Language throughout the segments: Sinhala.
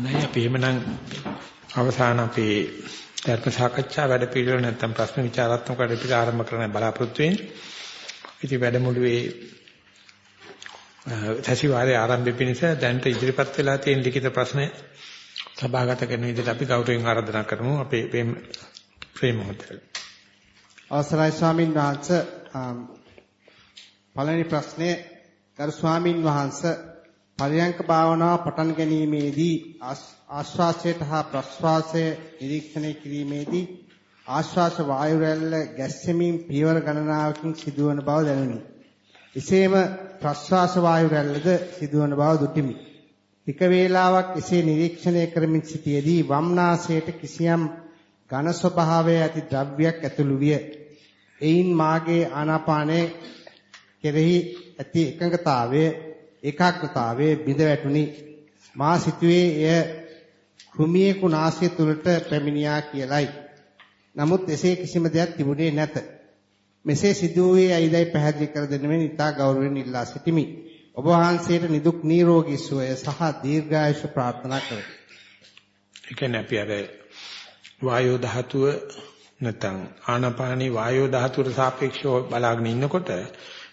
හොඳයි අපි එහෙමනම් අවසාන අපේ ධර්ම සාකච්ඡා වැඩ පිළිවෙල නැත්නම් ප්‍රශ්න විචාරාත්මක වැඩ පිළිවෙල ආරම්භ කරන්න බලාපොරොත්තු වෙන්නේ. ඉතින් වැඩමුළුවේ සතිವಾರයේ ආරම්භය පිණිස දැනට ඉදිරිපත් වෙලා තියෙන ලිඛිත ප්‍රශ්න සභාගත කරන විදිහට අපි ගෞරවයෙන් ආරාධනා කරමු අපේ ප්‍රේම මොහොතේ. අවසරයි ස්වාමින් වහන්සේ පළවෙනි ප්‍රශ්නේ ගරු ස්වාමින් වහන්සේ පරියංක භාවනාව පටන් ගැනීමේදී ආශ්වාසයට හා ප්‍රශ්වාසය නිරීක්ෂණය කිරීමේදී ආශ්වාස වායු රැල්ල ගැස්සෙමින් පියවර ගණනාවකින් සිදුවන බව දැනුනි. එසේම ප්‍රශ්වාස වායු රැල්ලද සිදුවන බව දුටිමි. ටික වේලාවක් එසේ නිරීක්ෂණය කරමින් සිටියේදී වම්නාසයට කිසියම් ඝන ස්වභාවයේ ඇති ද්‍රව්‍යයක් ඇතුළු විය. එයින් මාගේ ආනාපානයේ කෙරෙහි ඇති එකඟතාවය ඒකාග්‍රතාවයේ බිඳ වැටුනි. මා සිතුවේ එය කෘමියෙකු නාසය තුලට පැමිණියා කියලයි. නමුත් එසේ කිසිම දෙයක් තිබුණේ නැත. මෙසේ සිදුවේ ඇයිදයි පැහැදිලි කර දෙනෙමින් ඉතා ගෞරවයෙන් ඉල්ලා සිටිමි. ඔබ වහන්සේට නිදුක් නිරෝගී සුවය සහ දීර්ඝායුෂ ප්‍රාර්ථනා කරමි. ඒ කියන්නේ අපි අර වායෝ ධාතුව නැත්නම් ආනාපානී වායෝ ධාතුවට සාපේක්ෂව බලාගෙන ඉන්නකොට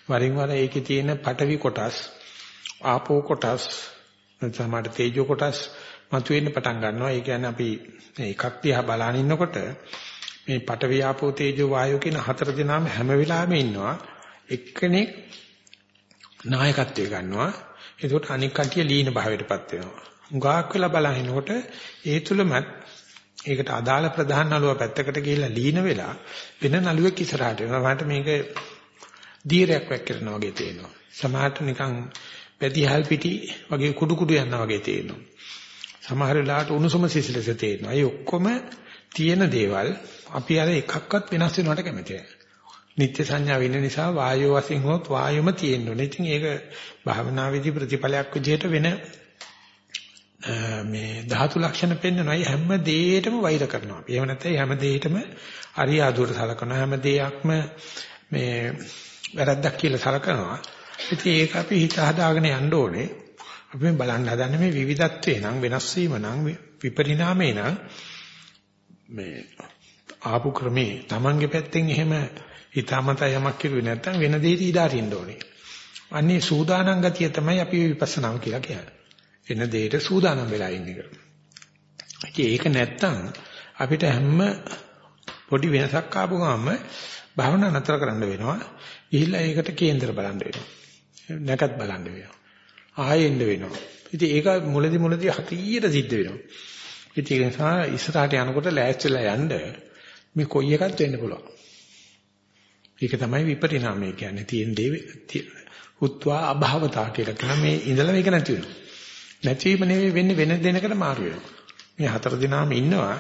වරින් වර ඒකේ තියෙන පටවි කොටස් ආපෝ කොටස් නැත්නම් මට තේජෝ කොටස් මතුවෙන්න පටන් ගන්නවා. ඒ කියන්නේ අපි එකක් දිහා බලන ඉන්නකොට මේ පඨවි ආපෝ තේජෝ වායෝ කියන හතර දෙනාම හැම වෙලාවෙම ඉන්නවා. එක්කෙනෙක් නායකත්වය ගන්නවා. ඒකට අනික් කටිය ලීන භාවයටපත් වෙනවා. උගාක් වෙලා බලහිනකොට ඒ තුලමත් ඒකට අදාළ ප්‍රධාන නළුව පැත්තකට ගිහිල්ලා ලීන වෙලා වෙන නළුවෙක් ඉස්සරහට එනවා. මට මේක දීරයක් වැක්කිරනවා වගේ තේනවා. සමහරට නිකන් පැටි හල් පිටි වගේ කුඩු කුඩු යනවා වගේ තේරෙනවා. සමහර වෙලාවට උණුසුම සිසිලස තේරෙනවා. ඒ ඔක්කොම තියෙන දේවල් අපි අර එකක්වත් වෙනස් වෙනවට කැමති නැහැ. නිත්‍ය සංඥා වෙන නිසා වායෝ වශයෙන් හොත් වායොම තියෙන්න ඕනේ. ඉතින් ඒක භාවනාවේදී ප්‍රතිඵලයක් විදිහට වෙන මේ ධාතු ලක්ෂණ පෙන්වනවා. හැම දෙයකටම වෛර කරනවා. එහෙම නැත්නම් හැම දෙයකටම අරියාදුවට සලකනවා. හැම දෙයක්ම මේ වැරද්දක් කියලා සලකනවා. ඉතින් ඒක අපි හිත හදාගෙන යන්න ඕනේ. අපි මේ බලන්න හදන්නේ මේ විවිධත්වේ නම් වෙනස් වීම නම් විපරිණාමේ නම් මේ ආපු ක්‍රමේ Tamange පැත්තෙන් එහෙම හිතාමතා යමක් කිරුවේ නැත්නම් වෙන දෙයක ඉඩ අරින්න ඕනේ. අන්නේ සූදානම් ගතිය තමයි අපි විපස්සනාව කියලා කියන්නේ. වෙන දෙයකට සූදානම් වෙලා ඉන්න එක. ඒක නැත්තම් අපිට හැම පොඩි වෙනසක් ආපු ගමන් භාවනා නතර කරන්න වෙනවා. ගිහිල්ලා ඒකට කේන්දර බලන්න වෙනවා. නැකත් බලන්න වෙනවා. ආයෙන්න වෙනවා. ඉතින් ඒක මුලදි මුලදි හතියට සිද්ධ වෙනවා. ඉතින් ඒ නිසා ඉස්සරහට යනකොට ලෑස්තිලා යන්න මේ කොයි එකක් වෙන්න පුළුවන්. ඒක තමයි විපරිණාමය කියන්නේ. තියෙන දේ උත්වා අභවතා කියලා කියන මේ ඉඳලා මේක නැති වෙනවා. නැතිවීම නෙවෙයි වෙන්නේ වෙන දෙනකට මාරු වෙනවා. මේ හතර දිනාම ඉන්නවා.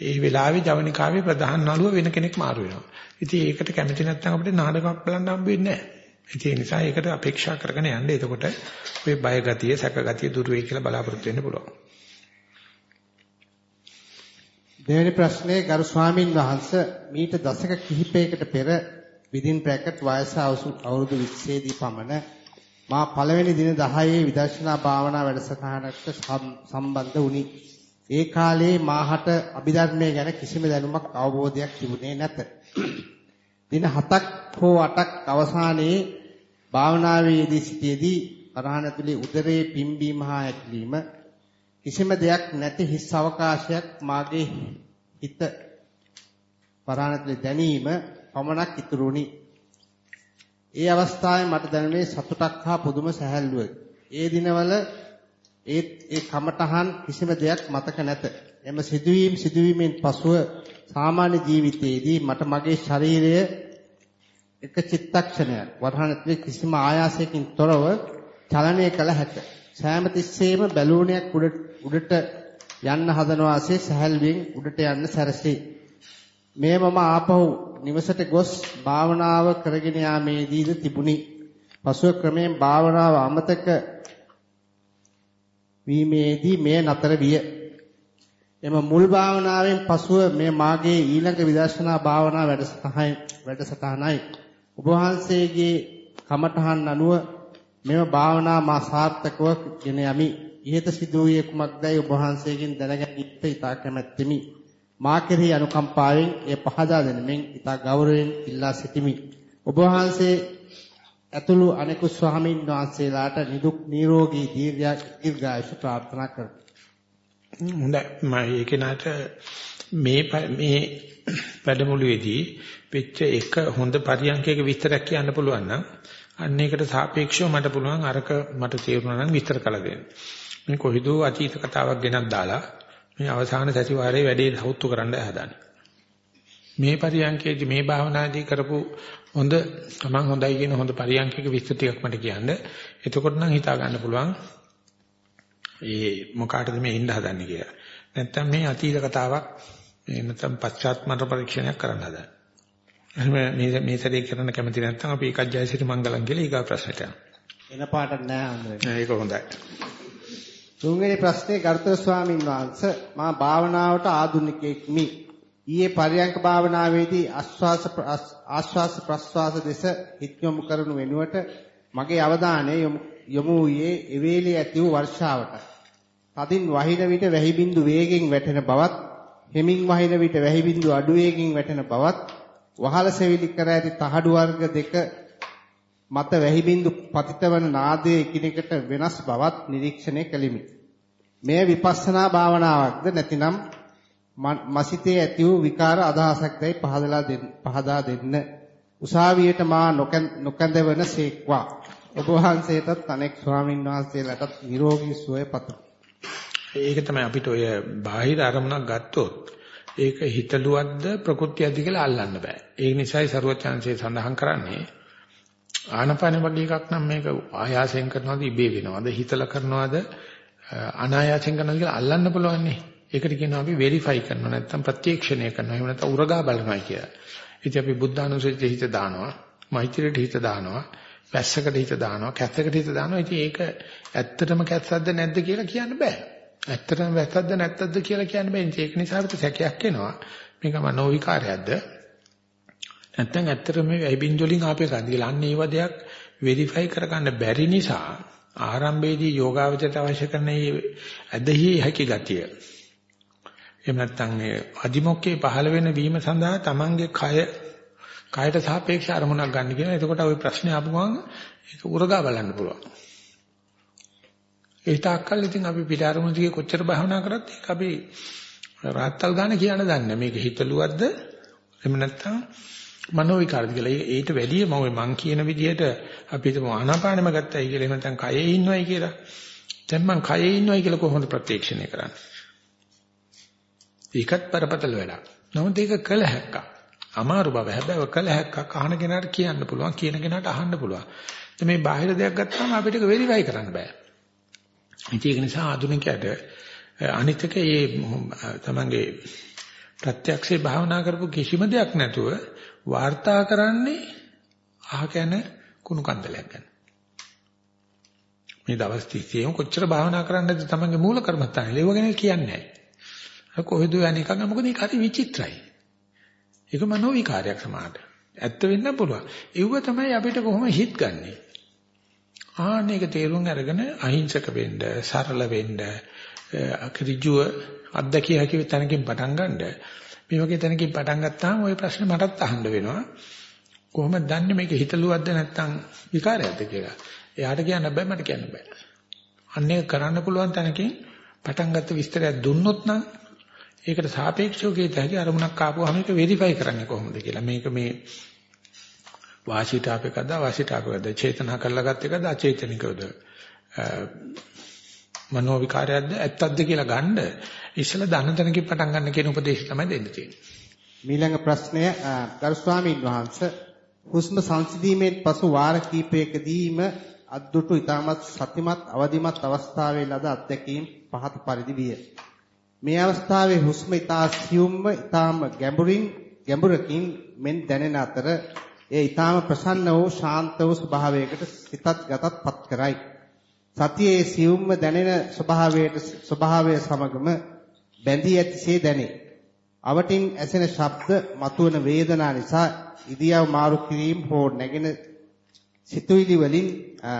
ඒ වෙලාවේ ජවනිකාවේ ප්‍රධාන නළුව වෙන කෙනෙක් මාරු වෙනවා. ඉතින් ඒකට කැමති නැත්නම් අපිට නාටකයක් බලන්න හම්බ වෙන්නේ නැහැ. ඒ නිසා ඒකට අපේක්ෂා කරගෙන යන්න. එතකොට ඔය බය ගතිය, සැක ගතිය දුර වෙයි කියලා බලාපොරොත්තු වෙන්න පුළුවන්. දෙවෙනි ප්‍රශ්නේ ගරු ස්වාමින් වහන්සේ මීට දශක කිහිපයකට පෙර within bracket වයස අවුරුදු 20 දී පමණ මා පළවෙනි දින 10 විදර්ශනා භාවනා වැඩසටහනකට සම්බන්ධ වුණි. ඒ කාලේ මාහට අභිධර්මයේ ගැන කිසිම දැනුමක් අවබෝධයක් තිබුණේ නැත. දින 7ක් හෝ 8ක් අවසානයේ භාවනාවේ යෙදී සිටියේදී අරහණ ඇතුලේ උදරයේ පිම්බීම හා ඇකිලිම කිසිම දෙයක් නැති හිස් අවකාශයක් මාගේ හිත පරහණ ඇතුලේ දැනීම පමණක් ඉතුරුනි. ඒ අවස්ථාවේ මට දැනුනේ සතුටක් හා පුදුම සැහැල්ලුවක්. ඒ දිනවල ඒත් ඒ කමටහන් කිසිම දෙයක් මතක නැත. එම සිදුවීම් සිදුවීමෙන් පසුව සාමාන්‍ය ජීවිතයේදී මට මගේ ශරීරය එක චිත්තක්ෂණයක් වරහණත්‍රි කිසිම ආයාසයකින් තොරව චලනය කළ හැක. සෑම තිස්සෙම බැලූනයක් උඩට යන්න හදන වාසේ සැහැල්ලුවෙන් උඩට යන්න සැරසී. මේ මම ආපහු නිවසට ගොස් භාවනාව කරගෙන යාමේදීද තිබුණි. පසුව ක්‍රමයෙන් භාවනාව අමතක වීමේදී මේ නතර විය. එම මුල් භාවනාවෙන් පසුව මේ මාගේ ඊළඟ විදර්ශනා භාවනා වැඩසටහනයි වැඩසටහනයි ඔබ වහන්සේගේ කමඨහන් අනුව මෙම භාවනා මා සාර්ථකව ගෙන යමි. ඉහත සිදුවේ කුමක්දයි ඔබ වහන්සේගෙන් දැනගැනීමට ඉතා කැමැත්තෙමි. මා කෙරෙහි අනුකම්පාවෙන් එය පහදා දෙනමින් ඉතා ගෞරවයෙන් ඉල්ලා සිටිමි. ඔබ වහන්සේ ඇතුළු අනෙකුත් ස්වාමීන් වහන්සේලාට නිදුක් නිරෝගී දීර්ඝායුෂ ප්‍රාර්ථනා කරමි. හොඳයි මම ඒකේනට මේ මේ වැඩමුළුවේදී වෙච්ච එක හොඳ පරියන්කයක විස්තරයක් කියන්න පුළුවන් නම් අන්න ඒකට සාපේක්ෂව මට පුළුවන් අරක මට තේරුණා නම් විස්තර කළ දෙන්න. මේ කොහිදෝ අතීත කතාවක් ගෙනත් දාලා මේ අවසාන සතිವಾರයේ වැඩේ සෞතු කරන්න හදන්නේ. මේ පරියන්කේදී මේ භාවනාදී කරපු හොඳ තමන් හොඳයි කියන හොඳ පරියන්කයක විස්තර ටිකක් මට කියන්න. එතකොට නම් හිතා ගන්න පුළුවන් ඒ මොකාටද මේ ඉන්න හදන්නේ කියලා. නැත්තම් මේ අතීත කතාවක් එහෙම නැත්නම් පශ්චාත් මර පරීක්ෂණයක් කරන්න හදන්නේ. මේ මේ සැරේ කරන්න කැමති නැත්නම් අපි එකක් ජයසිරි මංගලම් කියලා ඊගා ප්‍රශ්නට. එන පාට නෑ අන්දරේ. ඒක හොඳයි. තුන්වෙනි ප්‍රශ්නේ ගරුතර ස්වාමින් වහන්සේ මා භාවනාවට ආධුනිකෙක්මි. ඊයේ පරියංක භාවනාවේදී ආශ්වාස ආශ්වාස ප්‍රශ්වාස දෙස හිත යොමු කරනු වෙනුවට මගේ අවධානය යොමු වූයේ එවේලේ ඇති වූ වර්ෂාවට. තදින් වහින විට වැහි බින්දු වේගෙන් වැටෙන බවත්, හෙමින් වහින විට වැහි බින්දු අඩු වේගෙන් වැටෙන බවත්, වහල සෙවිලි කර ඇති තහඩු වර්ග දෙක මත වැහි බින්දු පතිතවන නාදයේ එකිනෙකට වෙනස් බවත් නිරීක්ෂණය කළෙමි. මෙය විපස්සනා භාවනාවක්ද නැතිනම් මසිතේ ඇති වූ විකාර අදහසක්දයි පහදලා දෙන්න පහදා දෙන්න. උසාවියට මා නොකඳවන සේක්වා. ඔබ වහන්සේටත් අනෙක් ස්වාමින් වහන්සේලාටත් නිරෝගී සුවය පතමි. ඒක තමයි අපිට ඔය බාහිර අරමුණක් ගත්තොත් ඒක හිතලුවද්ද ප්‍රකෘතියද්ද කියලා අල්ලන්න බෑ. ඒ නිසායි සරුවචාන්සේ සඳහන් කරන්නේ ආනපන වගේ එකක් නම් මේක ආයාසයෙන් කරනවද ඉබේ වෙනවද හිතලා කරනවද අනායාසයෙන් කරනවද කියලා අල්ලන්න පුළුවන් නේ. ඒකට කියනවා අපි වෙරිෆයි කරනවා නැත්නම් ප්‍රත්‍යක්ෂණය කරනවා. එහෙම නැත්නම් උරගා බලනවා කියලා. ඉතින් අපි බුද්ධානුසතිය හිත දානවා, මෛත්‍රියට හිත දානවා, වැස්සකට හිත දානවා, කැත්තකට හිත දානවා. ඉතින් ඒක ඇත්තටම කැස්සක්ද නැද්ද කියලා කියන්න බෑ. ඇත්තටම වැස්සක්ද නැත්තක්ද කියලා කියන්න බෑ. ඒක නිසා අපිට සැකයක් එනවා. මේක මනෝ විකාරයක්ද? නැත්නම් ඇත්තටම මේ වැයිබින්දොලින් ආපේ කන්ද කියලා. අන්න ඒව දෙයක් වෙරිෆයි කරගන්න බැරි නිසා ආරම්භයේදී යෝගාවචරයට අවශ්‍ය කරන ඇදහි හැකි ගතිය එහෙම නැත්නම් මේ අදිමොක්කේ පහළ වෙන වීම සඳහා Tamange කය කයට සාපේක්ෂ අරමුණක් ගන්න කියන. එතකොට ওই ප්‍රශ්නේ ආපු ගමන් ඒක උරගා බලන්න පුළුවන්. ඒ තාක්කල් ඉතින් අපි පිට අරමුණ දිගේ කොච්චර භවනා කරත් ඒක අපි රාත්තල් ගන්න කියන දන්නේ මේක හිතලුවද්ද එහෙම නැත්නම් මනෝ විකාරද කියලා. ඊට වැඩිය මම මං කියන විදිහට අපි හිතමු ආනාපානෙම ගත්තයි කියලා එහෙම නැත්නම් කයේ ඉන්නවයි කියලා. දැන් මං කයේ ඉන්නවයි කියලා කොහොමද ප්‍රත්‍යක්ෂණය කරන්නේ? ඒකත් බරපතල වැඩක්. නමුත් ඒක කළ හැක්කක්. අමාරු බව හැබැයි කළ හැක්කක් අහන කෙනාට කියන්න පුළුවන් කියන කෙනාට අහන්න පුළුවන්. මේ බාහිර දෙයක් ගත්තාම අපිට ඒක වෙරිෆයි කරන්න බෑ. ඒක නිසා ආධුනිකයට අනිත්ක ඒ තමන්ගේ ප්‍රත්‍යක්ෂේ භාවනා කරපු කිසිම දෙයක් නැතුව වාර්තා කරන්නේ අහකන කුණු කන්දලයක් ගන්න. මේ දවස් 30ෙම කොච්චර භාවනා කරන්නද තමන්ගේ මූල කර්මත්තානේ. ඒව ගැන කියන්නේ නැහැ. කොහෙද යන්නේ එකක් මොකද ඒක හරි විචිත්‍රයි. ඒක මනෝ විකාරයක් සමානට. ඇත්ත වෙන්න පුළුවන්. ඒව තමයි අපිට කොහොම හිත ගන්නෙ. ආන්නේක තේරුම් අරගෙන අහිංසක වෙන්න, සරල වෙන්න, අකරිජුව අත්දැකිය හැකි තැනකින් පටන් ගන්න. මේ වගේ තැනකින් පටන් ගත්තාම ওই ප්‍රශ්නේ මටත් අහන්න වෙනවා. කොහොමද දන්නේ මේක හිතලුවක්ද නැත්නම් විකාරයක්ද කියලා. එයාට කියන්න බෑ මට කියන්න බෑ. අන්නේ කරන්න පුළුවන් තැනකින් පටන් ගත්ත විස්තරයක් දුන්නොත් නම් ඒකට සාපේක්ෂව ගියත් හැකි අරමුණක් ආපුවාම ඒක වෙරිෆයි කරන්නේ කොහොමද කියලා. මේක මේ වාසියට අපේකද වාසියට අපේකද චේතනා කරලා ගත්ත එකද අචේතනිකවද මනෝ විකාරයක්ද ඇත්තක්ද කියලා ගන්න ඉස්සෙල්ලා දන්න තැනකින් පටන් ගන්න කියන උපදේශය තමයි දෙන්න තියෙන්නේ. ඊළඟ ප්‍රශ්නය ගරු ස්වාමීන් වහන්සේ හුස්ම සංසිඳීමෙන් පසු වාර කිහිපයකදීම අද්දුටු ඊටමත් සතිමත් අවදිමත් අවස්ථාවේ ලද අත්දැකීම් පහත පරිදි විය. මේ අවස්ථාවේ හුස්ම ඊතා සියුම්ම ඊතාම ගැඹුරින් ගැඹුරකින් මෙන් දැනෙන අතර ඒ ඊතාම ප්‍රසන්න වූ ශාන්ත වූ ස්වභාවයකට සිතත් ගතත් පත් කරයි. සතියේ සියුම්ම දැනෙන ස්වභාවයට ස්වභාවය සමගම බැඳී ඇතිසේ දැනේ. අවටින් ඇසෙන ශබ්ද මතුවන වේදනා නිසා ඉදියව් මාරු කිරීම හෝ නැගෙන සිතුවිලි වලින්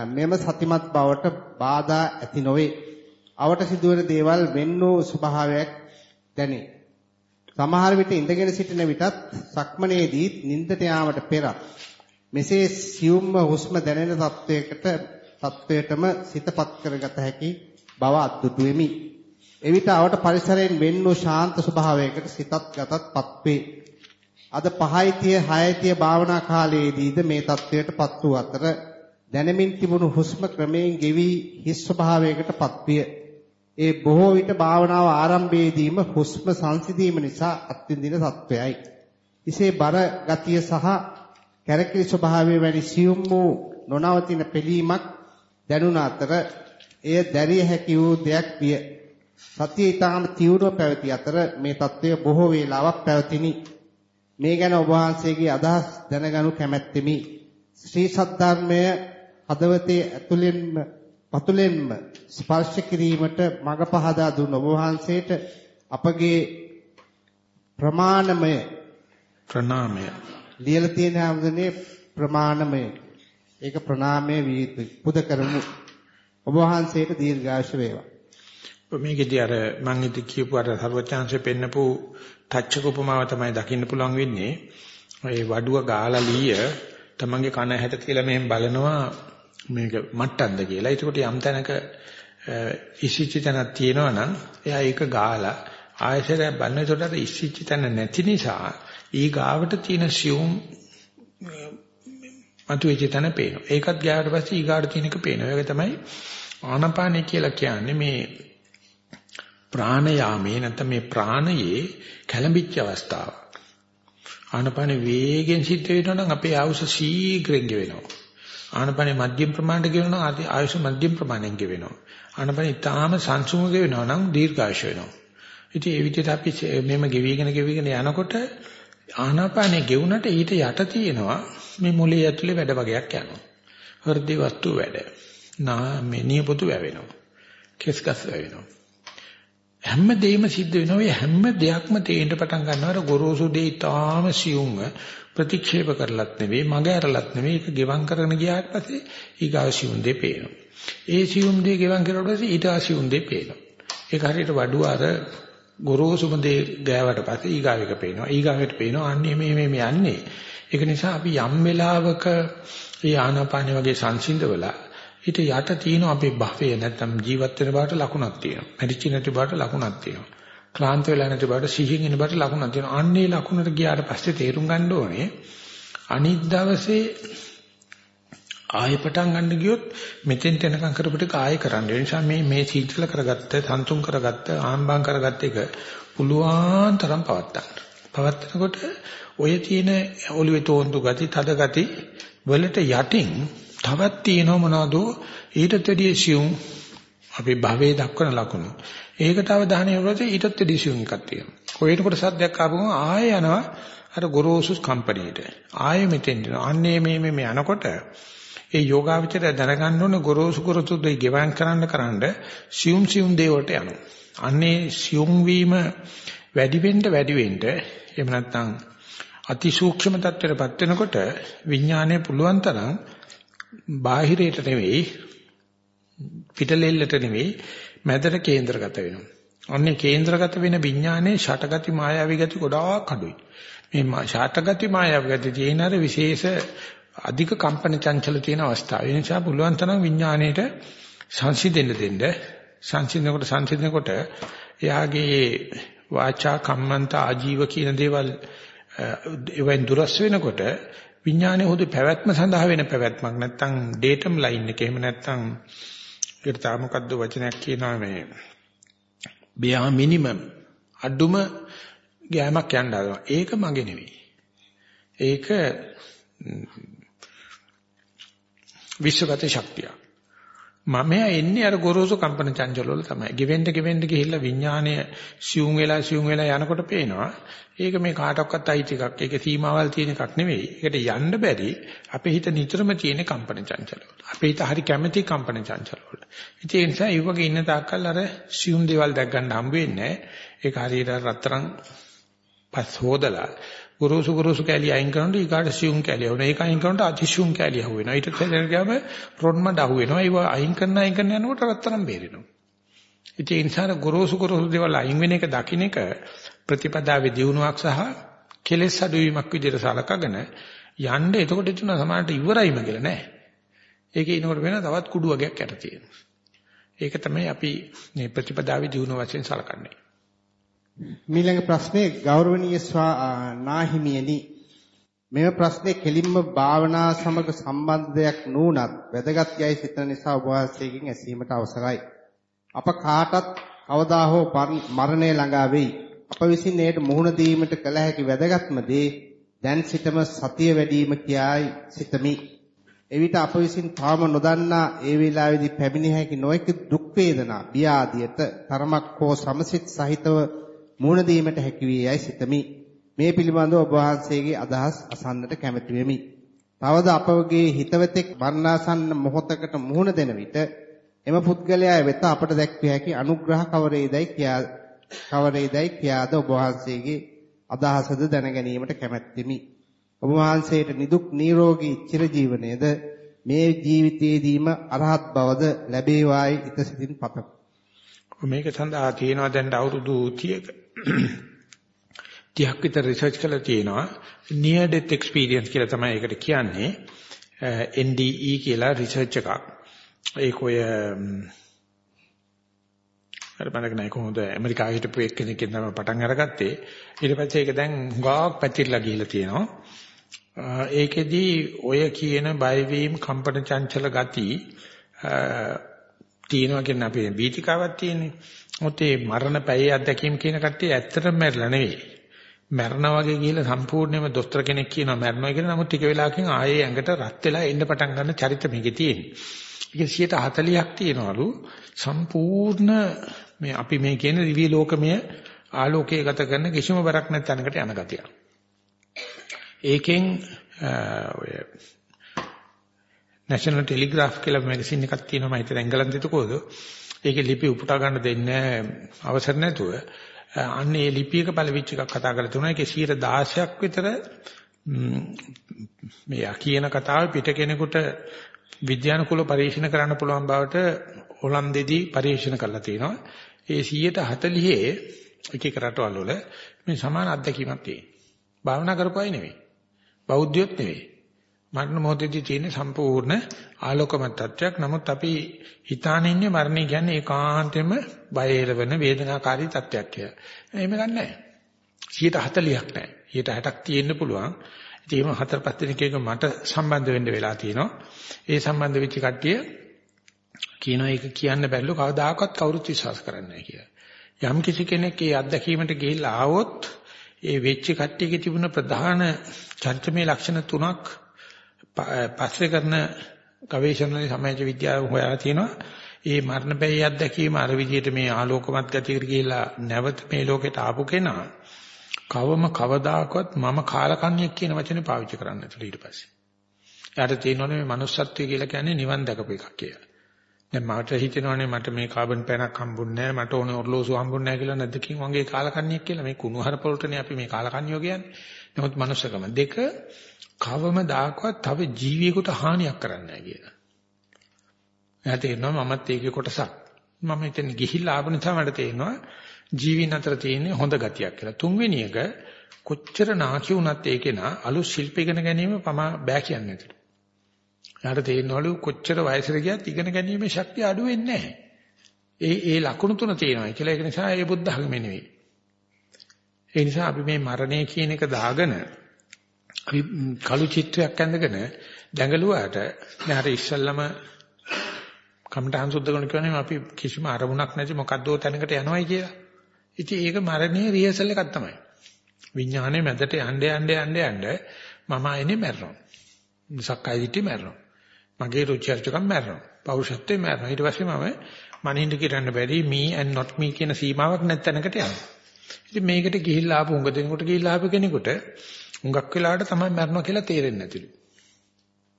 මෙම සතිමත් බවට බාධා ඇති නොවේ. අවට සිදුවන දේවල් වෙන් වූ ස්වභාවයක් දැනේ. සමහර විට ඉඳගෙන සිටින විටත් සක්මනේදී නිින්දට යාමට පෙර මෙසේ සියුම්ම හුස්ම දැනෙන තත්වයකට තත්වයටම සිතපත් කරගත හැකි බව අද්දුටු වෙමි. එවිට අවට පරිසරයෙන් වෙන් වූ ශාන්ත ස්වභාවයකට සිතත් ගතත්පත් වේ. අද 5යිතිය 6යිතිය භාවනා කාලයේදීද මේ තත්වයටපත් වූ අතර දැනෙමින් තිබුණු හුස්ම ක්‍රමයෙන් ගෙවි හිස් ස්වභාවයකටපත් විය. ඒ බොහෝ විට භාවනාව ආරම්භයේදීම හුස්ම සංසිඳීම නිසා අත්විඳින තත්වයයි. ඉසේ බර ගතිය සහ කැරකිලි ස්වභාවය වැනි සියුම් වූ නොනවතින පිළීමක් දැනුණ අතර එය දැරිය හැකි වූ දෙයක් විය. සතිය ඊටාම තීව්‍රව පැවති අතර මේ తත්වය බොහෝ වේලාවක් පැවතිනි. මේ ගැන ඔබ වහන්සේගේ අදහස් දැනගනු කැමැත්තෙමි. ශ්‍රී සද්ධර්මය හදවතේ ඇතුළෙන්ම පතුලෙන්ම ස්පර්ශ කිරීමට මඟ පහදා දුන් ඔබ වහන්සේට අපගේ ප්‍රමාණමය ප්‍රණාමය. ලියලා තියෙන හැමදෙනේ ප්‍රමාණමය. ඒක ප්‍රණාමය යුතුයි පුද කරමු. ඔබ වහන්සේට දීර්ඝාෂ වේවා. මේකෙදී අර මම ඉති කියපු අර සර්වචාන්සේ පෙන්නපු ටච්චක උපමාව තමයි දකින්න පුළුවන් වෙන්නේ. ඒ වඩුව ගාලා ලීය තමන්ගේ කන හැට කියලා මෙහෙම බලනවා මේක මට්ටක්ද කියලා. ඒකට යම් තැනක ඉසිච්ච තැනක් තියෙනවා නම් එයා ඒක ගාලා ආයශරය බලන ඒකට ඉසිච්ච තැන නැති නිසා ඊ ගාවට තියෙන සියුම් මතුවෙච්ච තැන පේනවා. ඒකත් ගියාට පස්සේ ඊ ගාවට තියෙන එක පේනවා. ඒක තමයි ආනපානයි කියලා කියන්නේ මේ ප්‍රාණයාමේ නැත්නම් මේ ප්‍රාණයේ කැළඹිච්ච අවස්ථාව. ආනපාන වේගෙන් සිද්ධ වෙනවා නම් අපේ ආයුෂ ශීඝ්‍රයෙන් ගෙවෙනවා. ආනපනේ මධ්‍යම ප්‍රමාණයට ගෙවෙනවා ආයුෂ මධ්‍යම ප්‍රමාණයෙන් ගෙවෙනවා. ආනපනේ ඊටාම සංසුම ගෙවෙනවා නම් දීර්ඝායුෂ වෙනවා. ඉතින් ඒ විදිහට අපි මෙම ගෙවිගෙන ගෙවිගෙන යනකොට ආනාපානේ ගෙවුනට ඊට යට තියෙනවා මේ මොලේ ඇතුලේ වැඩ වගේක් යනවා. හෘද වස්තු වැඩ. නා මේ නියපොතු වැවෙනවා. කෙස්ගස් වැවෙනවා. හැම දෙයක්ම සිද්ධ වෙනවා. ඒ හැම දෙයක්ම තේින්න පටන් ගන්නවා. ගොරෝසු දෙය ඊටාම සියුම්ව ප්‍රතික්ෂේප කරලත් නෙවෙයි, මග ඇරලත් නෙවෙයි. ඒක ගෙවම් කරගෙන ගියාට පස්සේ ඊගාව සියුම් දෙය පේනවා. ඒ සියුම් දෙය ගෙවම් කරුවාට පස්සේ ඊට සියුම් දෙය පේනවා. ඒක හරියට වඩුව අර ගොරෝසුම දෙය ගෑවට පස්සේ ඊගාව එක පේනවා. ඊගාවට පේනවා. අන්නේ මේ මේ මේ යන්නේ. ඒක නිසා අපි යම් වෙලාවක මේ ආනාපානිය වගේ සංසිඳවලා ඊට යට තියෙන අපේ භවය නැත්තම් ජීවත් වෙන බවට ලකුණක් තියෙනවා. මැරිච්ච නැති බවට ලකුණක් තියෙනවා. ක්ලාන්ත වෙලා නැති බවට සිහින් ඉන්න බවට ලකුණක් තියෙනවා. අන්නේ ලකුණට ගියාට පස්සේ තේරුම් ගන්න ඕනේ අනිත් දවසේ ආයෙ පටන් ගන්න ගියොත් මෙතෙන් තැනකම් කරපිට කාය කරන්න. ඒ නිසා මේ මේ සීතල කරගත්ත, සන්තුම් කරගත්ත, ආම්බම් කරගත්ත එක පුළුවන් තරම් පවත්තා. පවත්නකොට ඔය තියෙන ඔළුවේ තෝන්තු ගති, තද ගති වලට යටින් තවත් තියෙනව මොනවද ඊටත් වැඩිය සියුම් අපේ භවයේ දක්වන ලකුණු. ඒකට අවධානය යොමුනොත් ඊටත් වැඩිය සියුම් එකක් තියෙනවා. කොහෙනකොට සද්දයක් ආපුවම ආයෙ යනවා අර ගොරෝසු කම්පැනිට. ආයෙ මෙතෙන් යනවා. අන්නේ මේ මේ යනකොට ඒ යෝගාවචරය දැනගන්න ඕන ගොරෝසු ගොරෝසු දෙය ගෙවම් කරන්න කරන්න සියුම් සියුම් දේවල්ට යනවා. අන්නේ සියුම් වීම වැඩි වෙන්න වැඩි වෙන්න එහෙම නැත්නම් අතිසූක්ෂම තත්ත්වයටපත් වෙනකොට විඥානය පුළුවන් තරම් බාහිරයට නෙවෙයි පිටලෙල්ලට නෙවෙයි මැදට කේන්ද්‍රගත වෙනවා. අන්නේ කේන්ද්‍රගත වෙන විඥානයේ ෂටගති මායාවී ගති ගොඩාක් අඩුයි. මේ ෂටගති මායාවී ගති තියෙන අර විශේෂ අධික කම්පන චංචල තියෙන අවස්ථාව. ඒ නිසා පුළුවන් තරම් විඥාණයට සංසිඳෙන්න දෙන්න. සංසිඳනකොට සංසිඳනකොට එයාගේ වාචා කම්මන්ත ආජීව කියන දේවල් එවෙන් දුරස් වෙනකොට විඥානයේ හොදු පැවැත්ම සඳහා වෙන පැවැත්මක් නැත්තම් ඩේටම් ලයින් එක එහෙම නැත්තම් ඒකට තා මොකද්ද වචනයක් කියනවා මේ බියා මිනිමම් අඩුම ගෑමක් යන්න හදනවා. ඒක මගේ නෙවෙයි. ඒක විශ්වගත ශක්තිය. මම එන්නේ අර ගොරෝසු කම්පන චංචල වල තමයි. ගෙවෙන්න ගෙවෙන්න ගිහිල්ලා විඥාණය සියුම් වෙලා සියුම් වෙලා යනකොට පේනවා. ඒක මේ කාටවත් අයිති එකක්. ඒක සීමාවල් තියෙන එකක් නෙවෙයි. ඒකට යන්න බැරි අපේ හිත නිතරම තියෙන කම්පන චංචල වල. අපේ හිත හරි කැමැති කම්පන චංචල වල. ඒ නිසා ඒ වගේ ඉන්න තාක්කල් අර සියුම් දේවල් දැක් ගන්න හම්බ වෙන්නේ නැහැ. ඒක හරියට රත්තරන් පස් හොදලා ගුරුසු ගුරුසු කැලිය අයින් කරනකොට ඊකාට සියුම් කැලිය වුණා. ඒක අයින් කරනකොට අතිසියුම් කැලිය අහු වෙනවා. ඊට පස්සේ ගියාම රොන්මඩ අහු වෙනවා. ඒව අයින් කරන අයින් කරන යනකොට රත්තරන් බේරෙනවා. ඉතින් ඒ නිසා ගුරුසු ගුරුසු දේවල් අයින් වෙන එක දකින්න එක ප්‍රතිපදාවේ දියුණුවක් සහ කෙලෙස් අඩුවීමක් විදිහට සලකගෙන යන්න එතකොට එතුන සමානට ඉවරයිම කියලා නෑ. ඒකේ ඉනකොට වෙන තවත් කුඩු වගේක් යට තියෙනවා. ඒක තමයි අපි මේ ප්‍රතිපදාවේ දියුණුව වශයෙන් සලකන්නේ. මීළඟ ප්‍රශ්නේ ගෞරවනීය නාහිමියනි මෙම ප්‍රශ්නේ කෙලින්ම භාවනා සමග සම්බන්ධ දෙයක් නුනත් වැදගත් යයි සිතන නිසා ඔබ වහන්සේගෙන් ඇසීමට අවසරයි. අප කාටත් කවදා හෝ මරණය ළඟා වෙයි. අප විසින් එයට මුහුණ දීමට කළ හැකි වැදගත්ම දේ දැන් සිටම සතිය වැඩිම කියායි සිතමි. එවිට අප විසින් තාම නොදන්නා ඒ වේලාවේදී පැමිණිය හැකි නොයෙක් දුක් වේදනා, බිය ආදියට තරමක් හෝ සමසිත සහිතව මුහුණ දීමට හැකි වේ යයි සිතමි. මේ පිළිබඳව ඔබ වහන්සේගේ අදහස් අසන්නට කැමැති වෙමි. තවද අපගේ හිතවතෙක් වර්ණාසන්න මොහොතකට මුහුණ දෙන විට එම පුද්ගලයා වෙත අපට දැක්විය හැකි අනුග්‍රහ කවරේදයි කියා කවරේදයි කියාද ඔබ වහන්සේගේ අදහසද දැන ගැනීමට කැමැත්තෙමි. ඔබ වහන්සේට නිදුක් නිරෝගී චිර ජීවනයේද මේ ජීවිතයේදීම අරහත් බවද ලැබේවායි ඉත සිතින් පතමි. මේක සඳහා තියෙනවා දැන් අවුරුදු 30ක 30ක් විතර රිසර්ච් කරලා තියෙනවා near death experience කියලා තමයි ඒකට කියන්නේ NDE කියලා රිසර්ච් එකක්. ඒක ඔය අර මතක නැහැ කොහොමද ඇමරිකාවේ හිටපු එක්කෙනෙක්ගෙන් තමයි පටන් අරගත්තේ. ඊට පස්සේ ඒක දැන් හුඟක් පැතිරලා ගිහිල්ලා තියෙනවා. ඒකෙදි ඔය කියන බයවීම කම්පන චංචල ගති තියෙනවා කියන අපේ බීතිකාවක් තියෙන්නේ. මොකද මේ මරණ පැයේ අත්දැකීම් කියන කට්ටිය ඇත්තටම මැරලා නෙවෙයි. මැරනා වගේ ගිහලා සම්පූර්ණයෙන්ම දොස්තර කෙනෙක් කියනවා මැරනවා කියලා. නමුත් ටික වෙලාවකින් ආයේ ඇඟට රත් වෙලා එන්න පටන් ගන්න චරිත මේකේ තියෙන්නේ. ඒක 140ක් තියෙනවලු සම්පූර්ණ මේ අපි මේ කියන දිව්‍ය ලෝකමය ආලෝකයේ ගත කරන කිසිම බරක් නැති තැනකට යන ගතිය. ඒකෙන් ඔය National Telegraph කියලා මැගසින් එකක් තියෙනවා මම හිතන එංගලන්තෙත් කොහොද. ඒකේ ලිපි උපුටා ගන්න දෙන්නේ අවසර නැතුව. අන්න ඒ ලිපියක පළවිච් එකක් කතා කරලා තුනයි ඒකේ 16ක් විතර මේ කියන කතාව පිට කෙනෙකුට විද්‍යානුකූල පරීක්ෂණ කරන්න පුළුවන් බවට හොලන්දෙදී පරීක්ෂණ කරලා තියෙනවා. ඒ 140 එක එක රටවල් වල මේ සමාන අත්දැකීමක් තියෙනවා. භාවනා කරපුවයි නෙවෙයි. බෞද්ධයොත් නෙවෙයි. මරණ මොහොතේදී තියෙන සම්පූර්ණ ආලෝකමත් තත්වයක්. නමුත් අපි හිතාන ඉන්නේ මරණය කියන්නේ ඒකාන්තෙම බය එළවෙන වේදනාකාරී තත්වයක් කියලා. එහෙම ගන්නෑ. 140ක් නෑ. 60ක් තියෙන්න පුළුවන්. ඉතින් එහෙම හතර පහ දිනක එක මට සම්බන්ධ වෙන්න වෙලා තියෙනවා. ඒ සම්බන්ධ වෙච්ච කට්ටිය කියනවා ඒක කියන්න බැරිලු කවදාකවත් කවුරුත් විශ්වාස කරන්නේ නැහැ කියලා. යම් කිසි කෙනෙක් ඒ අත්දැකීමට ගිහිල්ලා ආවොත් ඒ වෙච්ච කට්ටියගේ තිබුණ ප්‍රධාන චර්චමය ලක්ෂණ තුනක් පස්සේ කරන ගවේෂණවල සමාජ විද්‍යාව හොයලා තියෙනවා. ඒ මරණ බැයි අත්දැකීම අර විදිහට මේ ආලෝකමත් ගතියකට ගිහිල්ලා නැවත මේ ලෝකෙට ආපු කෙනා කවම කවදාකවත් මම කාලකන්ණියෙක් කියන වචනේ පාවිච්චි කරන්නේ නැතුළු ඊට පස්සේ. එයාට තේරෙනවනේ මේ manussත්වය කියලා කියන්නේ නිවන් දැකපු එකක් කියලා. දැන් මට හිතෙනවනේ මට මේ කාබන් පැනක් හම්බුන්නේ නැහැ මට ඕනේ ඔර්ලෝසු හම්බුන්නේ නැහැ කියලා නැද්දකින් වගේ කාලකන්ණියෙක් කියලා මේ කුණුහරුප වලටනේ අපි මේ කාලකන්ණියෝ කියන්නේ. නමුත් manussකම දෙක කවම දාකවත් තව ජීවියෙකුට හානියක් කරන්නේ නැහැ කියලා. එයාට තේරෙනවා මමත් ඒකේ කොටසක්. මම එතන ගිහිල්ලා ආපු නිසා මට තේරෙනවා ජීවින් අතර තියෙන හොඳ ගතියක් කියලා. තුන්වෙනි එක කොච්චර නාකි වුණත් ඒකේ නා අලුත් ශිල්ප ඉගෙන ගැනීම පමා බෑ කියන්නේ නැතිලු. යාට තේරෙනවලු කොච්චර වයසට ගියත් ඉගෙන ගැනීමේ ශක්තිය අඩු වෙන්නේ නැහැ. ඒ ඒ ලකුණු තුන තියෙනවා කියලා ඒක නිසා ඒ බුද්ධ ධර්ම නෙවෙයි. ඒ නිසා අපි මේ මරණය කියන එක දාගෙන අපි කළු චිත්‍රයක් ඇඳගෙන දැඟලුවාට දැන් අර ඉස්සල්ලාම කමටහන් සුද්ධ කරන කියන්නේ අපි කිසිම අරමුණක් නැති මොකද්දෝ තැනකට යනවායි කියලා. ඉතින් ඒක මරණයේ රිහර්සල් එකක් තමයි. විඥානයේ මැදට යන්න යන්න යන්න යන්න මම ආයේ මැරෙනවා. සක්කාය දිට්ඨිය මැරෙනවා. මගේ රුචි අරුචිකම් මැරෙනවා. පෞරුෂත්වයේ මැරෙනවා. ඊට පස්සේ මම මනින්න කිරන්න බැරි me and not me කියන සීමාවක් නැත්ැනකට යනවා. ඉතින් මේකට ගිහිල්ලා ආපු උඟ දෙනකොට ගිහිල්ලා ආපු කෙනෙකුට උඟක් වෙලාවට තමයි මැරෙනවා කියලා තේරෙන්නේ නැතිලු.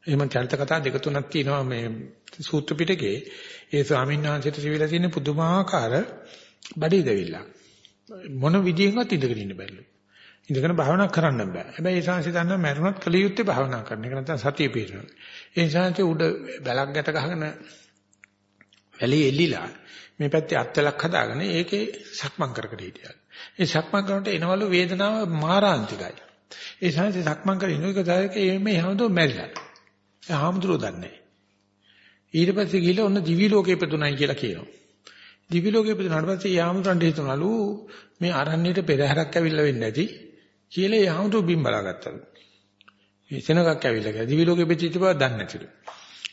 එහෙම චරිත කතා දෙක තුනක් තියෙනවා මේ සූත්‍ර පිටකේ. ඒ ස්වාමීන් වහන්සේට සිවිලා තියෙන පුදුමාකාර බඩේ දෙවිල්ල. මොන විදියෙන්වත් ඉඳගෙන ඉන්න බැරිලු. ඉඳගෙන භාවනා කරන්න බෑ. හැබැයි ඒ ශාන්ති දන්නා මරුණත් කල යුත්තේ භාවනා කරන එක නැත්නම් සතිය පිටරන. ඒ ශාන්ති උඩ බැලක් ගැට ගහගෙන වැලි එල්ලිලා මේ පැත්තේ අත්වලක් හදාගෙන ඒකේ සක්මන් කර කර හිටියා. ඒ සක්මන් කරනකොට එනවලු වේදනාව මාරාන්තිකයි. ඒ ශාන්ති සක්මන් කරගෙන ඉන්නක දායක මේ හැමදෝ මැරිලා. ඒ හාමුදුරුවෝ දන්නේ. ඊට පස්සේ ගිහලා ඔන්න දිවි ලෝකේ ඉපදුණයි කියලා කියනවා. දිවි ලෝකේ ඉපදුනාට පස්සේ යාමුරන්ට හිතනලු මේ අරණ්‍යයට පෙරහැරක් ඇවිල්ලා වෙන්නේ නැති කියලා යාමුතු බිම් බලාගත්තලු. මේ සෙනගක් ඇවිල්ලා ගියා. දිවි ලෝකෙ පිටිච්ච බව දන්නේ නැතිලු.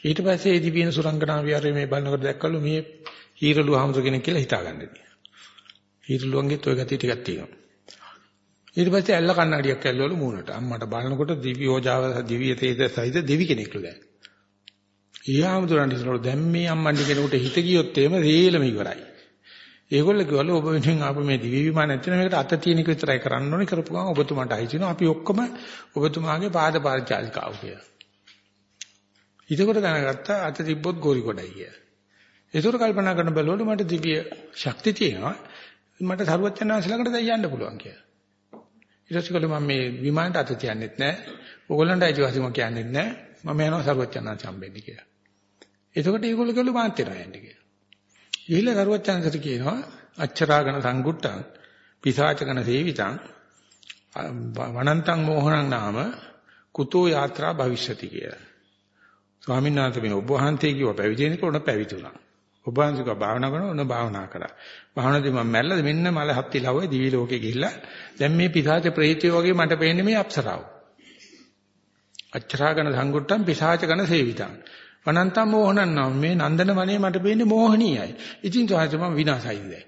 ඊට පස්සේ ඒ දිවින සුරංගනා විහාරයේ මේ බලනකොට දැක්කලු මේ හීරලු හාමුදුර කෙනෙක් කියලා හිතාගන්නේ. හීරලුවන්ගෙත් ওই ගතිය ටිකක් තියෙනවා. ඊට පස්සේ ඇල්ල කන්නඩියක් ඇල්ලවලු මූණට. අම්මට බලනකොට දිවි යෝජාව දිව්‍ය තේජ සහිත දෙවි කෙනෙක්ලු දැන්. ඊහාමුදුරන් ඉස්සරහට දැන් මේ අම්මන්ඩි කෙනෙකුට හිත ගියොත් එහෙම රේලම ඉවරයි. ඒගොල්ලෝ කිව්වලු ඔබ වෙනින් ආපු මේ දිවි විමාන නැත්නම් මේකට අත තියෙන එක විතරයි කරන්න ඕනේ කරපු ගමන් ඔබතුමාට අයිතිනවා අපි ඔක්කොම ඔබතුමාගේ පාද පාරිචාරිකාව කියලා. ඊටකොට දැනගත්තා අත තිබ්බොත් ගෝරි කොටයි කියලා. ඒතර කල්පනා කරන බැලුවලු මට දිව්‍ය ශක්තිය තියෙනවා මට සරුවචනාංශ ළඟට දැන් යන්න පුළුවන් කියලා. ඊට පස්සේ මම මේ විමානට අත තියන්නෙත් නැහැ. ඕගොල්ලන්ට අයිතිවාසිකම කියන්නෙත් නැහැ. මම යනවා සරුවචනාංශ හම්බෙන්න කියලා. එතකොට ඒගොල්ලෝ කිව්ලු මාත් එනවා යන්න කියලා. ගිහිල්ලා සරුවචනසට කියනවා අච්චරාගන සංගුට්ටං පිසාචකන සේවිතං වනන්තං මොහණං නාම කුතෝ යාත්‍රා භවිෂ්‍යති කියලා. ස්වාමීන් වහන්සේ මේ ඔබ වහන්සේ කිව්ව පැවිදි වෙනකොට උන පැවිදුණා. ඔබ වහන්සේ කිව්වා භාවනා කරනවා උන භාවනා කරා. භාවනාදී මම මැල්ලද මෙන්න මල හත්ති ලව්වේ දිවි ලෝකේ ගිහිල්ලා දැන් මේ පිසාච ප්‍රේතයෝ වගේ මට පේන්නේ මේ අප්සරාව. අච්චරාගන සංගුට්ටං පිසාචකන සේවිතං වනන්තම් මෝහනන්නම් මේ නන්දන වනේ මට පේන්නේ මෝහණීයයි. ඉතින් සාහිත්‍ය මම විනාශයිද දැන්.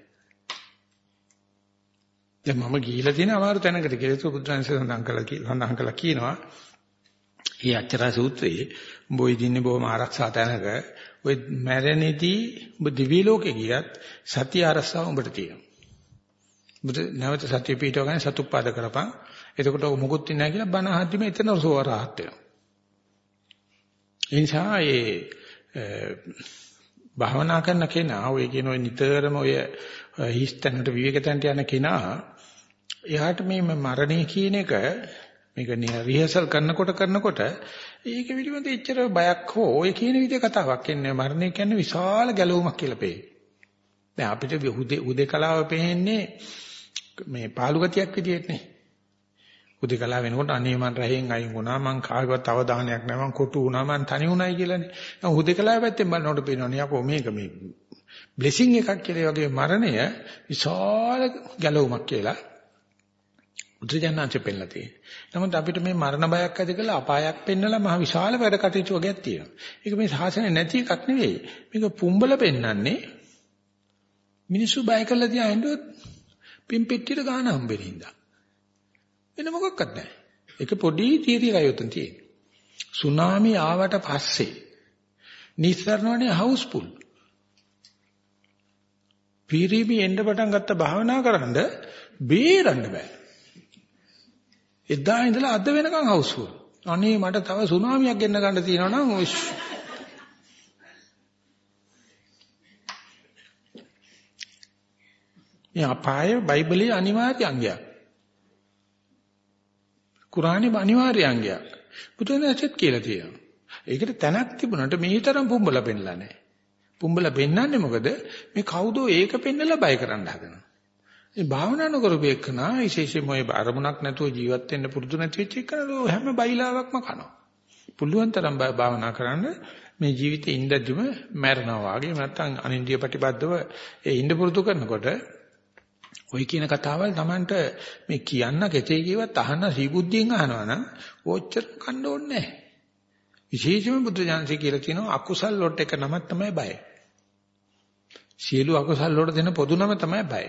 දැන් මම ගිහිලා තියෙන අමාරු තැනකට කියලා බුදුරජාණන් සඳහන් කළා සඳහන් කළා කියනවා. මේ අච්චරා සූත්‍රයේ උඹ ওই දින්නේ බොහොම ආරක්ෂා තැනක ඔය මැරෙන්නේදී උඹ දිවි ලෝකේ ගියත් සතිය ආරක්ෂාව උඹට තියෙනවා. බුදු නැවත සතිය පිටව ගන්න සතුප්පාද කරපන්. එතකොට මොකුත් නැහැ කියලා බණ අහද්දිම එතන සෝවරහත් වෙනවා. ඒ නිසා ඒ භාවනා කරන කෙනා ඔය කියන ඔය නිතරම ඔය හිස්තැනට විවේකතැනට යන කෙනා එයාට මේ මරණය කියන එක මේක රිහර්සල් කරනකොට කරනකොට ඒක පිළිබඳ එච්චර බයක් හෝ ඔය කියන විදිහ කතාවක් එන්නේ මරණය කියන්නේ විශාල ගැලවුමක් කියලා පෙයි. දැන් අපිට උදේ උදේ කලාව පෙන්නේ මේ පාළු ගතියක් විදිහටනේ. උදේකලා වෙනකොට අනේ මං රහෙන් අයින් වුණා මං කාගේවත් අවධානයක් නැහැ මං කොටු වුණා මං තනි වුණායි කියලානේ. දැන් උදේකලා පැත්තෙන් බලනකොට පේනවනේ යකෝ මේක මේ බ්ලෙසිං එකක් කියලා වගේ මරණය විශාල ගැලවුමක් කියලා උද්දජනන්ත පෙන්නලා තියෙනවා. නමුත් අපිට මේ මරණ බයක් ඇති කරලා අපායක් පෙන්නලා මහ විශාල වැඩ කටයුතු වගේක් තියෙනවා. ඒක මේ සාසනේ නැති එකක් නෙවෙයි. මේක පුම්බල පෙන්නන්නේ මිනිස්සු බය කරලා තියා හින්දුවත් පිම්පෙට්ටියට ගාන හම්බෙනින්දා. වෙන මොකක්වත් නැහැ. ඒක පොඩි තීරියයි උතන් තියෙන්නේ. සුනාමි ආවට පස්සේ නිස්සරණවනේ හවුස්ෆුල්. පීරිමි එන්න පටන් ගත්ත භාවනා කරන්ද බේරන්න බෑ. එදා ඉඳලා අද වෙනකන් හවුස්ෆුල්. අනේ මට තව සුනාමියක් ගෙන්න ගන්න තියෙනවා නම් ඔය මේ අපායේ බයිබලයේ අනිවාර්ය අංගයක්. කුරානේ අනිවාර්ය අංගයක්. බුදුරජාණන්සෙත් කියලා තියෙනවා. ඒකට තැනක් තිබුණාට මේ තරම් පුඹලා පෙන්නලා නැහැ. පුඹලා පෙන්නන්නේ මොකද? මේ කවුදෝ ඒක පෙන්නලා බය කරන්න හදනවා. මේ භාවනා නොකරපු එකනා විශේෂයෙන්ම ඔය අරමුණක් නැතුව ජීවත් වෙන්න පුරුදු නැති වෙච්ච එකනෝ හැම බයිලාවක්ම කනවා. පුළුවන් තරම් භාවනා කරන්න මේ ජීවිතේ ඉඳද්දිම මැරෙනවා වගේ නැත්නම් අනින්දිය ප්‍රතිබද්ධව ඒ ඉඳ පුරුදු කරනකොට ඔය කියන කතාවල් Tamanට මේ කියන්න කෙතේ කිව්වත් අහන්න සීබුද්ධියෙන් අහනවා නම් ඕච්චර කන්න ඕනේ නැහැ. විශේෂයෙන්ම බුද්ධ ඥානසේ කියලා කියනවා අකුසල් වලට එක නමක් තමයි බය. සියලු අකුසල් වලට දෙන පොදු නම තමයි බය.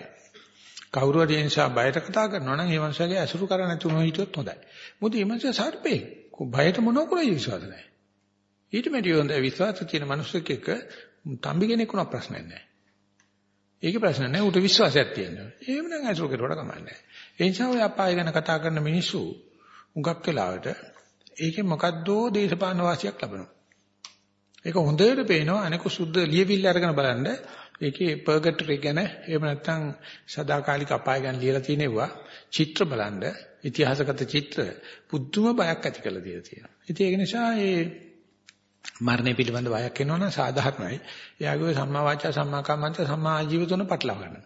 කවුරු හරි නිසා බයට කතා කරනවා නම් ඒ මනුස්සයාගේ අසුරු කරන්නේ නැතුව හිටියොත් හොඳයි. මොකද මේ මනුස්සයා සර්පේ. බයට මොනව කරේ විශ්වාස නැහැ. ඊට මෙඩිය හොඳ විශ්වාස තියෙන මනුස්සයෙක් එක්ක තම්බි කෙනෙක් උනා ප්‍රශ්නයක් නැහැ. ඒකේ ප්‍රශ්න නැහැ උට විශ්වාසයක් තියෙනවා. එහෙම නම් අසුර කෙරුවට කමක් නැහැ. ඒ නිසා ඔය අපාය ගැන කතා කරන මිනිස්සු උඟක් වෙලාවට ඒකේ මොකද්දෝ දේශපාලන වාසියක් ලබනවා. ඒක හොඳට පේනවා අනික සුද්ධ ලියවිල්ල අරගෙන බලන්න ඒකේ පර්ගටරි ගැන එහෙම නැත්නම් සදාකාලික අපාය ගැන ලියලා තියෙනවා චිත්‍ර බලන්න ඉතිහාසගත චිත්‍ර පුදුම බයක් ඇති කරලා දීලා තියෙනවා. ඉතින් ඒක නිසා ඒ මරණය පිළිබඳ බයක් එනවනම් සාධාරණයි. එයාගේ සම්මා වාචා සම්මා කම්මන්ත සම්මා ආජීව තුන පටලවා ගන්න.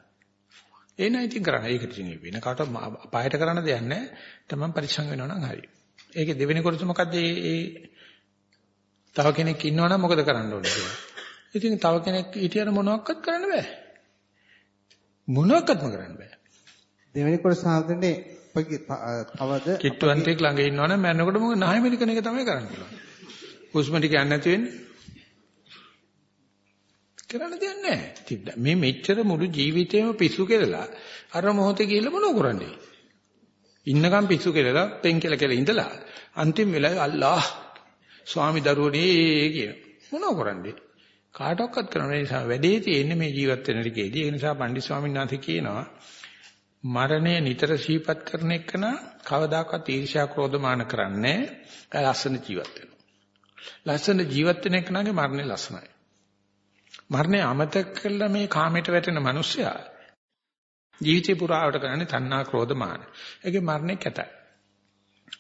ඒ නයි ඉතින් කරන්න. ඒක ඉතින් වෙන කාට අපායට කරන්න දෙයක් නැහැ. තමන් පරිස්සම් වෙනවා නම් හරි. ඒකේ දෙවෙනි කොටස මොකද්ද? ඒ තව කෙනෙක් ඉන්නවනම් මොකද කරන්න ඕනේ කියලා. ඉතින් තව කෙනෙක් හිටියට මොනවත්වත් කරන්න බෑ. මොනවත්ක්ම කරන්න බෑ. දෙවෙනි කොටස හඳුන්නේ තවද කිට්ටුවන්තෙක් ළඟ ඉන්නවනම් මැරෙනකොට මොකද නහය මෙලිකන එක තමයි කරන්න පුළුවන්. හුස්ම ටික යන්නේ නැති වෙන්නේ. කරන්න දෙයක් නැහැ. මේ මෙච්චර මුළු ජීවිතේම පිස්සු කෙරලා අර මොහොතේ ගිහිල්ලා මොනව කරන්නේ? ඉන්නකම් පිස්සු කෙරලා පෙන් කියලා කියලා ඉඳලා අන්තිම වෙලාවේ අල්ලාහ් ස්වාමි දරුවනේ කියන මොනව කරන්නේ? කාටවත් කරන්න නිසා වැඩේ තියෙන්නේ මේ ජීවත් වෙන ටිකේදී. ඒ නිසා පණ්ඩිත ස්වාමීන් වහන්සේ කියනවා මරණය නිතර සිහිපත් කරන එකන කවදාකවත් ඊර්ෂ්‍යා ක්‍රෝධමාන කරන්නේ නැහැ. ලස්සන ජීවත් වෙනවා. ලස්සන ජීවත් වෙන එකනගේ මරණය ලස්සනයි. මරණය අමතක කළා මේ කාමයට වැටෙන මිනිස්සයා ජීවිතේ පුරාවට කරන්නේ තණ්හා ක්‍රෝධ මාන. ඒකේ මරණය කැතයි.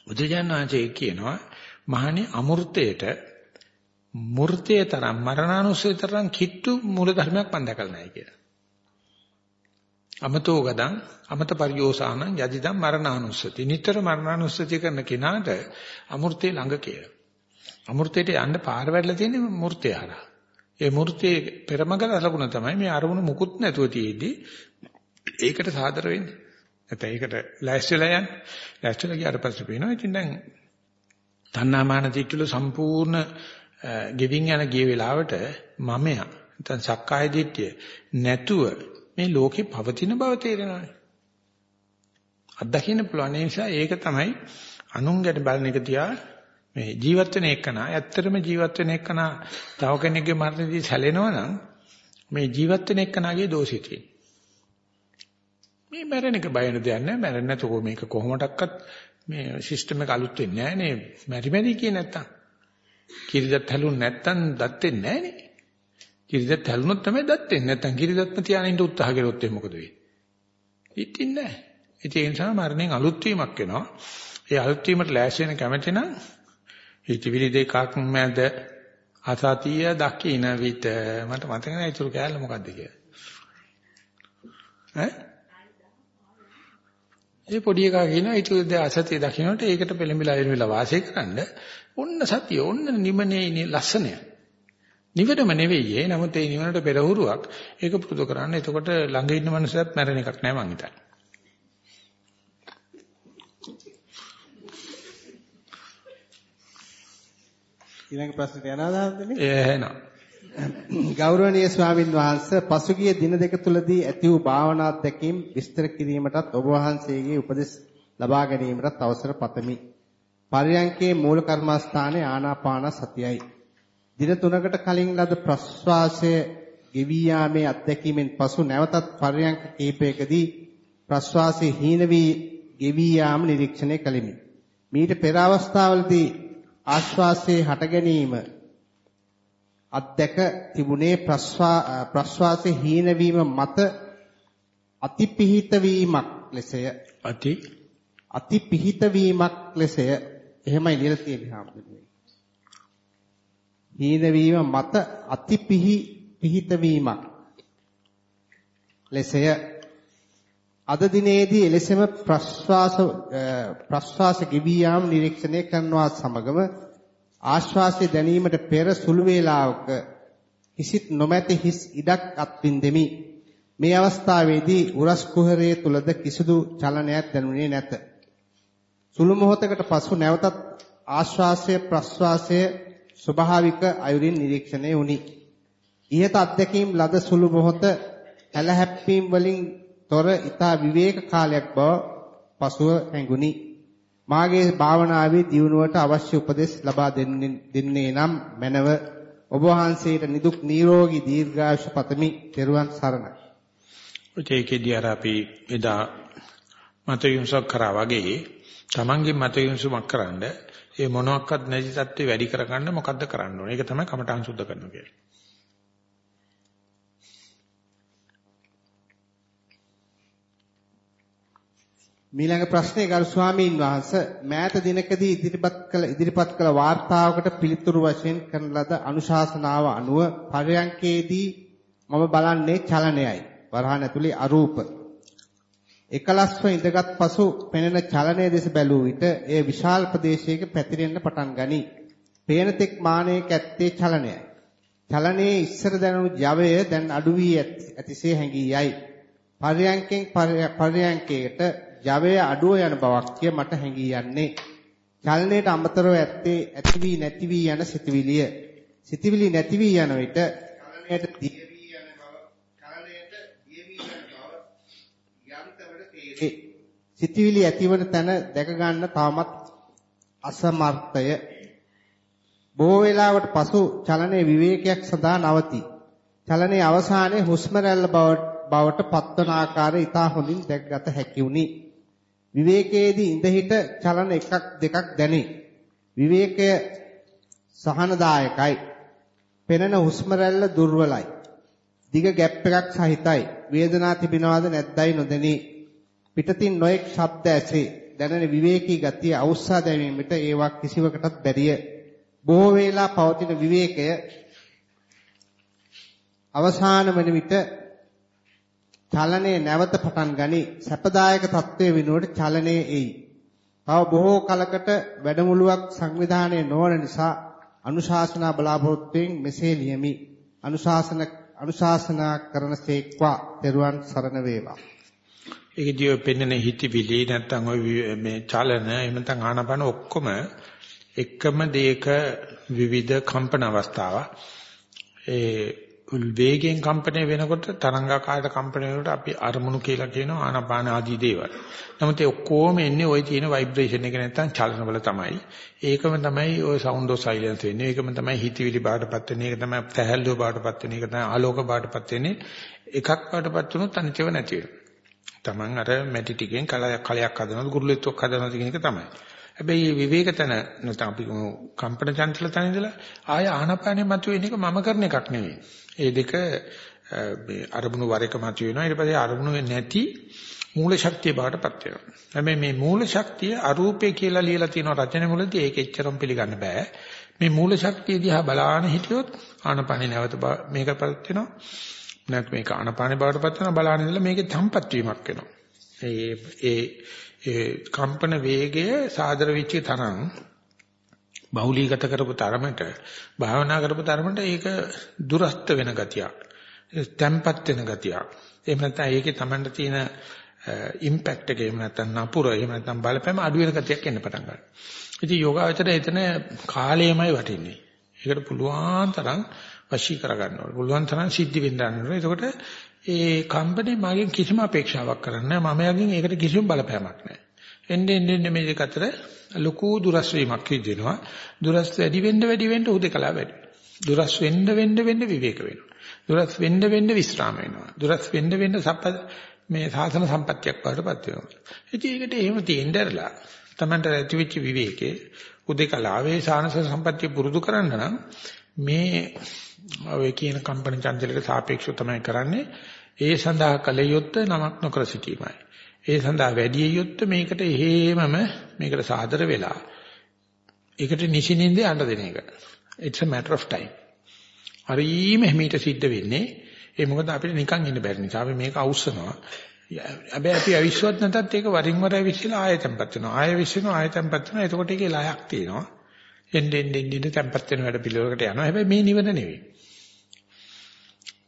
බුදුජානනාංශයේ කියනවා මහණි අමෘතයට මූර්තයේ තරම් මරණානුස්සය තරම් කිට්ටු මූල ධර්මයක් මම දැකලා නැහැ කියලා. අමතෝ ගදං අමත පරියෝසානං යදිදම් මරණානුස්සති. නිතර මරණානුස්සති කරන කෙනාට අමෘතේ ළඟ කියලා. අමෘතයට යන්න පාර වැටලා තියෙන්නේ මූර්තය හරහා. ඒ මූර්තයේ පෙරමග ලකුණ තමයි මේ අරමුණ මුකුත් නැතුව තියේදී ඒකට සාදර වෙන්නේ. නැත්නම් ඒකට ලෑස්තිලා යන්නේ. ලෑස්තිලා ගියාට පස්සේ පේනවා ඉතින් දැන් තණ්හාමාන දිට්ඨිවල සම්පූර්ණ ගෙවින් යන ගිය වෙලාවට මමයා. නැත්නම් සක්කාය දිට්ඨිය. නැතුව මේ ලෝකේ පවතින බව තේරෙනවානේ. අත්දකින්න පුළුවන්. නිසා ඒක තමයි අනුන්ගට බලන එක තියා මේ ජීවත් වෙන එකන ඇත්තටම ජීවත් වෙන එකන තව කෙනෙක්ගේ මරණදී සැලෙනවා නම් මේ ජීවත් වෙන එකනගේ දෝෂය තියෙනවා. මේ මැරෙන එක බය වෙන දෙයක් නෑ. මැරෙන්නේ නැතුව මේක කොහොමඩක්වත් මේ සිස්ටම් එක අලුත් වෙන්නේ නෑ නේ. මැරි මැරි කිය නැත්තම්. කිරිදත් හැලුන් නැත්තම් දත් වෙන්නේ නෑනේ කිරිදත් හැලුනොත් තමයි දත් වෙන්නේ නැත්තම් කිරිදත්ම තියාගෙන ඉන්න උත්සාහ කරොත් එහෙනම් මොකද වෙන්නේ? ඉතින් නෑ ඒ නිසා මරණයෙන් අලුත් වීමක් වෙනවා ඒ අලුත් වීමට ලෑස්ති වෙන කැමැති නම් හිතවිලි දෙකක් මැද අසතිය දකින්න විට මට මතක නැහැ ඊටු කෑල්ල මොකද්ද කියලා. ඈ? ඒ පොඩි එකා කියනවා ඊට උදේ අසතිය දකින්නට ඒකට පෙළඹිලා ඉන්න වෙලාව වාසය කරන්න ඔන්න සතිය ඔන්න නිමනේ ලස්සනය. නිවනම නෙවෙයි ඒ නමුත් ඒ නිවනට පෙරහුරුවක් ඒක පුරුදු කරන්න. එතකොට ළඟ ඉන්න මනුස්සයත් මැරෙන එකක් නෑ මං හිතන්නේ. ඊළඟ ප්‍රශ්නට යනවා දාන්නේ? එහෙනම් ගෞරවනීය ස්වාමින් වහන්සේ පසුගිය දින දෙක තුලදී ඇති වූ භාවනා අත්දැකීම් විස්තර කිරීමටත් ඔබ වහන්සේගේ උපදෙස් ලබා ගැනීමටත් අවසර පතමි. පර්යංකේ මූල කර්මස්ථානයේ ආනාපාන සතියයි. දින තුනකට කලින් ලද ප්‍රස්වාසය ගෙවි යාමේ අත්දැකීමෙන් පසු නැවතත් පර්යංක කීපයකදී ප්‍රස්වාසයේ හීන වී ගෙවි යාම නිරීක්ෂණය කළෙමි. මීට පෙර අවස්ථාවලදී ආශ්වාසයේ හට ගැනීම අත්දැක තිබුණේ ප්‍රශ්වාසයේ හීන මත අතිපිහිත වීමක් ලෙසය. අති අතිපිහිත වීමක් ලෙසය. එහෙමයි ලියලා තියෙන්නේ හාමුදුරුවෝ. හීන වීම මත අතිපිහි පිහිත වීමක් ලෙසය. අද දිනේදී එලෙසම ප්‍රශ්වාස ප්‍රශ්වාස ගෙවී යාම නිරීක්ෂණය කරනවා සමගම ආශ්වාසය දැනීමට පෙර සුළු වේලාවක කිසිත් නොමැති හිස් ඉඩක් අත්විඳෙමි. මේ අවස්ථාවේදී උරස් කුහරයේ තුලද කිසිදු චලනයක් දැනුනේ නැත. සුළු මොහොතකට පසු නැවතත් ආශ්වාසය ප්‍රශ්වාසය ස්වභාවික අයුරින් නිරීක්ෂණය වුනි. ඉහත අත්දැකීම් ලද සුළු මොහොත ඇලහැප්පීම් වලින් තොර ඊතා විවේක කාලයක් බව පසුව හැඟුනි. මාගේ භාවනාවේ දියුණුවට අවශ්‍ය උපදෙස් ලබා දෙන්නේ නම් මැනව ඔබ වහන්සේට නිදුක් නිරෝගී දීර්ඝායුෂ පතමි. ත්වන් සරණයි. ඒකේදී අර අපි එදා මතයුම්සක් කරා වගේ Tamange මතයුම්සමක් කරන්න ඒ මොනවත් නැති තත්ත්වේ වැඩි කරගන්න මොකද්ද කරන්න ඕනේ? ඒක තමයි කමඨාන් සුද්ධ කරනවා කියන්නේ. මීළඟ ප්‍රශ්නේ ගරු ස්වාමීන් වහන්සේ මෑත දිනකදී ඉදිරිපත් කළ ඉදිරිපත් කළ වාර්තාවකට පිළිතුරු වශයෙන් කරන ලද අනුශාසනාව අනුව පරයන්කේදී මම බලන්නේ චලනයයි. වරහන් ඇතුලේ අරූප. එකලස්ව ඉඳගත් පසු පෙනෙන චලනයේ දෙස බැලූ විට එය විශාල ප්‍රදේශයක පැතිරෙන්න පටන් ගනී. පේන තෙක් මානයක ඇත්තේ චලනයයි. චලනයේ ඉස්සර දැනුණු ජවය දැන් අඩු වී ඇතිසේ හැඟී යයි. පරයන්කෙන් පරයන්කයට ජවය අඩුව යන බවක් කිය මට හැඟී යන්නේ. චලනයට අමතරව ඇත්තේ ඇති වී නැති වී යන සිතවිලිය. සිතවිලි නැති වී යන විට චලනයට දිය වී යන බව චලනයට දිය වී යන බව යන්තමට තේරේ. සිතවිලි ඇතිවන තැන දැක ගන්න තාමත් අසමර්ථය. බොහෝ වේලාවට පසු චලනයේ විවේකයක් සඳහා නවතී. චලනයේ අවසානයේ හුස්ම රැල්ල බවට පත්වන ආකාරය ඉතා හොඳින් දැක්ගත හැකි වුණි. විවේකයේදී ඉඳහිට චලන එකක් දෙකක් දැනේ. විවේකය සහනදායකයි. පෙනෙන හුස්ම රැල්ල දුර්වලයි. දිග ගැප් එකක් සහිතයි. වේදනාව තිබෙනවද නැද්දයි නොදැනී. පිටතින් නොඑක් ශබ්ද ඇසේ. දැනෙන විවේකී ගතිය අවුස්සා දැමීමට ඒවා කිසිවකටත් බැරිය. බොහෝ වේලා පවතින විවේකය අවසාන වන විට චලනයේ නැවත පටන් ගනි සැපදායක තත්වයේ විනෝඩ චලනයේ එයි. තව බොහෝ කලකට වැඩමුළුවක් සංවිධානය නොවන නිසා අනුශාසනා බලාපොරොත්තුෙන් මෙසේ ලියමි. අනුශාසන අනුශාසනා කරන සේක්වා දරුවන් සරණ වේවා. ඒකදී පෙන්නන හිතවිලි නැත්තම් ඔය මේ චලන එහෙම නැත්නම් ආනපන ඔක්කොම එකම දෙයක විවිධ කම්පන අවස්ථාවක්. ඒ වේගයෙන් කම්පණය වෙනකොට තරංගාකාරයට කම්පණය වෙනකොට අපි අරමුණු කියලා කියනවා ආනාපාන ආදී දේවල්. නමුත් ඒ ඔක්කොම එන්නේ ওই තියෙන ভাইබ්‍රේෂන් එක නැත්තම් චලන වල තමයි. ඒකම තමයි ওই සවුන්ඩ් ඔෆ් සයිලන්ස් වෙන්නේ. ඒකම තමයි හිතවිලි බාටපත් වෙන්නේ. ඒක තමයි තැහැල්ලුව බාටපත් වෙන්නේ. ඒක තමයි ආලෝක බාටපත් වෙන්නේ. එකක් බාටපත් වුණොත් අනිතව නැති තමන් අර මැටි ටිකෙන් කලයක් හදනවද ගුරුලෙත්වක් හදනවද කියන එක තමයි. හැබැයි විවේකතන නැත්නම් අපි කම්පන චංචල තන ඉඳලා ආය ආහනපානෙ මතුවෙන එක මම කරන එකක් නෙවෙයි. ඒ දෙක මේ අරමුණු වර එක මතුවෙනවා. ඊට පස්සේ අරමුණු නැති මූල ශක්තිය බාටපත් වෙනවා. හැබැයි මේ මූල ශක්තිය අරූපේ කියලා ලියලා තියෙන රචන මුලදී ඒක එච්චරම් පිළිගන්න බෑ. මේ මූල ශක්තිය දිහා බලාන හිටියොත් ආනපානෙ නැවත මේකපත් වෙනවා. නැත්නම් මේක ආනපානෙ බාටපත් වෙනවා බලාන ඉඳලා මේකේ තම්පත් වීමක් වෙනවා. ඒ ඒ ඒ කම්පන වේගය සාදර වෙච්ච තරම් බහුලීගත කරපු තරමට භාවනා කරපු තරමට ඒක දුරස්ත වෙන ගතියක්. තැම්පත් වෙන ගතියක්. එහෙම නැත්නම් ඒකේ Tamanට තියෙන ඉම්පැක්ට් එක එහෙම නැත්නම් නපුර එහෙම නැත්නම් බලපෑම අඩු වෙන ගතියක් එන්න පටන් ගන්නවා. ඉතින් යෝගාවචරය එතන කාලයමයි වටින්නේ. ඒකට පුළුවන් තරම් වශී කරගන්න ඕනේ. පුළුවන් තරම් සිද්ධි වෙන්න ඕනේ. එතකොට ඒ කම්පැනි මගෙන් කිසිම අපේක්ෂාවක් කරන්නේ නැහැ. මම යකින් ඒකට කිසිම බලපෑමක් නැහැ. එන්නේ එන්නේ මේ දෙක අතර ලොකු දුරස් වීමක් සිද්ධ දුරස් වැඩි වෙන්න වැඩි වෙන්න උදේකලා වැඩි. දුරස් වෙන්න වෙන්න වෙන්න විවේක වෙනවා. දුරස් වෙන්න වෙන්න විස්රාම වෙනවා. දුරස් වෙන්න වෙන්න සම්ප මේ සාසන සම්පත්තියක් වඩපත් වෙනවා. ඉතින් ඒකට එහෙම තියෙnderලා Tamanට ඇතිවෙච්ච විවේකේ උදේකලාවේ සානස සම්පත්තිය පුරුදු කරන්න නම් මේ ඔය කියන කම්පන චංචලයට සාපේක්ෂව තමයි කරන්නේ. ඒ සඳහා කල යුත්තේ නමක් නොකර සිටීමයි. ඒ සඳහා වැඩි යුත්තේ මේකට හේමම මේකට සාදර වෙලා ඒකට නිසින්ින්ද යන්න දෙන එක. it's a matter of time. හරීම හිමීට සිද්ධ වෙන්නේ ඒ මොකද අපිට නිකන් ඉන්න බැරි නිසා අපි මේක අවශ්‍යනවා. හැබැයි අපි අවිශ්වත් නැතත් ඒක වරින් වර විශ්ලා ආයතම්පත් වෙනවා. ආය විශ්වෙනවා ආයතම්පත් වෙනවා. එතකොට ඒකේ ලයක් තියෙනවා. එන්නේ එන්නේ එන්නේ තැම්පත් වෙන වැඩ පිළිවෙලකට යනවා. හැබැයි මේ නිවන නෙවෙයි.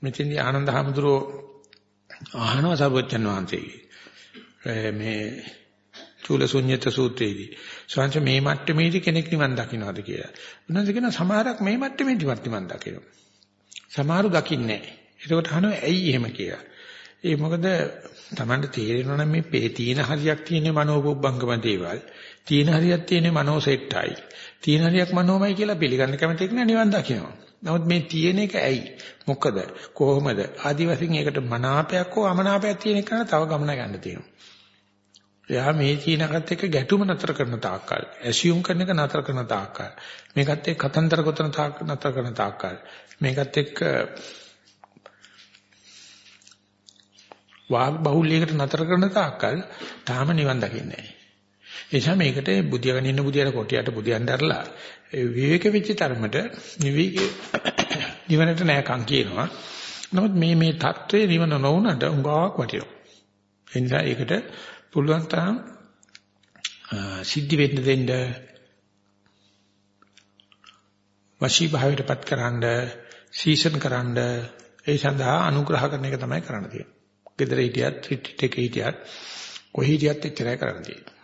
මෙතෙන්දී ආනන්ද හැමදුරෝ අහනවා සර්වඥන් වහන්සේගේ මේ චූලසුඤ්ඤත සූත්‍රයේදී සංස මේ මට්ටමේදී කෙනෙක් නිවන් දකින්නවද කියලා. උන්වහන්සේ කියන සමහරක් මේ මට්ටමේදී නිවන් දකිනවා. සමහරු දකින්නේ නැහැ. ඒකට අහනවා ඇයි එහෙම කියලා. ඒ මොකද Tamanට තේරෙනවා නම් මේ පේ තීන හරියක් තියෙන මනෝපොබ්බංගම දේවල්. තීන හරියක් තියෙන මනෝසෙට්ටයි. තීන හරියක් මනෝමයි කියලා පිළිගන්න කැමති කෙනා නිවන් දකිනවා. නමුත් මේ තියෙන එක ඇයි? මොකද? කොහොමද? ආදි වශයෙන් ඒකට මනාපයක් හෝ අමනාපයක් තියෙන එක තව ගමන ගන්න තියෙනවා. එයා මේ චීනකත් එක්ක ගැටුම නතර කරන තාක්කල්, ඇසියුම් කරන එක නතර කරන තාක්කල්, මේකත් එක්ක කතන්දර ගොතන තාක්ක නතර කරන තාක්කල්, මේකත් එක්ක වාග් බහුල්‍යයකට නතර කරන තාක්කල් තාම නිවන් දකින්නේ නැහැ. ඒ නිසා මේකට බුදියාගෙන ඉන්න බුදියාට කොටියට බුදියන් දැරලා විවේක වෙච්ච තරමට නිවිගේ නිවනට නෑකම් කියනවා. නමුත් මේ මේ தત્ත්වයේ නිවන නොවුනට උඟාවක් වටිනවා. ඒ නිසා ඒකට පුළුවන් තරම් සිද්ධි වෙන්න දෙන්න වශී භාවයටපත් කරන්න සීසන් කරන්න ඒ සඳහා අනුග්‍රහ කරන එක තමයි කරන්න තියෙන්නේ. ගෙදර හිටියත් රිට්‍රීට් එකේ හිටියත් කොහේ හිටියත් එච්චරයි කරන්න තියෙන්නේ.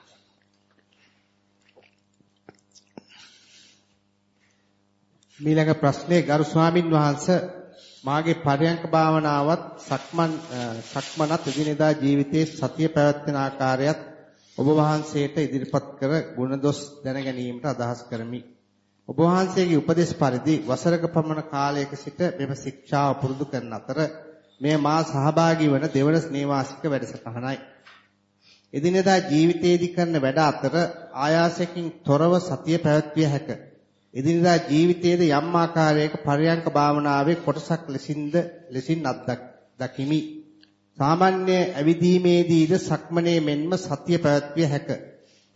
මීළඟ ප්‍රශ්නේ ගරු ස්වාමින් වහන්සේ මාගේ පරයන්ක භාවනාවත් සක්මන් සක්මනත් එදිනෙදා ජීවිතයේ සතිය පැවැත්වෙන ආකාරයත් ඔබ වහන්සේට ඉදිරිපත් කර ගුණදොස් දැන ගැනීමට අදහස් කරමි. ඔබ වහන්සේගේ උපදේශ පරිදි වසරක පමණ කාලයක සිට මෙම ශික්ෂාව පුරුදු කරන අතර මේ මා සහභාගී වන දෙවන නේවාසික වැඩසටහනයි. එදිනෙදා ජීවිතයේදී කරන වැඩ අතර ආයාසයෙන් තොරව සතිය පැවැත්විය හැකිය. එදිනදා ජීවිතයේද යම් ආකාරයක පරයන්ක භාවනාවේ කොටසක් ලෙසින්ද ලෙසින් අත්දකිමි. සාමාන්‍ය ඇවිදීමේදීද සක්මනේ මෙන්ම සතිය පැවැත්විය හැක.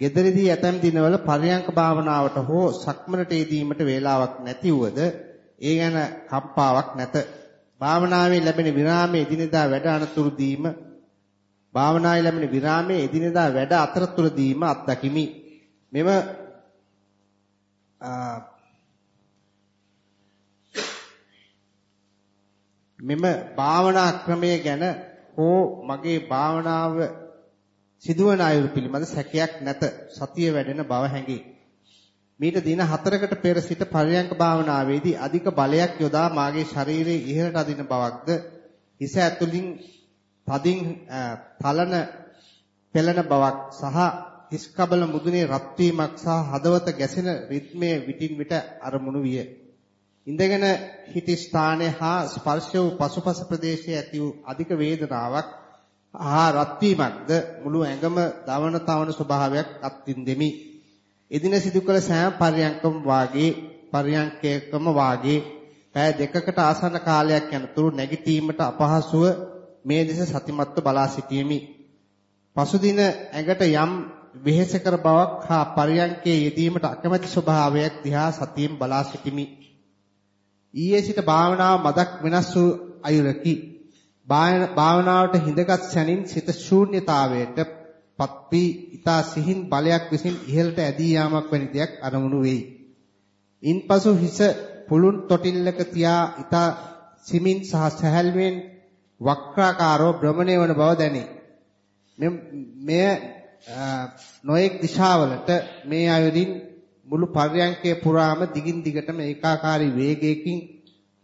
gederedi ඇතැම් දිනවල පරයන්ක භාවනාවට හෝ සක්මනට යෙදීමට වේලාවක් නැති වුවද ඒ ගැන කම්පාවක් නැත. භාවනාවේ ලැබෙන විරාමයේ එදිනෙදා වැඩ අනතුරුදීම භාවනාවේ ලැබෙන විරාමයේ එදිනෙදා වැඩ අතරතුරදීම අත්දකිමි. මෙම මෙම භාවනා ක්‍රමය ගැන හෝ මගේ භාවනාව සිදුවන අයුරු පිළිබඳ සැකයක් නැත සතිය වැඩෙන බව හැඟේ. මීට දින 4කට පෙර සිට පරියංක භාවනාවේදී අධික බලයක් යොදා මාගේ ශරීරයේ ඉහළට අදින බවක්ද හිස ඇතුලින් තදින් තලන පෙළෙන බවක් සහ හිස් කබල මුදුනේ රත් වීමක් සහ හදවත ගැසෙන රිද්මයේ විටින් විට අරමුණු විය. ඉඳගෙන හිටි ස්ථානයේ හා ස්පර්ශ වූ පසුපස ප්‍රදේශයේ ඇති වූ අධික වේදනාවක් හා රත් වීමක්ද මුළු ඇඟම දවන තවන ස්වභාවයක් අත්විඳෙමි. එදින සිදු කළ සෑම පර්යංකම වාගේ පර්යංකයකම වාගේ පෑ දෙකකට ආසන්න කාලයක් යනතුරු නැගිටීමට අපහසුව මේ දෙස සතිමත්ව බලා සිටියෙමි. පසුදින ඇඟට යම් වෙහෙසකර බවක් හා පරියන්කේ යෙදීමට අකමැති ස්වභාවයක් දිහා සතියෙන් බලා සිටිමි. ඊයේ සිට භාවනාව මදක් වෙනස් වූ අයුරකි. භාවනාවට හිඳගත් සැනින් සිත ශූන්‍යතාවයට පත් වී ඊතා සිහින් බලයක් විසින් ඉහළට ඇදී යාමක් වැනි දෙයක් අරමුණු වෙයි. ඉන්පසු හිස පුළුන් තොටිල්ලක තියා ඊතා සිමින් සහ සැහැල්ලුවෙන් වක්‍රාකාරව භ්‍රමණය වන බව දැනේ. මෙය නොඑක් දිශාවලට මේ අයුරින් මුළු පර්යංකය පුරාම දිගින් දිගටම ඒකාකාරී වේගයකින්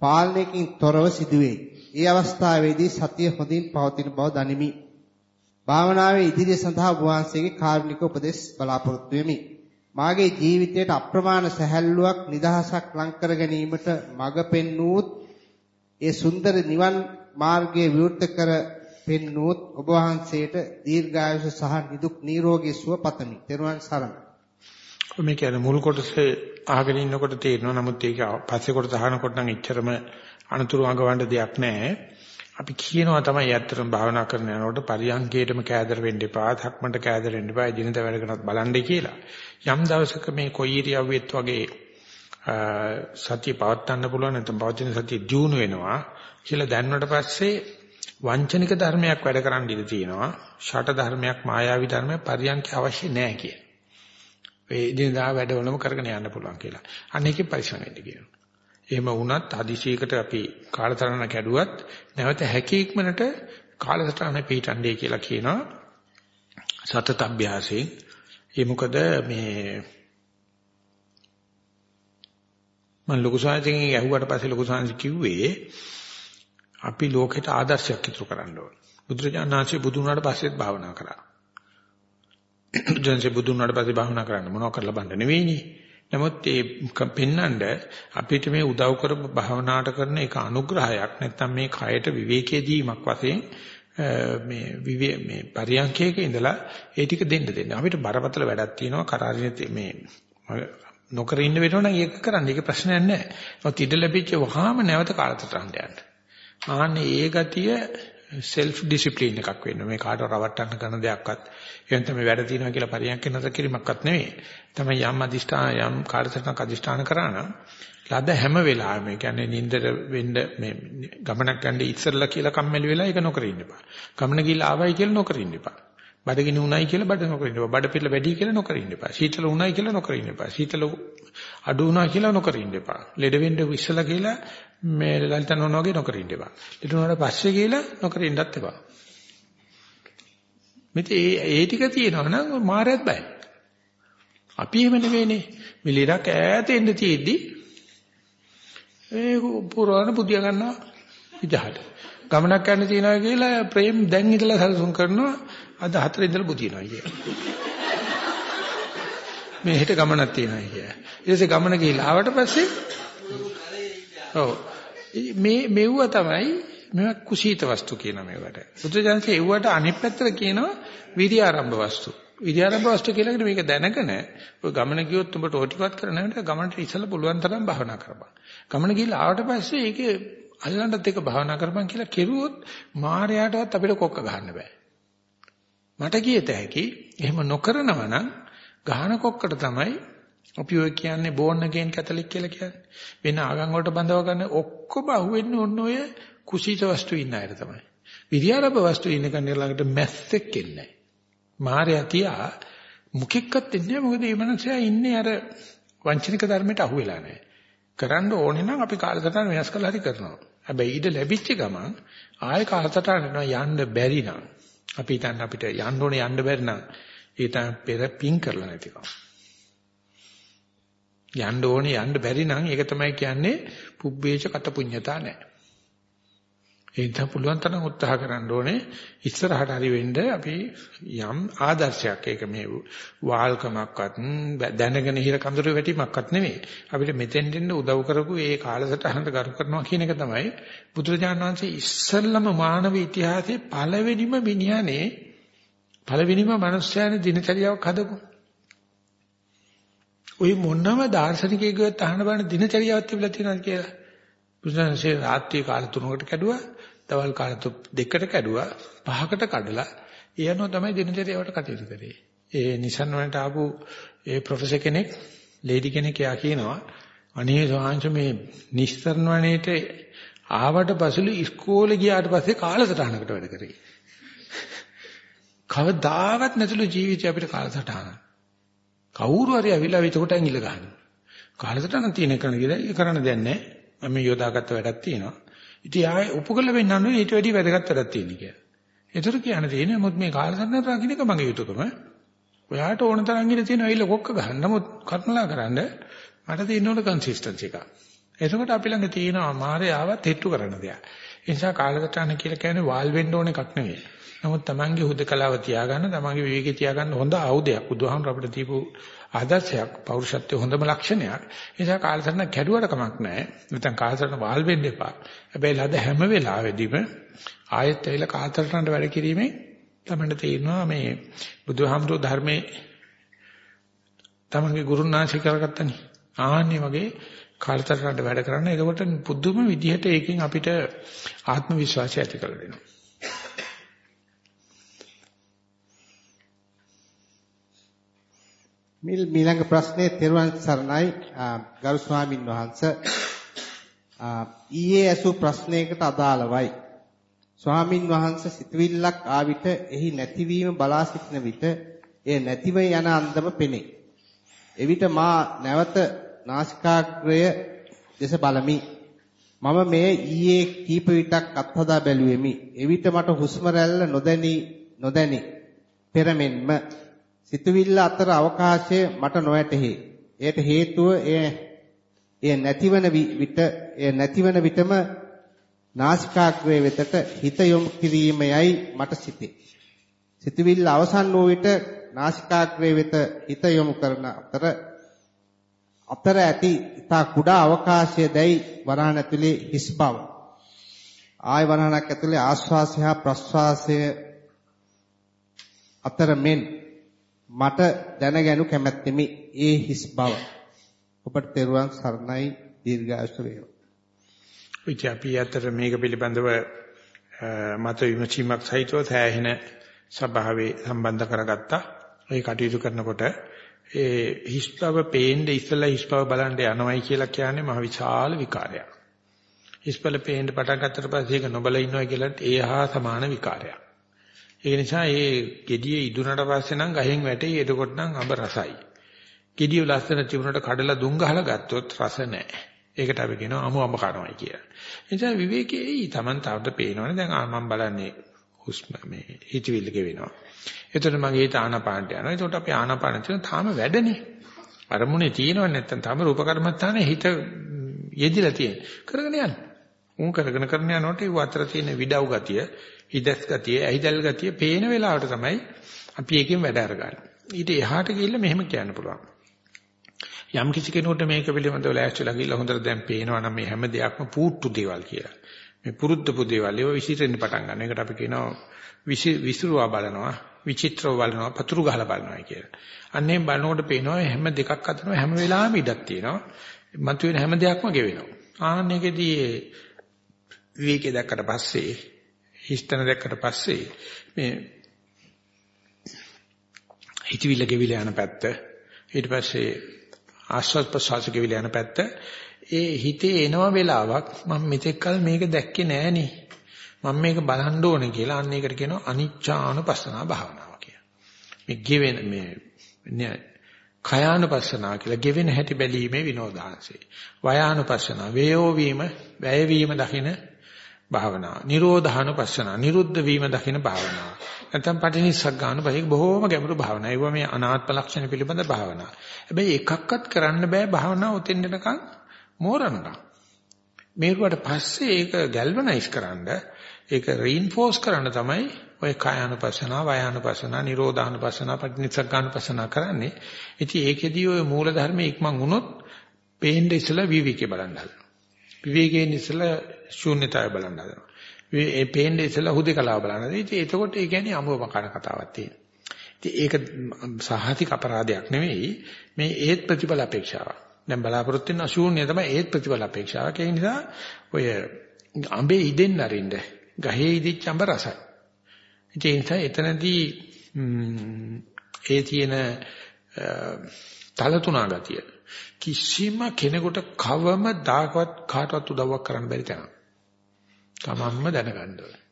පාලනයකින් තොරව සිදුවේ. ඒ අවස්ථාවේදී සතිය හොඳින් පවතින බව දනිමි. භාවනාවේ ඉදිරිය සඳහා වහන්සේගේ කාරුණික උපදෙස් බලාපොරොත්තු වෙමි. මාගේ ජීවිතයට අප්‍රමාණ සැහැල්ලුවක් නිදහසක් ලං කර ගැනීමට මඟ පෙන්වූත් ඒ සුන්දර නිවන් මාර්ගයේ විවෘත කර පෙන්වුවොත් ඔබ වහන්සේට දීර්ඝායුෂ සහ නිදුක් නිරෝගී සුව පතමි. ත්වන් සරණයි. මේ කියන්නේ මුල් කොටසේ අහගෙන ඉන්නකොට තේරෙනවා. නමුත් ඒක පස්සේ කොටස අහනකොට නම් එච්චරම අනතුරු අඟවන්න දෙයක් නැහැ. අපි කියනවා තමයි ඇත්තටම භාවනා කරන යනකොට පරියංගයේටම කෑදර වෙන්න එපා, ධක්මන්ට කෑදර වෙන්න එපා, ජීවිත වැඩ කරනත් බලන්නේ කියලා. යම් දවසක මේ කොයි ඉරියව්වෙත් වගේ සතිය පවත්වන්න පුළුවන් නැත්නම් පවතින සතිය දියුණු වෙනවා කියලා දැනනට පස්සේ වංචනික ධර්මයක් වැඩ කරන්න ඉඩ තියෙනවා. ෂට ධර්මයක් මායාවි ධර්මයක් පරියන්ක අවශ්‍ය නැහැ කිය. ඒ ඉදිනදා වැඩවලම කරගෙන යන්න පුළුවන් කියලා. අන්න ඒකේ පරිස්සම් වෙන්න කියනවා. එහෙම වුණත් අදිශීකට අපි කාලතරණ කැඩුවත් නැවත හැකීක්මනට කාලසටහන පිටින්ඩේ කියලා කියනවා. සතත අභ්‍යාසයෙන්. ඒ මොකද මේ මම ලොකු සාහිත්‍යයෙන් ඇහුවට පස්සේ ලොකු සාහිත්‍ය කිව්වේ අපි ලෝකෙට ආදර්ශයක් ඉතුරු කරන්න ඕන. බුදුරජාණන් වහන්සේ බුදු වුණාට පස්සෙත් භාවනා කරා. බුදුන්සේ බුදු වුණාට පස්සේ භාවනා කරන්න මොනව කරලා බණ්ඩ නෙවෙයිනේ. නමුත් ඒ පෙන්නඳ අපිට මේ උදව් කරපු භාවනාවට කරන එක අනුග්‍රහයක් නැත්නම් මේ කයට විවේකයේ දීමක් වශයෙන් මේ විවේ මේ පරියන්කයක ඉඳලා ඒ ටික දෙන්න දෙන්න. අපිට බරපතල වැඩක් තියෙනවා කරාරිනේ මේ නොකර ඉන්න වෙනවනම් ඒක කරන්න. ඒක ප්‍රශ්නයක් නැහැ. ඔත් ඉඩ ලැබිච්ච වහාම නැවත කාලසටහනට යන්න. ආන්නේ ඒ ගතිය self discipline එකක් වෙන්න. මේ කාට රවට්ටන්න කරන දෙයක්වත් එහෙනම් තමයි වැඩ තියෙනවා කියලා පරියන්ක නතර කිරීමක්වත් නෙවෙයි. තමයි යම් අදිෂ්ඨාන යම් කාර්යසටනක් අදිෂ්ඨාන කරා නම් ලද හැම වෙලාවෙම ඒ කියන්නේ නින්දට වෙන්න මේ ගමනක් යන්න ඉස්සරලා කියලා කම්මැලි වෙලා ඒක නොකර ඉන්න එපා. ගමන ගිහලා ආවයි කියලා නොකර ඉන්න එපා. බඩගිනි උණයි කියලා බඩ නොකර ඉන්න එපා. බඩ පිළ වැඩි කියලා නොකර ඉන්න එපා. සීතල උණයි කියලා නොකර ඉන්න එපා. සීතල අඩු වුණා කියලා නොකර ඉන්න එපා. ලෙඩ වෙන්න ඉස්සලා කියලා මේ ලලිතන වුණා වගේ නොකර ඉන්න එපා. ලෙඩ වුණාට පස්සේ කියලා නොකර ඉන්නත් එපා. මෙතේ ඒ ටික තියෙනවා නම් මාරයත් බයයි. අපි එහෙම නෙවෙයිනේ. මිලිරක් ඈත එන්න තියෙද්දි ඒ පුරාණ පුදිය ගන්නවා විදහට. ගමනක් යන්න තියනවා කියලා ප්‍රේම් දැන් ඉඳලා සැලසුම් කරනවා අද හතර ඉඳලා බුදිනවා කියලා. මේ හෙට ගමනක් තියෙනවා කියලා. ඊට පස්සේ ගමන ගිහිල්ලා ආවට පස්සේ ඔව් මේ මෙව්ව තමයි මේවා කුසීත වස්තු කියන මේවට. බුදුජානකේ එව්වට අනිත් පැත්තට කියනවා විරිය ආරම්භ වස්තු. විරිය ආරම්භ වස්තු කියලා කියන මේක දැනගෙන ඔය ගමන ගියොත් උඹට ඕටිපත් කරන්නට ගමනට ඉස්සලා පුළුවන් තරම් භාවනා කරපන්. ගමන ගිහලා ආවට පස්සේ ඒකේ අල්ලන්නත් එක භාවනා කරපන් කියලා කෙරුවොත් මායයටවත් අපිට කොක්ක ගහන්න බෑ. මට කියත හැකි එහෙම නොකරනව නම් ගහන කොක්කට තමයි අපි ඔය කියන්නේ බෝන් අගේන් කැතලික් කියලා කියන්නේ. වෙන ආගම් වලට බඳව ගන්න ඔක්කොම අහුවෙන්නේ ඔන්න ඔය කුසීත වස්තු ඉන්න අයට තමයි. විද්‍යාරබ වස්තු ඉන්න කෙනෙක් ළඟට මැස්සෙක් එන්නේ නැහැ. මායя තියා මුඛෙක්වත් එන්නේ මොකද මේ මනුස්සයා ඉන්නේ අර වංචනික ධර්මයට අහු වෙලා නැහැ. කරන්න ඕනේ නම් අපි කාලසටහන වෙනස් කරලා හරි කරනවා. හැබැයි ඊට ලැබිච්ච ගමන් ආයෙ කාලසටහන යනවා යන්න බැරි නම් අපි හිතන්න අපිට යන්න ඕනේ යන්න බැරි නම් ඒ තමයි පෙර පිං කරලා නැතිකම. යන්න ඕනේ යන්න බැරි නම් ඒක තමයි කියන්නේ පුබ්බේච කත පුඤ්ඤතා නැහැ. ඒ නිසා පුළුවන් තරම් උත්සාහ කරන්න ඕනේ. ඉස්සරහට හරි වෙන්න අපි යම් ආදර්ශයක් ඒක මේ වාල්කමක්වත් දැනගෙන හිර කඳුරු වැටීමක්වත් නෙවෙයි අපිට මෙතෙන් දෙන්න උදව් කරපු ඒ කාලසටහනට කරු කරනවා කියන එක තමයි බුදුරජාණන් වහන්සේ ඉස්සල්ලාම මානව ඉතිහාසයේ පළවෙනිම මිනිහනේ පළවෙනිම මනුස්සයානේ දිනචරියාවක් හදපු. ওই මොනම දාර්ශනිකයෙකුට අහන බලන දිනචරියාවක් තිබිලා තියෙනවද කියලා බුදුන්සේ රාත්‍රී කාල තුනකට කැඩුවා දවල් කාල දෙකකට කැඩුවා පහකට කඩලා ඒ අනුව තමයි දිනචරියාවට කටයුතු කරේ. ඒ නිසන් වලට ආපු ඒ ප්‍රොෆෙසර් කෙනෙක් ලේඩි කෙනෙක් යා කියනවා අනේ සෝංශ මේ නිස්තරණ වනේට ආවට පසුළු ඉස්කෝලේ ගියාට පස්සේ කාලසටහනකට වැඩ කරේ. කවදාවත් නැතුළු ජීවිතය අපිට කාලසටහන. කවුරු හරි ඇවිල්ලා එතකොට ඇඟිල්ල ගන්නවා. කාලසටහන තියෙන කරන කියලා කරන්න දෙයක් නැහැ. මම යොදාගත්ත වැඩක් තියෙනවා. ඉතින් ආයේ උපකල වෙන්නන්නේ ඊට වැඩි වැදගත් වැඩක් තියෙන කියලා. ඒතර කියන්න තියෙන්නේ මොකද මේ කාලසටහන රකින්න එක මගේ යුතුයකම. ඔයාට ඕන තරම් ඉන්න තියෙන අයිල කොක්ක ගන්න. නමුත් කර්මලා කරන්න මට තියෙන ඕන කන්සිස්ටන්සි එක. එතකොට අපි ළඟ තියෙනවා මාරේ ආවත් හෙට්ටු කරන දෙයක්. ඒ නිසා කාලසටහන කියලා කියන්නේ වාල් වෙන්න ඕන එකක් නෙවෙයි. නමුත් Tamange හුදකලාව තියාගන්න, Tamange විවේකී තියාගන්න හොඳ ආයුධයක්. බුදුහාමුදුර අපිට දීපු ආදර්ශයක්, පෞරුෂත්වයේ හොඳම ලක්ෂණයක්. ඒ නිසා කාලසටහන කැඩුවට කමක් නැහැ. නැත්නම් කාලසටහන වාල් වෙන්න එපා. හැබැයි ලද හැම වෙලාවෙදීම ආයෙත් ඇවිල්ලා කාලසටහනට වැඩ කිරීමෙන් තමයි තේරෙනවා මේ බුදුහාමුදුර ධර්මයේ Tamange ගුරුනාශි කරගත්තනේ. ආන්නේ වගේ කාලසටහනට වැඩ කරන්න. එතකොට පුදුම විදිහට ඒකෙන් අපිට ආත්ම විශ්වාසය ඇති කරලා දෙනවා. මීළඟ ප්‍රශ්නේ තෙරුවන් සරණයි ගරු ස්වාමින් වහන්සේ ඊයේ ඇසූ ප්‍රශ්නයකට අදාළවයි ස්වාමින් වහන්සේ සිතවිල්ලක් ආවිත එහි නැතිවීම බලා සිටින විට එය නැතිව යන අන්දම පෙනේ. එවිට මා නැවත නාසිකාග්‍රය දෙස බලමි. මම මේ ඊයේ කීප විටක් අත්හදා බැලුවෙමි. එවිට මට හුස්ම රැල්ල නොදැනි නොදැනි පෙරමෙන්ම සිතුවිල්ල අතර අවකාශය මට නොඇතෙහි. එයට හේතුව එය එය නැතිවන විට එය නැතිවන විටම නාසිකාග්‍රේ වෙතට හිත යොමු කිරීමයයි මට සිතේ. සිතුවිල්ල අවසන් වූ විට නාසිකාග්‍රේ වෙත හිත යොමු කරන අතර අතර ඇති ඉතා කුඩා අවකාශය දැයි වරහන් ඇතුලේ හිස් බව. ආය වරහනක් ඇතුලේ ආශ්වාසය හා ප්‍රශ්වාසය අතර මෙන් මට දැනගනු කැමැත්තෙමි ඒ හිස් බව. ඔබට තෙරුවන් සරණයි දීර්ඝායුෂ වේවා. ඉතින් අපි අතර මේක පිළිබඳව මත විමසීමක් සහිතව සෑහෙන සභාවේ සම්බන්ධ කරගත්තා. ඒ කටයුතු කරනකොට ඒ හිස්බව පේන්නේ ඉස්සලා හිස්බව බලන්න යනවයි කියලා කියන්නේ මහ විශාල විකාරයක්. හිස්බල පේන්න පටන් ගත්තට පස්සේ ඒක නොබල ඉන්නවා කියලත් ඒ හා සමාන විකාරයක්. ඒ නිසා ඒ gediye ඉදුණට පස්සේ නම් ගහෙන් වැටෙයි එතකොට නම් අඹ රසයි. gediye ලස්සන තිබුණට කඩලා දුම් ගහලා ගත්තොත් රස නැහැ. ඒකට අපි කියනවා අමු අඹ කනවායි කියලා. ඒ නිසා විවේකයේ Taman තාවද පේනවනේ දැන් ආ මම බලන්නේ හුස්ම මේ හිතවිල්ල ගෙවෙනවා. එතකොට මගේ හිත ආනාපානට යනවා. එතකොට අපි ආනාපාන කියන තාම වැඩනේ. අරමුණේ තියෙනව නැත්තම් තාම රූප කර්මත්තානේ හිත යෙදිලා තියෙන. කරගෙන යන්න. උන් කරගෙන කරගෙන යනකොට ඒ අතර තියෙන විඩව් ගතිය, හිදස් ගතිය, ඇහිදල් ගතිය පේන වෙලාවට තමයි අපි එකෙන් වැඩ අරගන්නේ. ඊට එහාට ගිහිල්ලා මෙහෙම කියන්න පුළුවන්. යම් කිසි කෙනෙකුට මේක පිළිබඳව ලෑස්තිලා ගිහිල්ලා හොඳට දැන් පේනවා නම් මේ හැම දෙයක්ම පූට්ටු දේවල් කියලා. මේ පුරුද්දපු දේවල් ඒවා විසිරෙන්න පටන් ගන්න. ඒකට අපි කියනවා විසිරුවා බලනවා, විචිත්‍රව බලනවා, පතුරු ගහලා බලනවා කියලා. අන්නේ බලනකොට පේනවා හැම දෙකක් අතරම හැම වෙලාවෙම ඉඩක් තියෙනවා. මතුවෙන හැම දෙයක්ම ගෙවෙනවා. ආන්නේකදී විවේකේ දැක්කට පස්සේ හිස්තන දැක්කට පස්සේ මේ හිතවිල්ල ගෙවිල යන පැත්ත ඊට පස්සේ ආස්වාද ප්‍රසවාස ගෙවිල යන පැත්ත ඒ හිතේ එනවා වෙලාවක් මම මෙතෙක්කල් මේක දැක්කේ නෑනේ මම මේක බලන්න ඕනේ කියලා අන්න ඒකට කියනවා අනිච්චානුපස්සනා භාවනාව කියලා. මේ ගෙවෙන මේ කයානුපස්සනා කියලා ගෙවෙන හැටි බැලීමේ විනෝදාංශේ. වයානුපස්සනා වේයෝ වීම, වැය වීම දකින භාවනාව. නිරෝධානුපස්සනා නිරුද්ධ වීම දකින භාවනාව. නැත්නම් පටිනිස්සග්ගාන බහික බොහෝම ගැඹුරු භාවනාව. ඒවා මේ අනාත්ම ලක්ෂණ පිළිබඳ භාවනාව. හැබැයි එකක්වත් කරන්න බෑ භාවනාව උතෙන් යනකම් මෝරණකම්. මේකට පස්සේ ඒක ගැල්වනයිස් කරන්න ඒක රීන්ෆෝස් කරන්න තමයි ඔය කායानुපස්සනා, වායානුපස්සනා, නිරෝධානුපස්සනා, පටිනිස්සග්ගානුපස්සනා කරන්නේ. ඉතින් ඒකෙදී ඔය මූල ධර්ම ඉක්මන් වුණොත් පේන්න ඉස්සලා විවිකේ බලන්න හදනවා. විවේකයෙන් ඉස්සලා ශූන්‍යතාවය බලන්න හදනවා. ඒ පේන්නේ ඉස්සලා හුදේකලාව බලන්න. ඉතින් එතකොට ඒ කියන්නේ අමුව මකන කතාවක් තියෙනවා. ඉතින් ඒක සාහතික අපරාධයක් නෙවෙයි මේ ඒත් ප්‍රතිඵල අපේක්ෂාවක්. දැන් බලාපොරොත්තු වෙන ශූන්‍ය තමයි ඒත් ප්‍රතිඵල අපේක්ෂාවක්. ඒ නිසා ඔය අඹේ ඉදෙන්න අරින්න ගහේ ඉදිච්ච අඹ රසයි. ඒ නිසා එතනදී ඒ තියෙන තල තුනා ගතිය කිසිම කෙනෙකුට කවම දාකවත් කාටවත් උදව්වක් කරන්න බැරි තැන. තමන්ම දැනගන්න ඕනේ.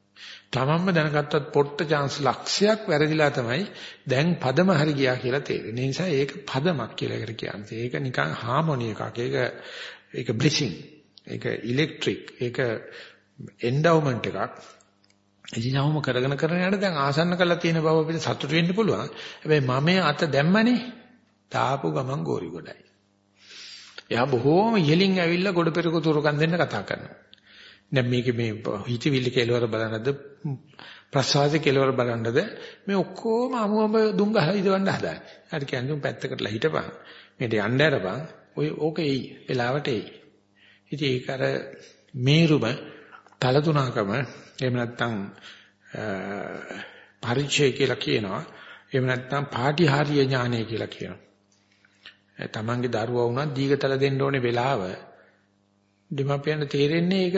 තමන්ම දැනගත්තත් පොට්ට chance ලක්ෂයක් වැරදිලා තමයි දැන් පදම හරි ගියා කියලා තේරෙන්නේ. ඒ නිසා ඒක පදමක් කියලා එකට කියන්නේ. ඒක නිකන් හාමොනි එකක්. ඒක ඒක බ්ලෙසිං. ඒක ඉලෙක්ට්‍රික්. ඒක එන්ඩවුමන්ට් එකක්. ඉතින්වම කරගෙන කරගෙන යන දැන් ආසන්න කරලා තියෙන බව අපිට සතුටු වෙන්න පුළුවන්. හැබැයි මම අත දැම්මනේ. තාපු ගමන් ගෝරි ගොඩයි. එයා බොහෝම ඉහලින් ඇවිල්ලා ගොඩ පෙරක තුරකන් දෙන්න කතා කරනවා. දැන් මේකේ මේ හිතවිලි කෙලවර බලන්නද ප්‍රසවාසයේ කෙලවර බලන්නද මේ ඔක්කොම අමුඹ දුම් ගහලා ඉදවන්න හදාන්නේ. හරි කියන්නේ උන් පැත්තකටලා හිටපන්. මේට යන්න ඇරපන්. ඔය ඕක එයි. වෙලාවට එයි. ඉතින් ඒක අර මේරුම තලතුණකම එහෙම නැත්නම් පරිචය කියලා කියනවා. එහෙම නැත්නම් පාටිහාරීය ඥානය කියලා කියනවා. තමන්ගේ දරුවා වුණා දීගතල දෙන්න ඕනේ වෙලාව දෙමාපියන් තේරෙන්නේ ඒක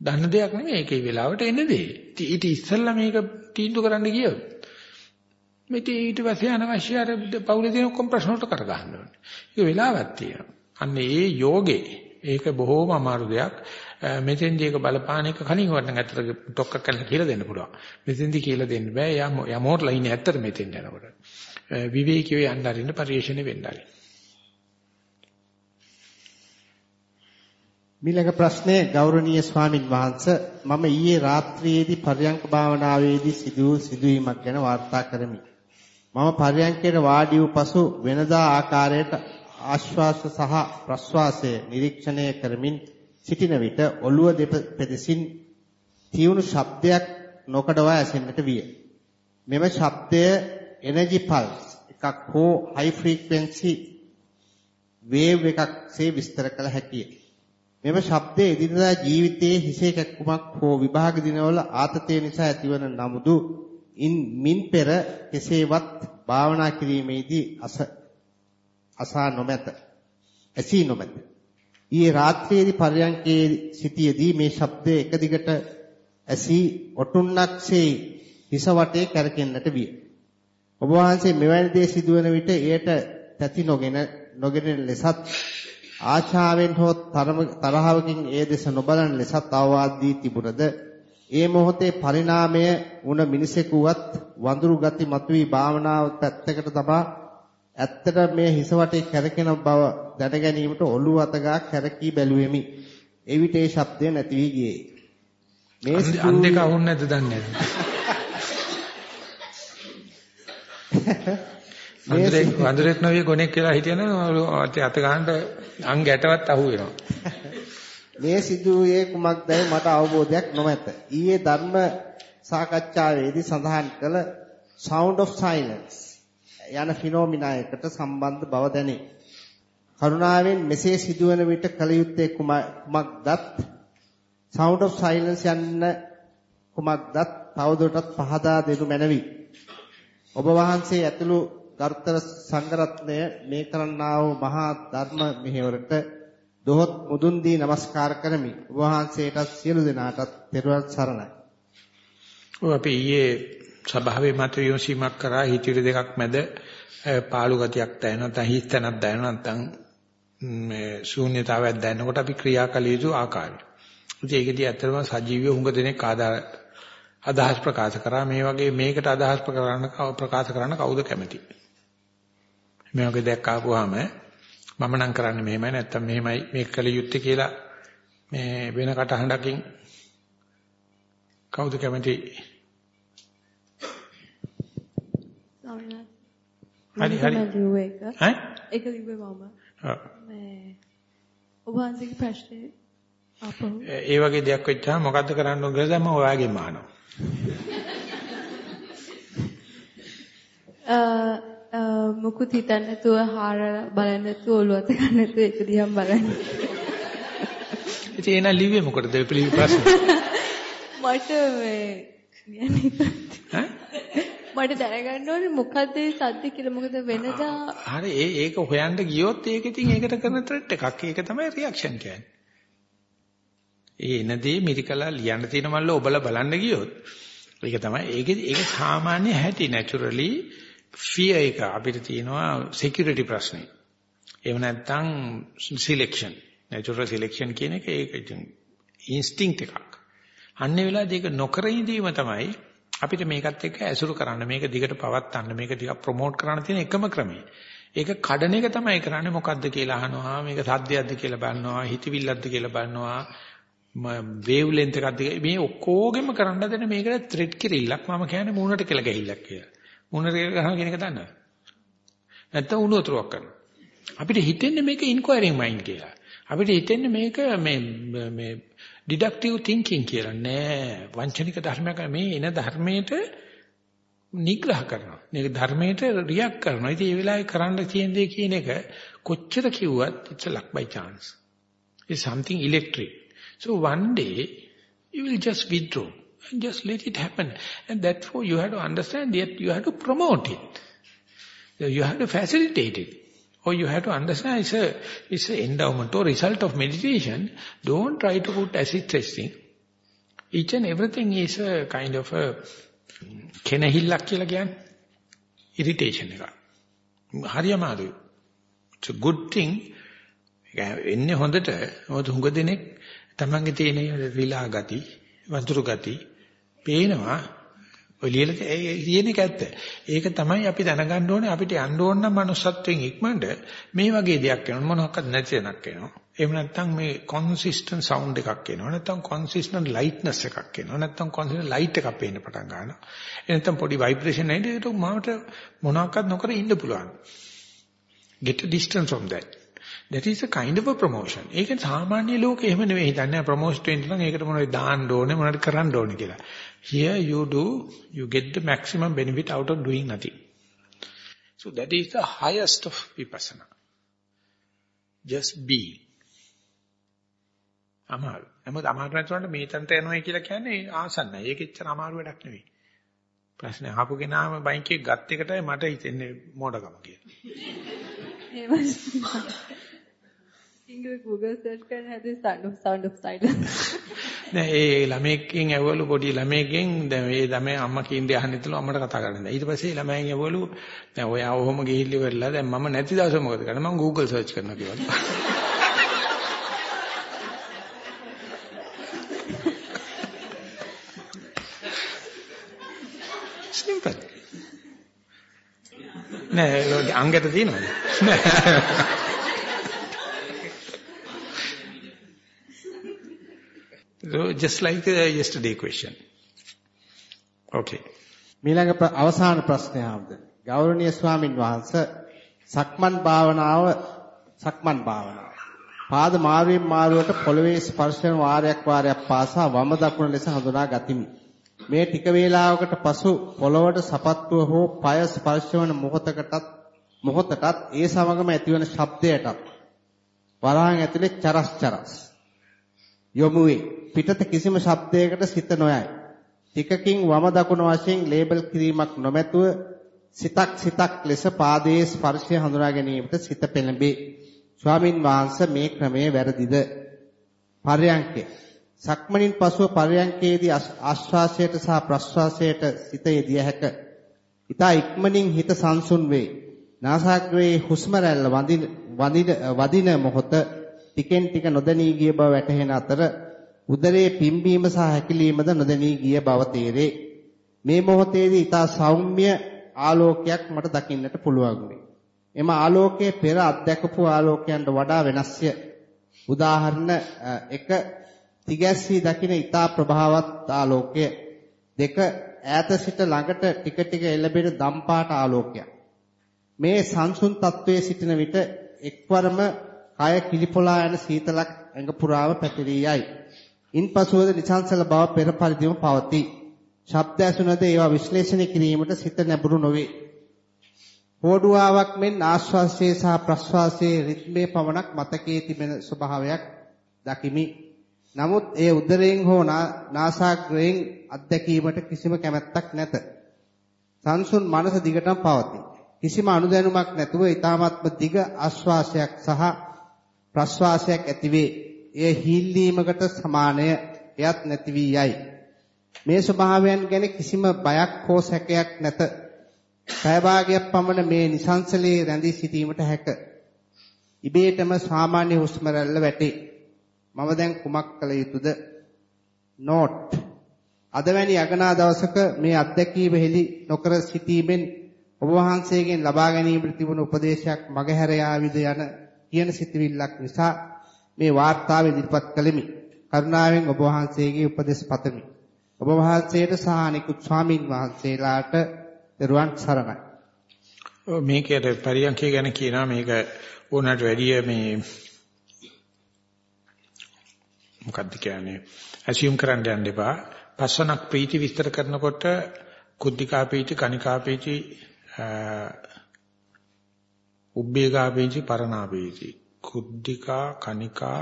දන්න දෙයක් නෙමෙයි ඒකේ වෙලාවට එන දේ. ඊට ඉස්සෙල්ලා මේක තීන්දුව කරන්න ගියොත් මෙතේ ඊට පස්සේ අනවශ්‍ය අර පවුලේ තියෙන ඔක්කොම ප්‍රශ්න වලට කර ගන්න ඕනේ. ඒක වෙලාවක් තියෙනවා. අන්න ඒ යෝගේ ඒක බොහෝම අමාරු දෙයක්. මෙතෙන්දී ඒක බලපාන එක කලින් වටන ඇත්තට ඩොක්ක කරලා කියලා දෙන්න පුළුවන්. මෙතෙන්දී කියලා දෙන්න බෑ. යා යමෝර්ලා ඉන්නේ ඇත්තට මෙතෙන් යනකොට. විවේකීව යන්න අරින්න පරිශ්‍රණය වෙන්න අරින්න. මීළඟ ප්‍රශ්නේ ගෞරවනීය ස්වාමින් වහන්සේ මම ඊයේ රාත්‍රියේදී පර්යංක භාවනාවේදී සිදු වූ සිදුවීමක් ගැන වාර්තා කරමි. මම පර්යංකයට වාඩි වූ පසු වෙනදා ආකාරයට ආශ්වාස සහ ප්‍රශ්වාසය නිරීක්ෂණය කරමින් සිටින විට ඔළුව දෙපෙදෙසින් තියුණු ශබ්දයක් නොකඩවා ඇසෙන්නට විය. මෙම ශබ්දය එනර්ජි පල්ස් එකක් හෝ හයි ෆ්‍රීකවන්සි වේව් එකක්සේ විස්තර කළ හැකිය. මෙම ශබ්දයේ එදිනදා ජීවිතයේ හිසේ කැක්කුමක් හෝ විභාග දිනවල ආතතිය නිසා ඇතිවන නමුදු ඉන් මින් පෙර කෙසේවත් භාවනා කිරීමේදී අස අසා නොමැත. ඇසී නොමැත. ඊයේ රාත්‍රියේදී පර්යංකයේ සිටියේදී මේ ශබ්දය එක දිගට ඇසී ඔටුන්නක්සේ හිස වටේ කැරකෙන්නට විය. ඔබ වහන්සේ මෙවැනි දේ සිදුවන විට එයට තැති නොගෙන නොගෙන ලෙසත් ආශාවෙන් හෝ තරහවකින් ඒ දෙස නොබලන ලෙසත් අවවාද දී තිබුණද ඒ මොහොතේ පරිණාමය වුණ මිනිසෙකුවත් වඳුරු ගති මතුවී භාවනාව පැත්තකට තබා ඇත්තට මේ හිස වටේ කැරකෙන බව දැන ගැනීමට ඔළුව අතගා කැරකී බැලුවෙමි. එවිට ඒ ශබ්දය නැති වී ගියේ. මේ අන්දේක වුණ නැද්ද දන්නේ නැහැ. වඳුරෙක් වඳුරෙක් නොවේ ගොනෙක් කියලා හිටියනම් අත ගන්නට අං ගැටවත් අහු වෙනවා. මේ සිදුවේ කුමක්දයි මට අවබෝධයක් නොමැත. ඊයේ ධර්ම සාකච්ඡාවේදී සඳහන් කළ sound of silence යන ෆිනෝමිනා එකට සම්බන්ධ බව දැනේ. කරුණාවෙන් මෙසේ සිදුවන විට කල යුත්තේ කුමක්දත් sound of silence යන්න කුමක්දත් තවදුරටත් පහදා දෙනු මැනවි. ඔබ වහන්සේ ඇතුළු ගර්ථර සංඝරත්නය මේ කරන්නා වූ මහා ධර්ම මෙහෙවරට දොහොත් මුදුන් දී নমස්කාර කරමි. ඔබ වහන්සේටත් සියලු දෙනාටත් තෙරුවන් සරණයි. ඔව් අපි ඊයේ සභාවේ මත විමසීමක් කරා හිතිරි දෙකක් මැද පාළු ගතියක් දැනෙන නැත්නම් හිස්තැනක් දැනෙන නැත්නම් මේ ශූන්‍යතාවයක් දැනෙනකොට අපි ක්‍රියා කළ යුතු ආකාරය. ඉතින් ඒකදී ඇත්තටම සජීවී හුඟ දෙනෙක් අදහස් ප්‍රකාශ කරා මේ වගේ මේකට අදහස් ප්‍රකාශ කරන්න කවුද කැමති? මේ වගේ දෙයක් ආපුවාම මම නම් කරන්නේ මෙහෙමයි නැත්තම් මෙහෙමයි මේක කළ යුත්තේ කියලා මේ වෙන කටහඬකින් කවුද කැමති? හරි හරි. ඈ? ඒක ලිව්වේ මම. මේ ඔබ වහන්සේගේ ප්‍රශ්නේ අපහු ඒ වගේ දෙයක් වෙච්චාම මොකද්ද කරන්න ඕන කියලා මම ඔයාගෙන් අහනවා මුකුත් හිතන්නේ නැතුව හාර බලන්නේ නැතුව ඔළුව අත ගන්න නැතුව ඒක දිහා බලන්නේ. ඉතින් එන ලිව්වේ මොකටද පිළිවි ප්‍රශ්න? මට මේ කියන්නේ මට දැනගන්න ඕනේ මොකද්ද මේ සද්ද කියලා මොකද වෙනදා හරි ඒ ඒක හොයන්න ගියොත් ඒක ඉතින් ඒකට කරන ත්‍රෙට් එකක්. ඒක තමයි රියැක්ෂන් කියන්නේ. ඒ එනදී මිරිකලා ලියන්න තියෙන මල්ල ඔබලා බලන්න ගියොත් ඒක තමයි ඒක ඒක සාමාන්‍ය හැටි naturally fear එක අපිට තියෙනවා security ප්‍රශ්නේ. එහෙම නැත්නම් selection natural selection කියන එක ඒක ඉතින් instinct එකක්. අන්නේ වෙලාවදී ඒක නොකර ඉඳීම තමයි අපිට මේකත් එක්ක ඇසුරු කරන්න මේක දිගට පවත්වන්න මේක ටිකක් ප්‍රොමෝට් කරන්න තියෙන එකම ක්‍රමය. ඒක කඩන එක තමයි කරන්නේ මොකද්ද කියලා අහනවා මේක සද්දයක්ද කියලා බලනවා හිතවිල්ලක්ද කියලා බලනවා වේව් ලෙන්ත් එකක්ද මේ ඔක්කොගෙම කරන්න දෙන මේකට ත්‍රෙඩ් කිරිල්ලක් මම කියන්නේ මූණට කියලා ගහිල්ලක් කියලා. මූණට කියලා ගහන කෙනෙක් දන්නවද? නැත්තම් උණු වතුරක් කරනවා. අපිට හිතෙන්නේ මේක ඉන්ක්වයරිං මයින්ඩ් කියලා. අපිට හිතෙන්නේ මේක මේ මේ ඩිඩක්ටිව් තින්කින් කියලා නෑ වංචනික ධර්මයක් මේ එන ධර්මයට නිග්‍රහ කරනවා. මේක ධර්මයට රියැක්ට් කරනවා. ඉතින් මේ වෙලාවේ කරන්න තියෙන දේ කියන එක කොච්චර කිව්වත් it's a luck by chance. It's something electric. So one day you will just withdraw and just let it happen. And therefore you have to understand that you have to promote it. You have to facilitate it. Or you have to understand it's a it's an endowment or result of meditation. Don't try to put acid testing. Each and everything is a kind of a කෙනහිල්ලක් කියලා කියන්නේ irritation එක. හරි අමාරුයි. It's a good thing. එන්නේ හොඳට මොකද හුඟ දෙනෙක් තමන්ගේ තියෙන විලා ගති, වඳුරු ගති පේනවා ඔය ලියලා තියෙන එක ඇත්ත. ඒක තමයි අපි දැනගන්න ඕනේ අපිට යන්න ඕන නම් manussත්වෙන් ඉක්මනට මේ වගේ දෙයක් වෙනවා මොනවාක්වත් නැති දෙයක් වෙනවා. එහෙම නැත්නම් මේ consistent sound එකක් එනවා. නැත්නම් consistent lightness එකක් එනවා. නැත්නම් consistent light එකක් පේන්න පටන් ගන්නවා. ඒ නැත්නම් පොඩි vibration එකයි ඒක මමට මොනවාක්වත් නොකර ඉන්න පුළුවන්. get a distance from that. That is a kind of a promotion. ඒක සාමාන්‍ය ලෝකෙ එහෙම නෙවෙයි හිතන්නේ ප්‍රොමෝට් වෙන්න නම් ඒකට මොනවද දාන්න ඕනේ මොනවද කරන්න ඕනේ කියලා. Here you do, you get the maximum benefit out of doing nothing. So that is the highest of vipassana. Just be. අමාරු. නමුත් අමාරු නැතුවට මේ තන්ට යනවා කියලා කියන්නේ ආසන්නයි. ඒක එච්චර අමාරු වැඩක් නෙවෙයි. ප්‍රශ්නේ අහපු කෙනාම බයික් එක ගත් එකටයි මට හිතෙන්නේ මෝඩකම කියලා. ඉංග්‍රීසි Google search කරන හැදී sound of sound of silence. නෑ ඒ ළමයෙක්ගෙන් ඇහුවලු පොඩි ළමයෙක්ගෙන් දැන් මේ ළමයා අම්මා කීන්ද අහන්න ඉතල අම්මට කතා කරන්න. ඊට පස්සේ ළමයන් ඇහුවලු දැන් ඔයා ඔහොම ගිහිල්ලි වෙරලා දැන් මම නැති දවසේ මොකද කරන්නේ? මම Google search කරනවා කිව්වලු. සිම්පල්. නෑ අංගයට තියෙනවද? නෑ. So just like uh, yesterday question. Okay. මීළඟ අවසාන ප්‍රශ්නය ආවද? ගෞරවනීය ස්වාමින් වහන්සේ සක්මන් භාවනාව සක්මන් භාවනාව. පාද මාරුවෙන් මාරුවට පොළවේ ස්පර්ශන වාරයක් වාරයක් පාසා වම දකුණ ලෙස හඳුනා ගතිමි. මේ ටික වේලාවකට පසු පොළවට සපත්තුව හෝ পায় ස්පර්ශවන මොහොතකටත් මොහොතටත් ඒ සමගම ඇතිවන ශබ්දයටත් වරහන් ඇතුලේ චරස් චරස් යොමු වේ. පිටත කිසිම ශබ්දයකට සිත නොයයි. ටිකකින් වම දකුණ වශයෙන් ලේබල් කිරීමක් නොමැතුව සිතක් සිතක් ලෙස පාදයේ ස්පර්ශය හඳුනා ගැනීමට සිත පෙළඹේ. ස්වාමින් වහන්සේ මේ ක්‍රමය වැරදිද? පර්යංකය. සක්මණින් පසුව පර්යංකයේදී ආශ්වාසයට සහ ප්‍රශ්වාසයට සිත යෙදිය හැක. ඊතා ඉක්මනින් හිත සංසුන් වේ. නාසාග්‍රයේ හුස්ම රැල්ල වදින වදින මොහොත ටිකෙන් ටික නොදැනී ගිය බව වැටහෙන අතර උදරයේ පිම්බීම සහ හැකිලීමද නොදැනී ගිය බව තේරේ. මේ මොහොතේදී ඊට සෞම්‍ය ආලෝකයක් මට දකින්නට පුළුවන් වේ. එම ආලෝකයේ පෙර අත්දැකපු ආලෝකයන්ට වඩා වෙනස්ය. උදාහරණ 1 තිගැස්සී දකින ඊට ප්‍රභාවත් ආලෝකය. දෙක ඈත සිට ළඟට ටික ටික එළඹෙන දම්පාට ආලෝකයක්. මේ සංසුන් තත්වයේ සිටින විට එක්වරම කය කිලිපොලා යන සීතලක් ඇඟ පුරාම පැතිරී යයි. ඉන්පසුවද නිසංසල බව පෙර පරිදිම පවතී. ශබ්ද ඇසුනද ඒවා විශ්ලේෂණය කිරීමට සිත නැඹුරු නොවේ. හෝඩුවාවක් මෙන් ආශ්වාසයේ සහ ප්‍රශ්වාසයේ රිද්මේ පමණක් මතකයේ තිබෙන ස්වභාවයක් දකිමි. නමුත් ඒ උදරයෙන් හෝ නාසාග්‍රයෙන් අත්දැකීමට කිසිම කැමැත්තක් නැත. සංසුන් මනස දිගටම පවතී. කිසිම අනුදැනුමක් නැතුව ඊ타මාත්ම දිග ආශ්වාසයක් සහ ප්‍රශ්වාසයක් ඇතිවේ. එය හීල්ලීමකට සමානය. එයත් නැති වී යයි. මේ ස්වභාවයන් ගැන කිසිම බයක් හෝ සැකයක් නැත. සහභාගයක් පමණ මේ නිසංසලේ රැඳී සිටීමට හැක. ඉබේටම සාමාන්‍ය හුස්ම රැල්ල වැටේ. මම දැන් කුමක් කළ යුතුද? නෝට් අද වැනි අගනා දවසක මේ අත්දැකීම හෙලි නොකර සිටීමෙන් ඔබ වහන්සේගෙන් ලබා ගැනීමට තිබුණු උපදේශයක් මගහැර යාවිද යන කියන සිතවිල්ලක් නිසා මේ වාර්තාව ඉදිරිපත් කළෙමි. කරුණාවෙන් ඔබ වහන්සේගේ උපදෙස් පතමි. ඔබ වහන්සේට සහ අනිකුත් ස්වාමින් වහන්සේලාට දරුවන් සරණයි. මේකේ පරියන්කේ ගැන කියනවා මේක ඕනට වැඩිය මේ මොකක්ද කියන්නේ ඇසියුම් කරන්න යන්න එපා. පස්සනක් ප්‍රීති විස්තර කරනකොට කුද්ධිකා ප්‍රීති කනිකා ප්‍රීති උබ්බේගා ප්‍රීති පරණා ප්‍රීති කුද්ධිකා කනිකා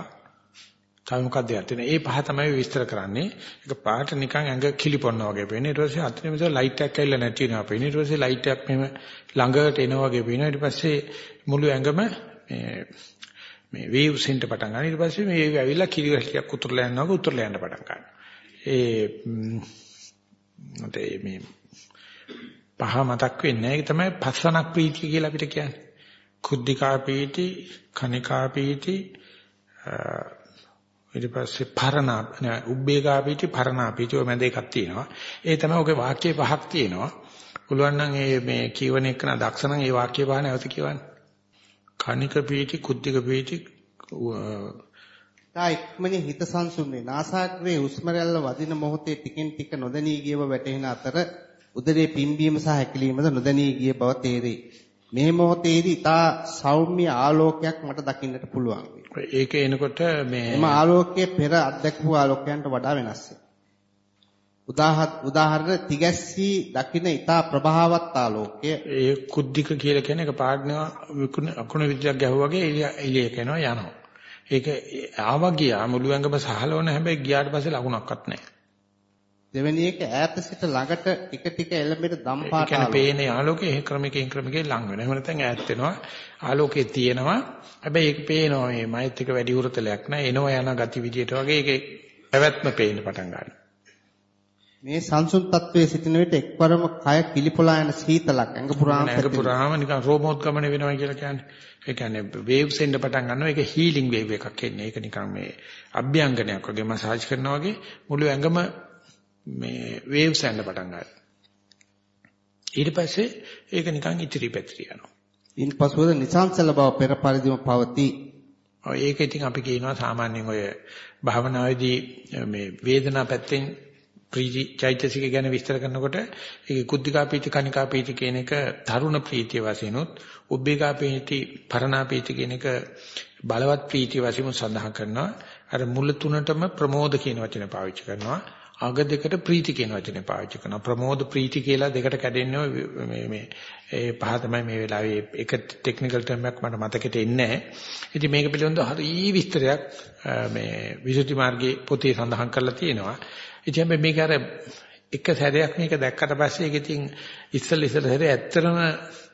තව මොකක්ද යන්නේ ඒ පහ තමයි විස්තර කරන්නේ. ඒක පාට නිකන් ඇඟ කිලිපොන්නා වගේ පේන. ඊට පස්සේ අතන මෙතන ලයිට් එකක් ඇවිල්ලා නැති වෙනවා පේන. ඊට පස්සේ ලයිට් එකක් මෙහෙම ළඟට එනවා වගේ පේනවා ඊට පස්සේ මුළු ඇඟම මේ මේ වේව්ස් හින්ට පටන් ගන්නවා ඊට පස්සේ මේ වේව් ඇවිල්ලා කිලි රැකියක් උතුරලා යනවා වගේ උතුරලා යන්න පටන් ගන්නවා. ඒ මතේ මේ පහ මතක් වෙන්නේ ඒක තමයි පස්සනක් ප්‍රීතිය කියලා අපිට කියන්නේ. කුද්ධිකා පීති, කනිකා පීති, ඊට පස්සේ පරණා නෑ උබ්බේකා පීති, පරණා පීති ඔය මැද එකක් තියෙනවා. ඒ තමයි ඔගේ වාක්‍ය පහක් තියෙනවා. පුළුවන් නම් මේ මේ කියවන එක නා දක්ෂ නම් ඒ වාක්‍ය පහ නැවත කියවන්න. කනික පීති, කුද්ධික පීති තා ඉක්මනින් හිත සංසුන්නේ නාසාග්‍රේ හුස්ම රැල්ල වදින මොහොතේ ටිකෙන් ටික නොදැනී ගියව වැටෙන අතර උදරයේ පිම්බීම සහ හැකිලීමද නොදැනී ගිය බව තේරේ. මේ මොහොතේදී ඊටා සෞම්‍ය ආලෝකයක් මට දකින්නට පුළුවන්. ඒක එනකොට මේ එම ආලෝකයේ පෙර අත්දැකපු ආලෝකයන්ට වඩා වෙනස්ය. උදාහරණ තිගැස්සී දකින්න ඊටා ප්‍රභාවත් ආලෝකය. ඒ කුද්ධික කියලා කියන්නේ ඒක පාඩනවා අකුණු විද්‍යාවක් ගැහුවා වගේ එළිය යනවා. ඒක ආවා ගියා මුළු ඇඟම සහලවන හැබැයි ගියාට පස්සේ ලකුණක්වත් නැහැ. දෙවෙනි එක ඈත සිට ළඟට ටික ටික එළඹෙන දම් පාට ආලෝකය. පේන ආලෝකයේ ක්‍රමකින් ක්‍රමකින් ලඟ වෙනවා. එහෙම නැත්නම් ඈත් වෙනවා. ආලෝකයේ තියෙනවා. හැබැයි ඒක පේනවා මේ මෛත් එක වැඩි උරතලයක් නෑ. එනවා යන ගති විදියට වගේ ඒකේ පැවැත්ම පේන්න පටන් ගන්නවා. මේ සංසුන් තත්වයේ සිටින විට එක්වරම කය කිලිපොලා යන සීතලක් ඇඟ පුරාම ඇඟ පුරාම නිකන් රෝමෝත්ගමන වෙනවා කියලා කියන්නේ. ඒ කියන්නේ වේව්ස් එන්න පටන් ගන්නවා. ඒක හීලින් වේව් එකක් එන්නේ. ඒක නිකන් මේ අභ්‍යංගනයක් වගේ මසාජ් කරනවා වගේ මුළු ඇඟම මේ වේව්ස් එන්න පටන් ගන්නවා. ඊට පස්සේ ඒක නිකන් ඉතිරි පැතිරි යනවා. ඉන්පසුවද නිසංසල බව පෙර පරිදිම පවතී. ඔය ඒක ඉතින් අපි කියනවා සාමාන්‍යයෙන් ඔය භාවනාවේදී මේ වේදනා පැත්තෙන් ප්‍රීති චෛතසික ගැන විස්තර කරනකොට ඒකේ කුද්ධිකා පීති කනිකා පීති කියන එක තරුණ ප්‍රීතිය වශයෙන් උත් උබ්බේකා පීති පරණා පීති කියන එක බලවත් ප්‍රීතිය වශයෙන් සඳහන් කරනවා අර මුල තුනටම ප්‍රමෝද කියන වචනේ පාවිච්චි කරනවා අග දෙකට ප්‍රීති කියන වචනේ පාවිච්චි කරනවා ප්‍රමෝද ප්‍රීති කියලා දෙකට කැඩෙන්නේ මේ මේ ඒ පහ තමයි මේ වෙලාවේ එක ටෙක්නිකල් ටර්ම් එකක් මට මතකෙට එන්නේ නැහැ. ඉතින් මේක පිළිබඳව හරි විස්තරයක් මේ විසුද්ධි මාර්ගයේ පොතේ සඳහන් කරලා තියෙනවා. ඉතින් හැබැයි මේක අර එක සැරයක් මේක දැක්කට පස්සේ ඒක ඉතින් ඉස්සෙල් ඉස්සෙල් හැරේ ඇත්තටම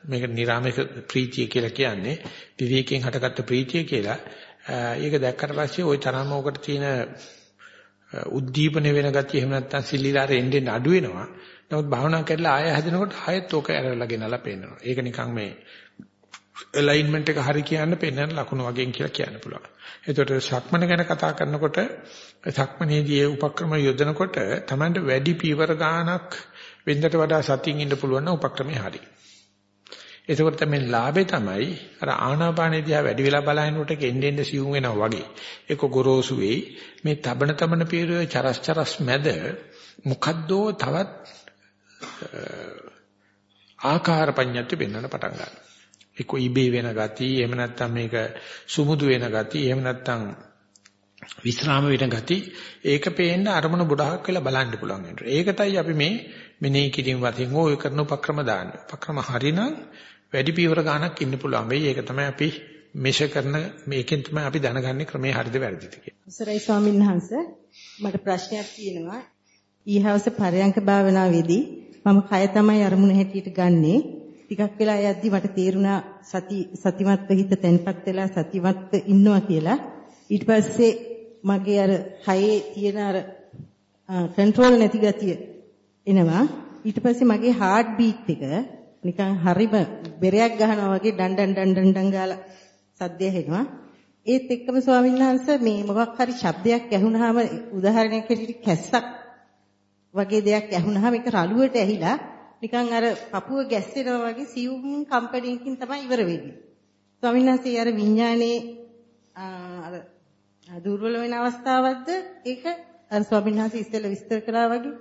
මේක නිරාමික ප්‍රීතිය කියලා කියන්නේ විවේකයෙන් හටගත්ත ප්‍රීතිය කියලා. ඒක දැක්කට පස්සේ ওই තරම උකට තියෙන උද්දීපන වෙන ගතිය එහෙම නැත්නම් සිල්ලිලාර එන්නේ අඩු වෙනවා. නමුත් භාවනා කරලා ආය හැදෙනකොට ආයෙත් ඕක ඇරලා ගෙනලා පේනවා. ඒක නිකන් මේ alignment එක හරි කියන්න පෙන්වන ලකුණු වගේ කියලා කියන්න පුළුවන්. එතකොට සක්මන ගැන කතා කරනකොට සක්මනේදී ඒ උපක්‍රම යොදනකොට Tamanට වැඩි පීවර ගානක් වෙනදට වඩා සතියින් ඉන්න පුළුවන් නම් උපක්‍රමේ හරි. එතකොට තමයි ලාභේ තමයි අර ආනාපානෙ දිහා වැඩි වෙලා බලනකොට එන්නේ එන්නේ සියුම් වෙනවා වගේ. ඒක ගොරෝසු වෙයි. මේ තබන තබන පීරුවේ චරස් චරස් මැද මොකද්දෝ තවත් ආකාර පඤ්ඤාති වෙන්නන පටන් ගන්නවා. ඒක ඉබේ වෙන ගතිය, එහෙම නැත්නම් මේක සුමුදු වෙන ගතිය, එහෙම නැත්නම් විස්රාම වෙන ගති ඒක පේන්න අරමුණ ගොඩාක් වෙලා බලන්න පුළුවන් වෙනවා. ඒකටයි අපි මේ මෙනෙහි කිරීම වශයෙන් ඕය කරන උපක්‍රම දාන්නේ. උපක්‍රම හරිනම් වැඩි පියවර ගන්නක් ඉන්න පුළුවන් වෙයි. ඒක තමයි අපි මෙෂර් කරන මේකෙන් තමයි අපි දැනගන්නේ ක්‍රමේ හරිද වැරදිද කියලා. සරයි ස්වාමීන් වහන්සේ මට ප්‍රශ්නයක් තියෙනවා. ඊහවස පරයන්ක භාවනාවේදී මම කය තමයි අරමුණ හැටියට ගන්නෙ. ටිකක් වෙලා යද්දි මට තේරුණා සති සතිමත්ව හිත තැන්පත් වෙලා සතිමත්ව ඉන්නවා කියලා. ඊට පස්සේ මගේ අර කයේ තියෙන අර කන්ට්‍රෝල් නැති ගතිය එනවා. ඊට පස්සේ මගේ හાર્ට් බීට් එක නිකන් හරිම බෙරයක් ගහනවා වගේ ඩන් ඩන් ඩන් ඩන් ඩන් ගාලා සද්දය හෙනවා. ඒත් එක්කම ස්වාමීන් වහන්සේ මේ මොකක් හරි ශබ්දයක් ඇහුනහම උදාහරණයක් හැටියට කැස්සක් වගේ දෙයක් ඇහුනහම ඒක රළුවට ඇහිලා නිකන් අර පපුව ගැස්සෙනවා වගේ සියුම් කම්පැනිකින් තමයි ඉවර වෙන්නේ. ස්වාමීන් වහන්සේ අර විඥානයේ අර දුර්වල වෙන අවස්ථාවක්ද ඒක අර ස්වාමීන් වහන්සේ ඉස්සෙල්ලා විස්තර කළා වගේ.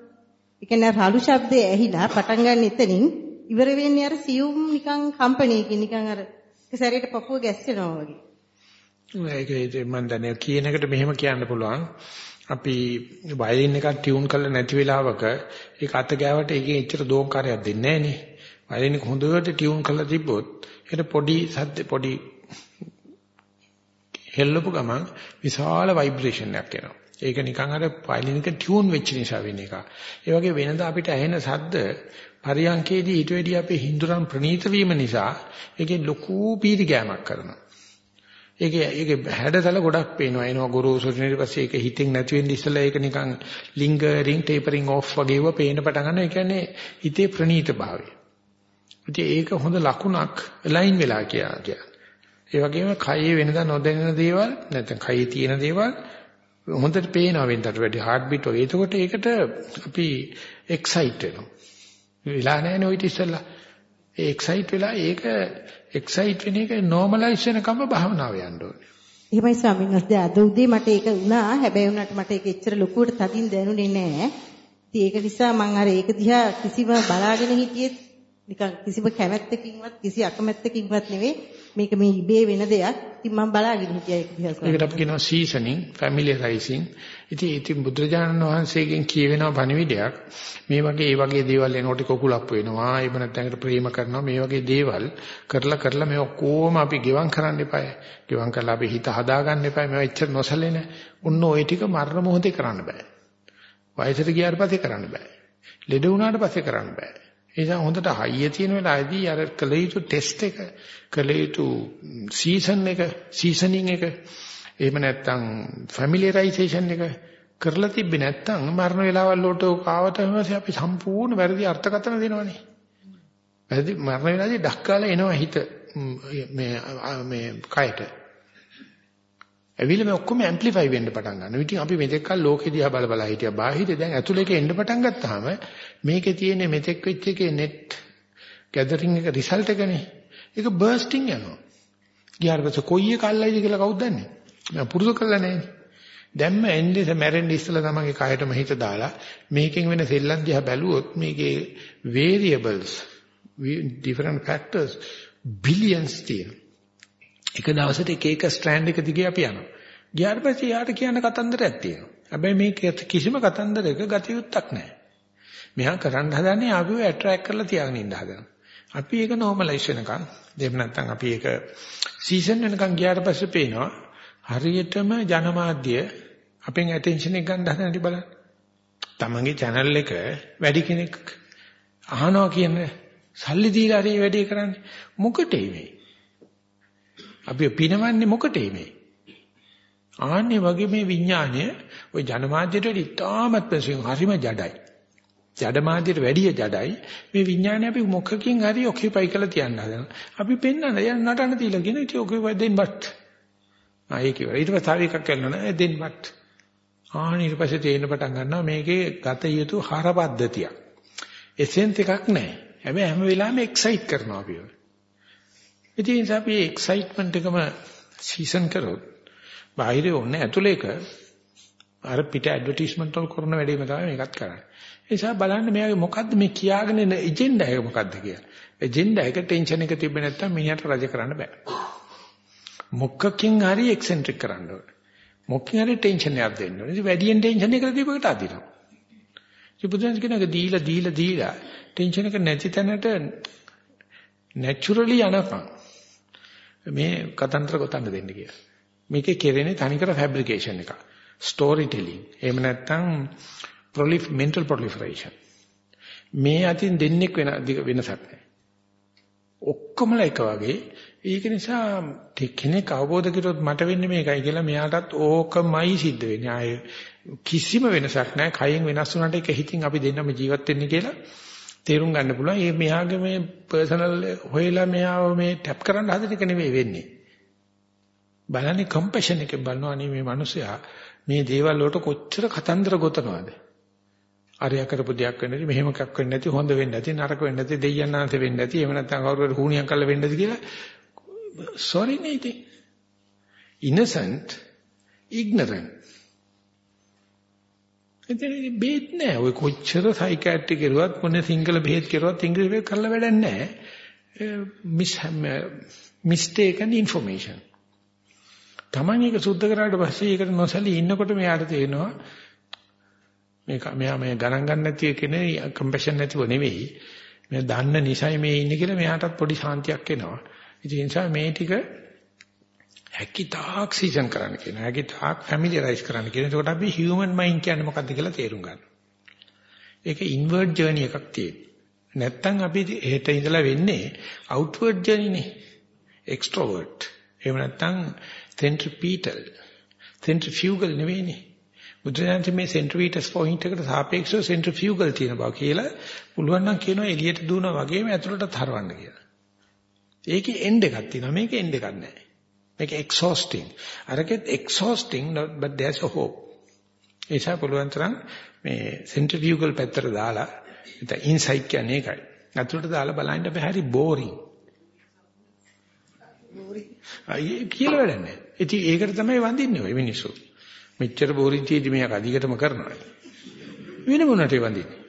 ඒ කියන්නේ රළු ශබ්දේ ඇහිලා පටන් ගන්න එතනින් ඉවර වෙන්නේ අර සියුම් නිකන් කම්පැනිකින් නිකන් අර ඒක සැරේට පපුව ගැස්සෙනවා වගේ. ඒක මම දැන් කියන එකට මෙහෙම කියන්න පුළුවන්. අපි වයලින් එකක් ටියුන් කරලා නැති වෙලාවක ඒක අත ගෑවට ඒකේ එච්චර දෝංකාරයක් දෙන්නේ නැහැ නේ. වයලින් එක හොඳට ටියුන් කරලා තිබ්බොත් ඒක පොඩි සද්ද පොඩි හෙල්ලපු ගමන් විශාල ভাইබ්‍රේෂන් එකක් එනවා. ඒක නිකන් අර වයලින් එක ටියුන් වෙච්ච නිසා වෙන එක. ඒ වගේ වෙනදා අපිට ඇහෙන සද්ද පරියන්කේදී ඊට වැඩිය අපේ හිඳුරන් ප්‍රනීත වීම නිසා ඒකේ ලොකු පීරි ගෑමක් කරනවා. ඒකේ ඒකේ හැඩතල ගොඩක් පේනවා. එනවා ගොරෝසු ඊට පස්සේ ඒක හිතෙන් නැති වෙන්න ඉස්සෙල්ලා ඒක නිකන් ලිංගරින් ටේපරින් ඔෆ් වගේව පේන්න පටන් ගන්නවා. ඒ කියන්නේ හිතේ ප්‍රනීත භාවය. ඉතින් ඒක හොඳ ලකුණක් ලයින් වෙලා කියන්නේ. ඒ වගේම කයේ වෙනදා නොදැනෙන දේවල් නැත්නම් කයේ තියෙන දේවල් හොඳට පේනවා වෙනතට වැඩි හાર્ට් බීට් වගේ. එතකොට ඒකට අපි එක්සයිට් වෙනවා. වෙලා නැහැ නේ ඔය ඉතිස්සලා. ඒ එක්සයිට් වෙලා ඒක එක්සයිට් වෙන එක normalize වෙනකම් භාවනාව යන්න ඕනේ. එහෙමයි ස්වාමීන් වහන්සේ අද උදේ මට ඒක වුණා. හැබැයි උනාට මට ඒක එච්චර ලොකුවට තදින් දැනුනේ නැහැ. ඉතින් ඒක නිසා මම අර ඒක දිහා කිසිම බලාගෙන හිටියෙත් නිකන් කිසිම කැමැත්තකින්වත් කිසි අකමැත්තකින්වත් නෙවෙයි මේක මේ ඉබේ වෙන දෙයක්. ඉතින් මම බලාගෙන හිටියා ඒක දිහා. ඒකට අපි කියනවා සීසනින්, ෆැමිලියරයිසින්. ඉතින් ඉතින් බුදුරජාණන් වහන්සේගෙන් කියවෙනවා පණිවිඩයක්. මේ වගේ ඒ වගේ දේවල් එනකොට කුකුලප් වෙනවා. එහෙම නැත්නම් ඒකට ප්‍රේම කරනවා. මේ වගේ දේවල් කරලා කරලා මේ ඔක්කොම අපි ගෙවම් කරන්න එපායි. ගෙවම් කරලා අපි හිත හදාගන්න එපායි. මේවා එච්චර නොසලෙන. උන්න ওই ටික මරණ මොහොතේ කරන්න බෑ. වයසට ගියාට පස්සේ කරන්න බෑ. ලෙඩ වුණාට පස්සේ කරන්න බෑ. ඒ නිසා හොඳට හයිය තියෙන වෙලාවේදී අර කළ යුතු ටෙස්ට් එක, කළ යුතු සීසන් එක, සීසනින් එක, එහෙම නැත්නම් ෆැමිලියරයිසේෂන් එක කරලා තිබ්බේ නැත්නම් මරණ වේලාවල් වලට ආවට ඊපස්සේ අපි සම්පූර්ණ වැරදි අර්ථකථන දෙනවනේ. වැරදි මරණ වේලාවේදී ඩක්කාලා එනවා හිත මේ මේ කයට. ඇවිල්ලා මේ ඔක්කොම ඇම්ප්ලිෆයි වෙන්න පටන් ගන්නවා. ඉතින් අපි මෙතෙක් කල් ලෝකෙ දිහා බල බල හිටියා. බාහිරේ දැන් ඇතුළේක එන්න පටන් ගත්තාම මේකේ තියෙන මෙතෙක් වෙච්ච එකේ net gathering එක result එකනේ. ඒක bursting යනවා. ගියාට පස්සේ කොයි එක අල්ලයිද කියලා කවුද දන්නේ? මම පුරුදු කරලා නැහැ. දැම්ම එන්නේ මැරෙන්න ඉස්සලා තමන්ගේ කයටම හිත දාලා මේකෙන් වෙන සෙල්ලම් දිහා බැලුවොත් මේකේ variables different factors billions තියෙනවා. එක දවසට එක එක ස්ට්‍රෑන්ඩ් එක දිගේ අපි යනවා. ගියාට පස්සේ යාට කියන කතන්දරයක් තියෙනවා. හැබැයි මේක කිසිම කතන්දරයක ගතියුත්තක් නැහැ. මෙහා කරන්න හදන්නේ ආපිව ඇට්‍රැක්ට් කරලා තියාගෙන ඉන්න හදනවා. අපි ඒක normalize වෙනකන් දෙන්න නැත්නම් අපි ඒක සීසන් වෙනකන් ගියාට පස්සේ පේනවා හරියටම ජනමාධ්‍ය අපෙන් ඇටෙන්ෂන් එක ගන්න හදන හැටි බලන්න. තමන්ගේ channel එක වැඩි කෙනෙක් අහනවා කියන්නේ සල්ලි දීලා හරි වැඩේ කරන්නේ මොකටේ මේ? අපි පිනවන්නේ මොකටේ මේ? ආන්නේ වගේ මේ විඥානය ওই ජනමාධ්‍යයට ඉතාමත් ප්‍රසින් හරිම ජඩයි. ජඩමාධ්‍යයට වැඩිය ජඩයි. මේ විඥානය අපි මොකකින් හරි ඔකියුපයි කරලා තියන්න හදනවා. අපි පෙන්නන යන නටන තියලාගෙන ඉතින් ඔකියුපයි දෙන්නවත්. ආ ඒක ඉවර. ඊට පස්සේ තව එකක් කරනවා නේද දෙන්නවත්. ආන්නේ ඊට පස්සේ තේින්න පටන් ගන්නවා මේකේ ගත යුතු හර පද්ධතියක්. එසෙන්ස් එකක් නැහැ. හැබැයි හැම වෙලාවෙම එක්සයිට් කරනවා අපිව. ඉතින් අපි එක්සයිට්මන්ට් එකම සීසන් කරොත් බාහිර ඕනේ ඇතුළේ එක අර පිට ඇඩ්වර්ටයිස්මන්ට් වල කරන වැඩේම තමයි මේකත් කරන්නේ. ඒ නිසා බලන්න මෙයාගේ මොකද්ද මේ කියාගෙන එන එජෙන්ඩා එක මොකද්ද කියලා. එජෙන්ඩා එක ටෙන්ෂන් එක තිබ්බේ නැත්නම් මිනිහට රජ කරන්න බෑ. මොකකින් හරි එක්සෙන්ට්‍රික් කරන්න ඕනේ. මොකකින් හරි ටෙන්ෂන් එකක් දෙන්න ඕනේ. ඉතින් වැඩියෙන් ටෙන්ෂන් එකකට දීපකට අදිනවා. ඉතින් බුදුන් කියනක දීලා දීලා දීලා ටෙන්ෂන් එක නැති තැනට නැචරලි යනකම් මේ කතන්ත්‍ර ගොතන්න දෙන්න කියලා. මේකේ කෙරෙන්නේ තනිකර ෆැබ්‍රිකේෂන් එක. Story telling. එහෙම නැත්නම් ප්‍රොලිෆ් මෙන්ටල් ප්‍රොලිෆරේෂන්. මේ අතින් දෙන්නෙක් වෙන වෙනසක් නැහැ. ඔක්කොමලා එක වගේ. ඒක නිසා කෙනෙක් අවබෝධ කරොත් මට වෙන්නේ මේකයි කියලා මෙයාටත් ඕකමයි සිද්ධ වෙන්නේ. ආයේ කිසිම වෙනසක් නැහැ. කයෙන් වෙනස් වුණාට ඒක හිතින් අපි දෙන්නම ජීවත් වෙන්නේ කියලා තේරුම් ගන්න පුළුවන්. මේ මෙයාගේ මේ පර්සනල් හොයලා මෙයාව මේ ටැප් කරන්න හදන එක නෙවෙයි වෙන්නේ. බලන්නේ කම්පැෂන් එකෙන් බලනවා නේ මේ මිනිසයා මේ දේවල් වලට කොච්චර කතන්දර ගොතනවද? අරයා කරපු දෙයක් වෙන්නේ නැති මෙහෙම එකක් වෙන්නේ නැති හොඳ වෙන්නේ නැති නරක වෙන්නේ නැති දෙයයන් ආන්ත වෙන්නේ නැති එහෙම නැත්නම් කවුරු හරි හුණියම් කරලා වෙන්නේ නැති කියලා sorry නේ ඉතින් innocent ignorant එතන බේත් නෑ. ඔය කොච්චර සයිකියාට්‍රි කරුවත් මොන සිංගල බෙහෙත් කරුවත් ඉංග්‍රීසි බෙහෙත් කරලා වැඩක් නෑ. මිස් මිස්ටේකන් ඉන්ෆර්මේෂන් Taman එක සුද්ධ කරාට පස්සේ ඒකට නොසලී ඉන්නකොට මෙයාට තේරෙනවා මේක මෙයා මේ ගණන් ගන්න නැති කෙනේ කම්පැෂන් නැතිව නෙවෙයි. මේ දන්න නිසයි මේ ඉන්නේ කියලා මෙයාටත් පොඩි ශාන්තියක් එනවා. ඉතින් ඒ නිසා මේ ටික හැකිතාක් සීසන් කරන්න කියනවා. හැකිතාක් ෆැමිලියරයිස් කරන්න කියනවා. එතකොට අපි හියුමන් මයින්ඩ් කියන්නේ මොකක්ද කියලා තේරුම් ගන්නවා. ඒක ඉන්වර්ට් ජර්නි එකක් තියෙනවා. නැත්තම් අපි එහෙට ඉඳලා වෙන්නේ අවුට්වර්ඩ් ජර්නි නේ. එක්ස්ට්‍රෝවර්ට්. එහෙම නැත්තම් සෙන්ට්‍රිපීටල්. සෙන්ට්‍රිෆියුගල් නෙවෙයිනේ. බුදුරජාණන් මේ සෙන්ට්‍රිපීටස් පොයින්ට් එකට සාපේක්ෂව සෙන්ට්‍රිෆියුගල් තියෙන බව කියලා පුළුවන් නම් කියනවා එළියට දුවනා වගේම ඇතුළට තරවන්න කියලා. ඒකේ එන්ඩ් එකක් තියෙනවා මේකේ එන්ඩ් එකක් නැහැ. මේක exhausting. අරකෙත් exhausting not but there's a hope. ඒසා පුළුවන් තරම් මේ centrifugal පැත්තට දාලා නැත්නම් insight කියන්නේ ඒකයි. අතුලට දාලා බලන්න බෑ හරි boring. boring. අය කියලා වැඩක් නැහැ. ඉතින් ඒකට තමයි වඳින්නේ ඔය මිනිස්සු. මෙච්චර boring චීදි මේක අධිකටම කරනවා. වෙන මොනටේ වඳින්නේ?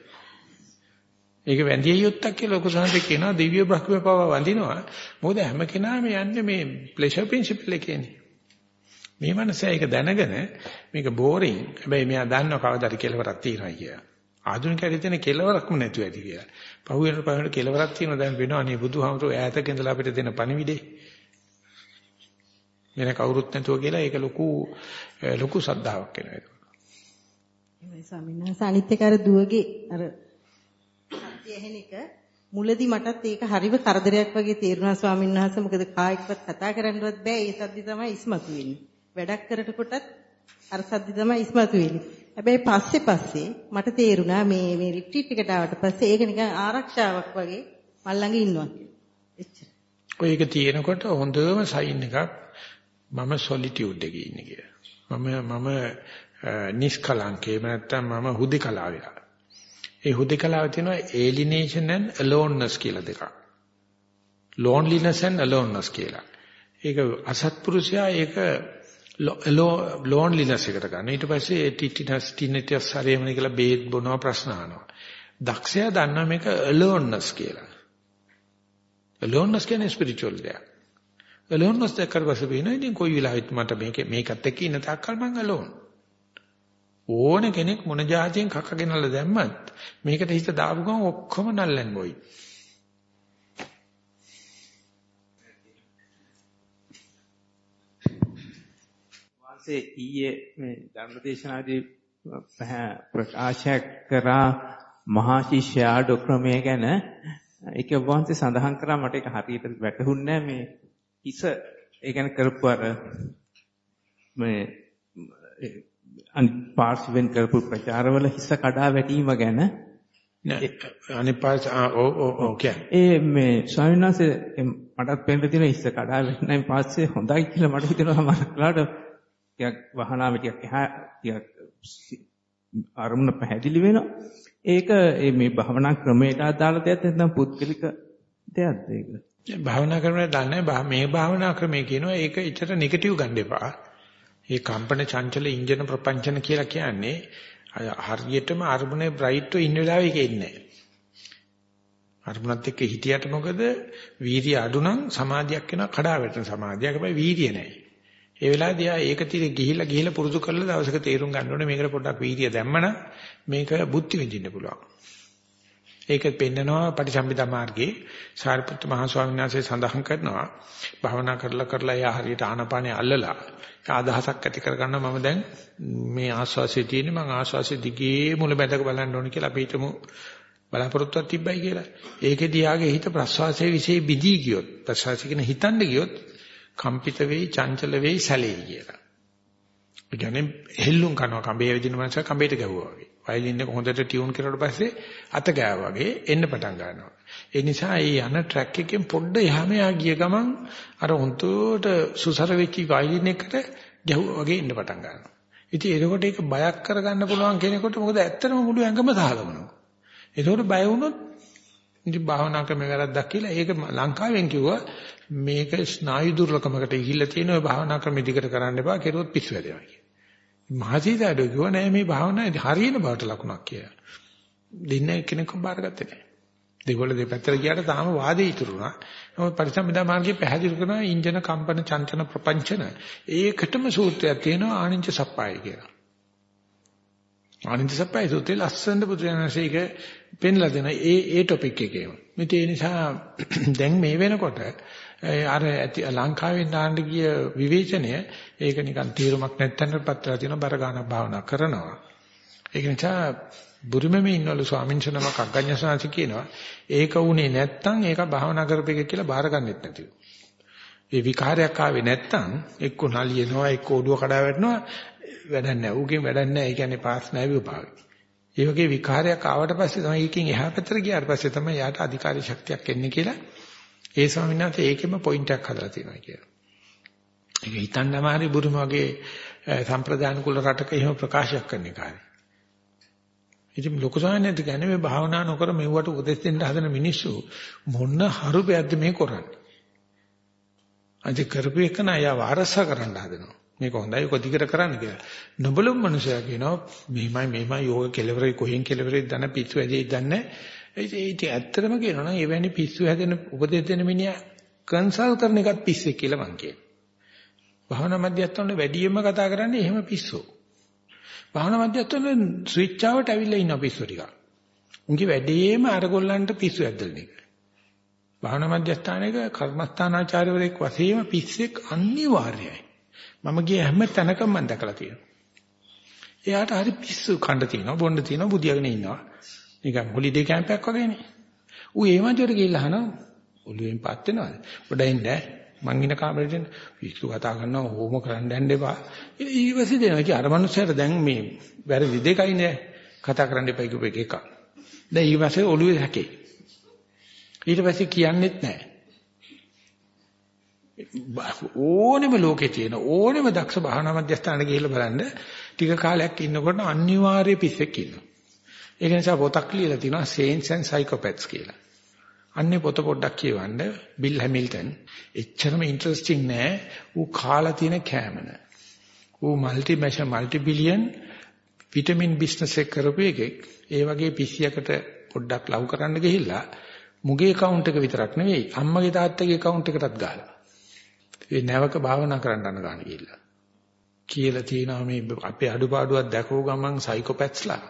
ඒක වැඳිය යුත්තක් කියලා ලොකු සංහසේ කියනවා දිව්‍ය බ්‍රහ්ම පව වඳිනවා. මොකද හැම කෙනාම යන්නේ මේ ප්ලෙෂර් ප්‍රින්සිපල් එකේනේ. මේ මනස ඒක දැනගෙන මේක බෝරින්. හැබැයි මෙයා දන්නව කවදාද කෙලවරක් තියෙනවා කියලා. ආධුනිකයෙක් තියෙන කෙලවරක්ම නැතුව ඇති කියලා. පහුවෙන පහුවෙන කෙලවරක් තියෙනවා දැන් වෙනවා නේ බුදුහාමුදුරුවෝ ඈතක ඉඳලා අපිට දෙන පණිවිඩේ. වෙන කවුරුත් නැතුව කියලා ඒක ලොකු ලොකු සද්ධාාවක් වෙනවා ඒක. මේ ස්වාමීන් වහන්සේ අනිත් එක අර දුවගේ අර සත්‍ය ඇහෙන එක මුලදී මටත් ඒක හරිව කරදරයක් වගේ තේරුණා ස්වාමීන් වහන්සේ මොකද කායිකවත් කතා කරන්නවත් බෑ ඒ සද්දි තමයි ඉස්මතු වෙන්නේ. වැඩක් කරනකොටත් අර සද්දි තමයි ඉස්මතු වෙන්නේ. හැබැයි පස්සේ පස්සේ මට තේරුණා මේ මේ රිට්‍රීට් එකට ආවට පස්සේ ඒක නිකන් ආරක්ෂාවක් වගේ මල් ළඟ ඉන්නවා කියලා. එච්චර. ඔය එක තියෙනකොට හොඳම සයින් එකක් මම සොලිටියුඩ් එකේ ඉන්නේ කියලා. මම මම නිෂ්කලංකේ නැත්තම් මම හුදේකලාව වෙලා. ඒ හුදේකලාව තියෙනවා alienation and aloneness කියලා දෙකක්. loneliness and aloneness කියලා. ඒක අසත්පුරුෂයා ඒක loneliness එකට ගන්න. ඊට පස්සේ tinnitus tinnitus හරියම කියලා බේත් බොනවා ප්‍රශ්න අහනවා. දක්ෂයා දන්නා මේක aloneness කියලා. aloneness කියන්නේ spiritual දෙයක්. aloneness දැක්කට පස්සේ වෙනවා ඉතින් කොයි වෙලාවෙත් මට මේක මේකත් එක්ක ඉන්න තාක්කල් මං alone. ඕන කෙනෙක් මොන જાතියෙන් කක ගෙනල්ලා දැම්මත් මේකට හිත දාපු ගමන් ඔක්කොම නල්ලන් බොයි. වාසේ ඊයේ මේ ධර්මදේශනාදී ප්‍රකාශ කරා මහා ශිෂ්‍යාඩ ක්‍රමය ගැන ඒක වහන්සේ සඳහන් කරා මට ඒක හරියට වැටහුන්නේ මේ හිස ඒ කියන්නේ කරපු අර මේ පාර්ශ්වෙන් කරපු ප්‍රචාරවල හිස කඩා වැටීම ගැන කියන්නේ. ඒ මේ ස්වාමීන් වහන්සේ මටත් පෙන්න තියෙන හිස කඩා වැටෙනයින් පස්සේ හොඳයි කියලා මට හිතෙනවා මරලාට ටිකක් වහනාම ටිකක් එහා ටිකක් අරමුණ පැහැදිලි වෙනවා. ඒක මේ භවනා ක්‍රමයට අදාළ දෙයක් නැත්නම් පුද්ගලික දෙයක්ද ඒක? භාවනා කරනවා දන්නේ මේ භාවනා ක්‍රමයේ කියනවා. ඒක එච්චර නෙගටිව් ගන්න එපා. ඒ කම්පන චංචල ඉන්ජන ප්‍රපංචන කියලා කියන්නේ හරියටම අරමුණේ බ්‍රයිට්ව ඉන්න වෙලාවෙ ඒක එන්නේ නැහැ. අරමුණත් එක්ක හිටියට මොකද වීර්ය අඩු නම් සමාධියක් වෙනවා කඩා වැටෙන සමාධියක්. හැබැයි වීර්ය නැහැ. ඒ වෙලාවේදී ආ ඒක තිර ගිහිලා ගිහිලා පුරුදු කරලා දවසක තේරුම් ගන්න ඕනේ මේකට පොඩ්ඩක් වීර්ය දැම්මම මේක බුද්ධි විඳින්න පුළුවන්. ඒක පෙන්නනවා පටිසම්භිදා මාර්ගයේ සාරිපුත්ත මහ ස්වාමීන් වහන්සේ සඳහන් කරනවා භවනා කරලා කරලා යා හරියට ආනපානේ අල්ලලා ආදහසක් ඇති කරගන්න මම දැන් මේ ආස්වාසිය තියෙන්නේ මම ආස්වාසිය දිගේ මුල බැඳක බලන්න ඕනේ කියලා අපි හිතමු බලාපොරොත්තුවක් තිබ්බයි කියලා. ඒකෙදී යාගේ හිත ප්‍රස්වාසයේ વિશે බිදී ගියොත් ප්‍රස්වාසය කියන හිතන්න ගියොත් කම්පිත වෙයි, චංචල වෙයි, සැලෙයි කියලා. ඒ කියන්නේ හෙල්ලුම් කරනවා කඹේ විදින මනස කඹේට ගැහුවා වගේ. වයලින් එක හොඳට ටියුන් කරලා පස්සේ අත ගෑවා වගේ එන්න පටන් ගන්නවා. ඒ නිසා මේ යන ට්‍රැක් එකෙන් පොඩ්ඩ එහාම යා ගිය ගමන් අර හොඳට සුසර වෙච්ච වයලින් එකට ගැහුවා වගේ එන්න පටන් ගන්නවා. ඉතින් එතකොට ඒක බයක් කරගන්න පුළුවන් කෙනෙකුට මොකද ඇත්තටම මුළු ඇඟම සහලවනවා. ඒකෝට බය වුණොත් ඉතින් භාවනා ක්‍රම වැරද්දක් කියලා ඒක ලංකාවෙන් කිව්වා මේක ස්නායු දුර්ලකමකට ගිහිල්ලා තියෙන ඔය භාවනා ක්‍රම දිගට කරන්න එපා කෙරුවොත් පිස්සු වැදෙනවා කියලා. මහසීතඩෝ කිව්වා නෑ මේ භාවනාවේ හරියන බවට ලකුණක් කියලා. දෙන්න එක්කෙනෙක්ව බාරගත්තේ නෑ. දෙගොල්ල දෙපැත්තට ගියාට තාම වාදේ ඉතුරුනා. නමුත් පරිසම්පදා මාර්ගයේ පැහැදිලි කරනවා ඉන්ජන කම්පන චංචන ප්‍රපංචන. ඒකටම සූත්‍රයක් තියෙනවා ආනිච්ච සප්පාය කියලා. ආනිච්ච සප්පාය සූත්‍රයේ ලස්සන බුදුරජාණන්සේක පෙන්ලා දෙන ඒ ඒ ટොපික් එකේම. මේ ඒ නිසා දැන් මේ වෙනකොට අර ඇති ලංකාවෙන් දාන්න ගිය විවේචනය ඒක නිකන් තීරමක් නැත්තනට පත්‍රලා තියෙන බර ගන්න භාවනා කරනවා. ඒක නිසා බුරුමෙම ඉන්නවලු ස්වාමීන් වහන්සේ නමක් අග්ගඤ්ඤසාංශ කියනවා ඒක උනේ නැත්තම් ඒක භාවනා කරපෙක කියලා බාරගන්නෙත් නැතිව. ඒ විකාරයක් ආවේ නැත්තම් එක්ක නලියනවා එක්ක ඔඩුව කඩා වැටෙනවා වැඩක් නැහැ. ඌගෙන් වැඩක් නැහැ. ඒ කියන්නේ පාස් නැහැ විපාකේ. ඒ වගේ විකාරයක් ආවට පස්සේ තමයි එකකින් එහා පැත්තට ගියාට පස්සේ තමයි යාට අධිකාරී ශක්තියක් එන්නේ කියලා ඒ ස්වාමීන් වහන්සේ ඒකෙම පොයින්ට් එකක් හදලා තියෙනවා කියලා. ඒක හිතන්න අමාරුයි බුදුම වගේ සම්ප්‍රදාන කුල රටක එහෙම ප්‍රකාශයක් කරන එකයි. ඉතින් ලොකු සාහනයද කියන්නේ මේ භාවනා නොකර මෙව්වට උපදෙස් දෙන්න හදන මිනිස්සු මොන හරුපයක්ද මේ කරන්නේ? අද කරපු එක නෑ වාරස කරන්න හදනවා. මේක හොඳයි කොතිකර කරන්න කියලා. නොබලුම් මනුස්සයා කියනවා මෙහිමයි මෙහිමයි යෝග කෙලවරේ කොහෙන් කෙලවරේ දන්න පිස්සු ඇදෙයි දන්නේ. ඒක ඇත්තටම කියනවා නම් එවැනි පිස්සු හැදෙන උපදෙස් දෙන මිනිහා කන්සල් කරන එකත් පිස්සෙක් කියලා මං කියනවා. භාවනා මධ්‍යස්ථාන වැඩියෙන්ම කතා කරන්නේ එහෙම පිස්සෝ. භාවනා මධ්‍යස්ථාන ස්විච් ආවට ඇවිල්ලා ඉන්න පිස්සෝ ටික. උන්ගේ වැඩේම අරගොල්ලන්ට පිස්සු ඇද්දලන එක. භාවනා මධ්‍යස්ථානයක කර්මස්ථානාචාර්යවරයෙක් වශයෙන් පිස්සෙක් අනිවාර්යයි. මම ගිය හැම තැනකම මම දැකලා තියෙනවා. එයාට හරි පිස්සු කණ්ඩ තියෙනවා බොණ්ඩ තියෙනවා බුදියාගෙන ඉන්නවා. නිකන් හොලිඩේ කැම්ප් එකක් වගේනේ. ඌ ඒ මන්ජර ගිහිල්ලා අහනවා ඔළුවෙන් පත් වෙනවද? පොඩ්ඩයින් නෑ. මං ඉන්න කාමරේට එන්න. පිස්සු කතා කරනවා ඕම කරන්න යන්න එපා. ඊවසි දෙනවා. ඉතින් අර මනුස්සයාට දැන් මේ වැරදි දෙකයි නෑ. කතා කරන්න එපා කියපු එක එකක්. දැන් ඊවසේ ඔළුවේ හැකේ. ඊට පස්සේ කියන්නෙත් නෑ. ඕනෙම ලෝකේ තියෙන ඕනෙම දක්ෂ භාවනා මධ්‍යස්ථානට ගිහිල්ලා බලන්න ටික කාලයක් ඉන්නකොට අනිවාර්ය පිස්සෙක් ඉන්නවා. ඒක නිසා පොතක් ලියලා තිනවා Saints and Psychopaths කියලා. අන්නේ පොත පොඩ්ඩක් කියවන්න බිල් හැමිල්ටන් එච්චරම ඉන්ටරෙස්ටිං නෑ. ඌ කාලා තියෙන කෑමන. ඌ মালටි මැෂ মালටි බිලියන් විටමින් බිස්නස් එක කරපු එකෙක්. ඒ වගේ පිස්සියකට පොඩ්ඩක් ලව් කරන්න ගිහිල්ලා මුගේ account එක විතරක් නෙවෙයි අම්මගේ තාත්තගේ account එකටත් ගහලා ඒ නැවක භාවනා කරන්න යන ගාන ගිහිල්ලා. කියලා තියෙනවා මේ අපේ අඩුපාඩුවක් දැකෝ ගමන් සයිකෝපැත්ස්ලා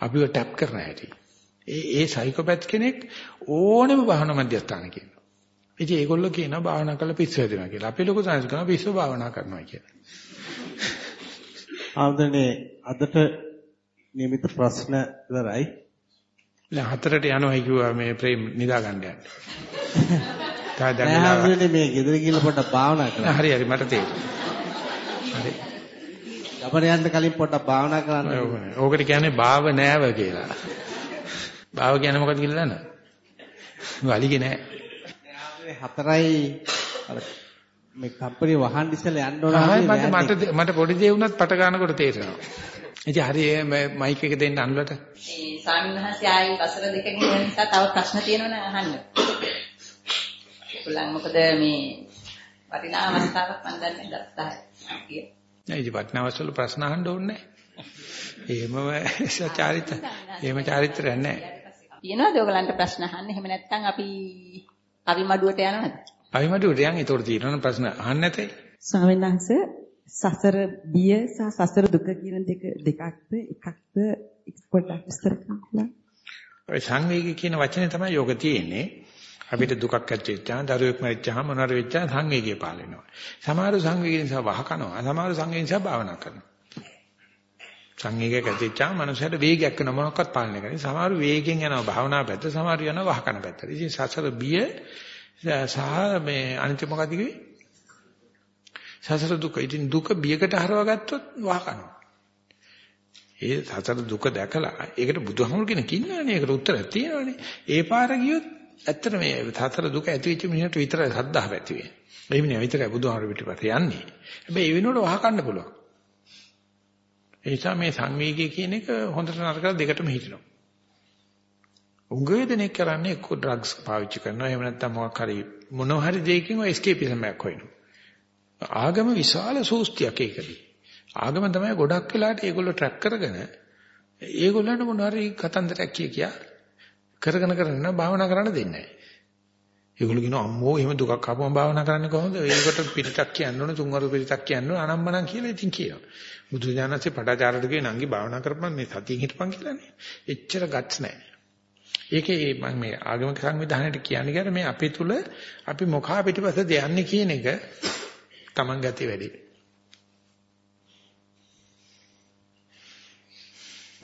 අපිව ටැප් කරන හැටි. ඒ ඒ සයිකෝපැත් කෙනෙක් ඕනෙම භාවනා මධ්‍යස්ථාන කියනවා. ඉතින් ඒගොල්ලෝ කියනවා භාවනා කරලා පිස්සු හැදෙනවා කියලා. අපි ලොකු සංස් කරනවා පිස්සු භාවනා කරනවා කියලා. ආන්දරනේ අදට නියමිත ප්‍රශ්න ඉවරයි. දැන් හතරට යනවා කිව්වා මේ ප්‍රේම නිදා ගන්න යන්න. තා දැන් නෑ මේ ගෙදර ගිහලා පොඩ්ඩක් භාවනා කරන්න. හරි හරි මට තේරෙනවා. හරි. ගමන යන්න කලින් පොඩ්ඩක් භාවනා කරන්න. ඕකට කියන්නේ භාව නෑව කියලා. භාව කියන්නේ මොකක්ද කියලා දන්නවද? වලිගේ නෑ. හතරයි අර මේ කම්පැනි වහන් ඉස්සෙල්ලා යන්න ඕන මට මට මට පොඩි දේ වුණත් පට ගන්නකොට තේරෙනවා. ඉතින් හරි මයික් එක දෙන්න අනුලට. මේ ස්වාමීන් වහන්සේ ආයේ වසර දෙකකින් යන නිසා තව ප්‍රශ්න තියෙනවනේ අහන්න. උලන් මොකද මේ වටිනා අවස්ථාවක් මම දන්නේ ගත්තා කියලා. නෑ ඉතින් වටිනාවස්වල ප්‍රශ්න අහන්න ඕනේ නෑ. එහෙම චාරිත්‍ර එහෙම චාරිත්‍රයක් නෑ. තියෙනවද ඔයගලන්ට ප්‍රශ්න අහන්න? එහෙම නැත්නම් අපි අවිමඩුවට යනවද? අවිමඩුවට යන් ඒතකොට තියෙනවනේ ප්‍රශ්න අහන්න නැතේ. ස්වාමීන් වහන්සේ සසර බිය සහ සසර දුක කියන දෙක දෙකක්ද එකක්ද පොඩ්ඩක් විස්තර කරන්න. සංවේගී කියන වචනේ තමයි යෝග තියෙන්නේ. අපිට දුකක් ඇති වෙච්චාම දරුවෙක් මරිච්චාම මොනාර වෙච්චාම සංවේගය පාල වෙනවා. සමහර සංවේගය නිසා වහ කනවා. සමහර සංවේගය නිසා භාවනා කරනවා. සංවේගයක් ඇති වෙච්චාම මනුස්සයට වේගයක් වෙන මොනක්වත් පාලනය කරන්නේ. සමහර වේගෙන් යනවා භාවනා පැත්ත, සමහර යනවා වහ කන පැත්ත. ඉතින් සසර බිය සහ මේ අනිත් මොකක්ද කිව්වේ? සසර දුක. ඉතින් දුක බියකට හරවා ගත්තොත් වහ කනවා. ඒ සසර දුක දැකලා ඒකට බුදුහමෝ කෙනෙක් ඉන්නවනේ. ඒකට උත්තරයක් තියෙනවනේ. ඒ පාර ගියොත් ඇත්තට මේ සතර දුක ඇති වෙච්ච මිනිහට විතරයි සද්ධාව ඇති වෙන්නේ. ඒ මිනිහා විතරයි බුදුහාමර පිටිපස්සේ යන්නේ. හැබැයි ඒ වෙනුවට වහ කන්න පුළුවන්. ඒ නිසා මේ සංවේගය කියන එක හොඳට නරකට දෙකටම හිටිනවා. උගේ දෙනෙක් කරන්නේ එක්ක ඩ්‍රග්ස් පාවිච්චි කරනවා. එහෙම නැත්නම් මොකක් හරි මොනවා හරි දෙයකින් ඔය එස්කේපිසම් එකක් හොයනවා. ආගම විශාල සූස්තියක් ඒකදී. ආගම තමයි ගොඩක් වෙලාට ඒගොල්ලෝ ට්‍රැක් කරගෙන ඒගොල්ලන්ට මොනවා හරි කතන්දරයක් කිය කියා කරගෙන කරගෙන භාවනා කරන්න දෙන්නේ නැහැ. ඒගොල්ලෝ කියනවා අම්මෝ එහෙම දුකක් ආපුවම භාවනා කරන්නේ කොහොමද? ඒකට පිටක් කියන්න ඕන, තුන්වරු පිටක් කියන්න ඕන, අනම්මනම් කියලා ඉතින් කියනවා. බුදු දානසේ පඩාචාරට කියන නංගි භාවනා කරපන් මේ සතියින් හිටපන් කියලානේ. එච්චර ගට්ස් නැහැ. ඒකේ මම මේ ආගමික සංවිධානයට කියන්නේ ගැර මේ අපේ තුල අපි මොකා පිටිපස්සද යන්නේ කියන එක Taman ගතේ වැඩි.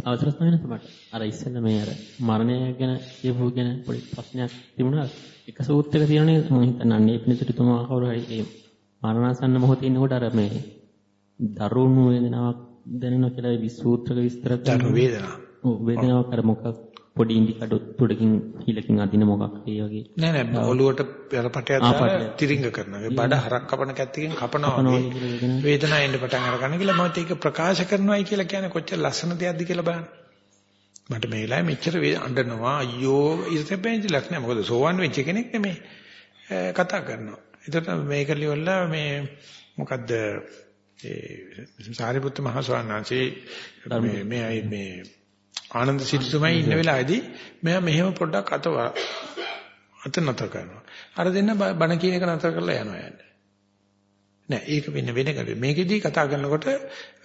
අවසරත් නැනත මට අර ඉස්සෙල්ල මේ අර මරණය ගැන කියපු ගැන පොඩි ප්‍රශ්නයක් තිබුණා. එක සූත්‍රයක තියෙනනේ මම හිතන්නේ පිළිතුරුතුමා කවුරු හරි ඒ මරණාසන්න මොහොතේ ඉන්නකොට අර මේ දරුණු වේදනාවක් දැනෙනවා කියලා ඒ සූත්‍රක විස්තර කරනවා. දරුණු වේදනාවක්. ඔව් වේදනාවක් අර මොකක් පොඩි ඉන්දි කඩ තුඩකින් හිලකින් අදින මොකක් ඒ වගේ. නෑ නෑ ඔළුවට පෙරපටයක් දාලා තිරිංග කරනවා. ඒ බඩ හරක් කපන කැත්තකින් කපනවා වගේ. වේදනාව එන්න පටන් අර ගන්න කියලා මම ඒක ප්‍රකාශ කරනවායි කියලා කියන්නේ කොච්චර ලස්සන දෙයක්ද කියලා බලන්න. මට මේ වෙලාවේ මෙච්චර අඬනවා අයියෝ ඉරතෙපෙන්ජලක් නෑ මොකද සෝවන් වෙච්ච කෙනෙක් නෙමේ කතා කරනවා. එතකොට මේක ලියවලා මේ මොකද්ද ඒ සාරිපුත්ත මහ ස්වාමීන් වහන්සේ මේ මේ ආනන්ද සිටුතුමයි ඉන්න වෙලාවේදී මෙයා මෙහෙම පොඩ්ඩක් අත අත නතර කරනවා. අර දෙන්න බණ කියන එක නතර කරලා යනවා යන්නේ. නෑ ඒක වෙන වෙන කඩේ. මේකෙදී කතා කරනකොට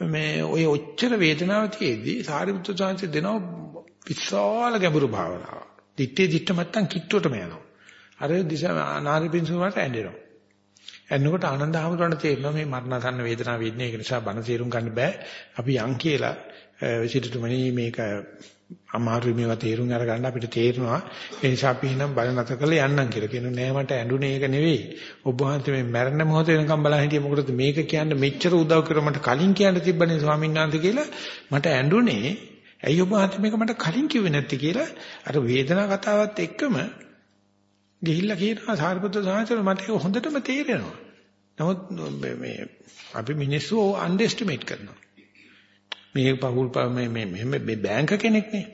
මේ ඔය ඔච්චර වේදනාව තියේදී සාරිපුත්‍ර සාංශය දෙනවා විශාල ගැඹුරු භාවනාවක්. දිත්තේ දිත්ත මත්තන් කිට්ටුවටම යනවා. අර දිශා නාරිපින්සුමාට ඇඬෙනවා. එන්නකොට ආනන්ද හැමෝටම තේරෙනවා මේ මරණසන්න වේදනාව වෙන්නේ ඒක නිසා බන තේරුම් ගන්න බෑ. අපි යන් කියලා සිටුතුමනි මේක අමාරු මේවා තේරුම් අරගන්න අපිට තේරෙනවා. ඒ නිසා අපි හිනම් බල නැතර කරලා යන්නම් කියලා. කියනවා නෑ මට ඇඬුනේ ඒක නෙවෙයි. ඔබ වහන්සේ මේ මරණ මොහොත වෙනකම් බලන් හිටියේ මොකටද? මේක කියන්න මෙච්චර උදව් කර මට කලින් කියන්න තිබ්බනේ ස්වාමීන් වහන්සේ කියලා. මට ඇඬුනේ ඇයි ඔබ වහන්සේ මේක මට කලින් කිව්වේ නැත්තේ කියලා? අර වේදනා කතාවත් එක්කම ගිහිල්ලා කියනවා සාරිපුත්‍ර සාහිත්‍ය මට ඒක හොඳටම තේරෙනවා. නමුත් මේ අපි මිනිස්සු අන්ඩර්ස්ටිමේට් කරනවා. මේ පහුල් මේ මේ මේ බැංක කෙනෙක් නේ.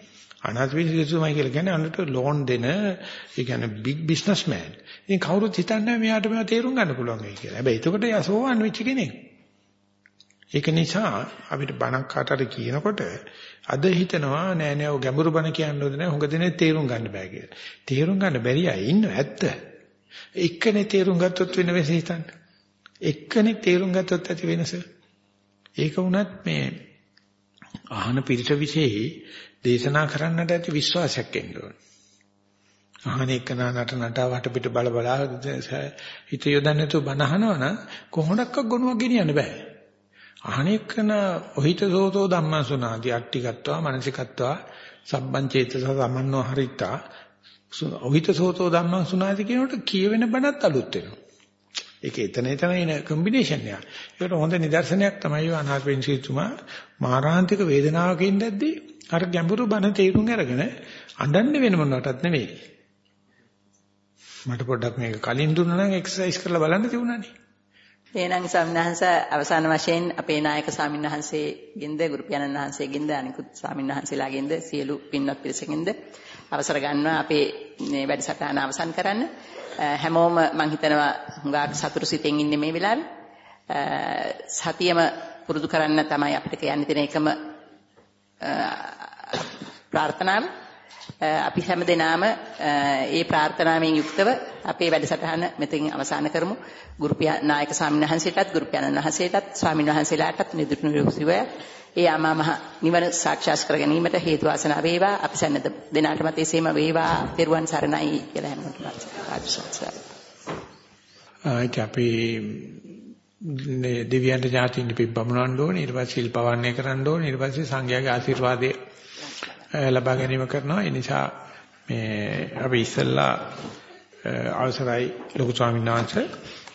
අනාථ විද්‍යාලයමයි කියලා කියන්නේ අන්නට ලෝන් දෙන ඒ කියන්නේ බිග් බිස්නස්මෑන්. ඉතින් කවුරුත් හිතන්නේ මෙයාට මේවා තේරුම් ගන්න පුළුවන් වෙයි කියලා. හැබැයි එතකොට යසෝවන් වෙච්ච කෙනෙක්. ඒක නිසා අපිට බණක් කාටට කියනකොට අද හිතනවා නෑ නෑ ඔය ගැඹුරු බණ කියන්න ඕනේ නෑ හුඟ දෙනේ තේරුම් ගන්න බෑ කියලා. තේරුම් ගන්න බැරි අය ඉන්න ඇත්ත. එක්කනේ තේරුම් ගත්තොත් වෙන වෙස හිතන්න. එක්කනේ තේරුම් ගත්තොත් ඇති වෙනස. ඒක වුණත් මේ අහන පිරිස විශේෂයි දේශනා කරන්නට ඇති විශ්වාසයක් එන්න ඕන. අහන එක නට නට වටපිට බල බල හිත යොදන්නේ නැතුව බණ අහනවනම් කොහොමඩක්ක ගුණයක් ගෙනියන්න බෑ. අහන එකන ඔහිත සෝතෝ ධම්මං සුනාති අට්ටිගත්වා මනසිකත්වා සබ්බං චේතස සමන්නෝ හරිතා ඔහිත සෝතෝ ධම්මං සුනාති කියනකොට කියවෙන බණත් අලුත් වෙනවා. ඒක එතන එතන එන කම්බිනේෂන් එක. ඒකට හොඳ නිදර්ශනයක් තමයි අනාථ වෙන්සිතුමා මාරාන්තික වේදනාවක ඉඳද්දී අර ගැඹුරු බණ තේරුම් අරගෙන අඬන්න වෙන මොනවටත් නෙවෙයි. මට පොඩ්ඩක් මේක කලින් දුන්නා නම් එක්සර්සයිස් කරලා බලන්න තිබුණානේ. එහෙනම් ස්වාමීන් අවසාන වශයෙන් අපේ නායක ස්වාමීන් වහන්සේගෙන්ද ගුරු පියාණන් වහන්සේගෙන්ද අනිකුත් ස්වාමීන් වහන්සේලාගෙන්ද සියලු පින්වත් පිරිසකින්ද අවසර ගන්නවා අපේ මේ වැඩසටහන අවසන් කරන්න. හැමෝම මම හිතනවා හුඟක් සතුටු සිතෙන් ඉන්නේ මේ වෙලාවේ. සතියම පුරුදු කරන්න තමයි අපිට කියන්න තියෙන එකම ප්‍රාර්ථනාව. අපි හැම දිනාම ඒ ප්‍රාර්ථනාවෙන් යුක්තව අපේ වැඩසටහන මෙතෙන් අවසන් කරමු. ගුරු නායක ස්වාමීන් වහන්සේටත් ගුරු පියාණන් වහන්සේටත් ස්වාමීන් වහන්සේලාටත් නිදුක් නිරෝගීව ඒ ආමා මහ නිවන සාක්ෂාත් කර ගැනීමට හේතු වාසනා වේවා. අපි සැනද දෙනාටම තේසීම වේවා. පෙරුවන් සරණයි කියලා හැමෝටම ආශිර්වාද. ආයිත් අපි දෙවියන්ට ඥාතියින් පිබ්බමුණන්න ඕනේ ඊට පස්සේ සිල් පවන්නේ කරන්න ඕනේ ඊට පස්සේ සංඝයාගේ ආශිර්වාදය ලබා ගැනීම කරනවා ඒ නිසා මේ අපි ඉස්සෙල්ලා අවසරයි ලොකු ස්වාමීන් වහන්සේ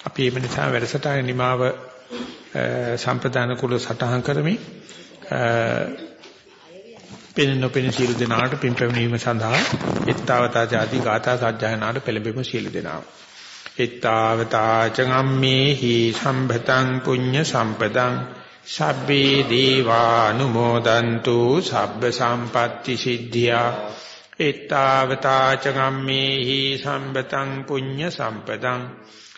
අපි මේ නිසා වැඩසටහන නිමාව සම්ප්‍රදාන කුල සටහන් කරමින් පෙනෙන නොපෙනෙන සියලු දෙනාට පින් පැමිණීම සඳහා ඊත්තාවතා ආදී ගාථා සජ්ජායනාට පෙළඹෙමු සියලු දෙනා. ඊත්තාවතා චගම්මේහි සම්භතං පුඤ්ඤ සම්පදං සබ්බේ දීවානුමෝදන්තු සබ්බ සම්පatti සිද්ධියා ඊත්තාවතා චගම්මේහි සම්භතං පුඤ්ඤ සම්පදං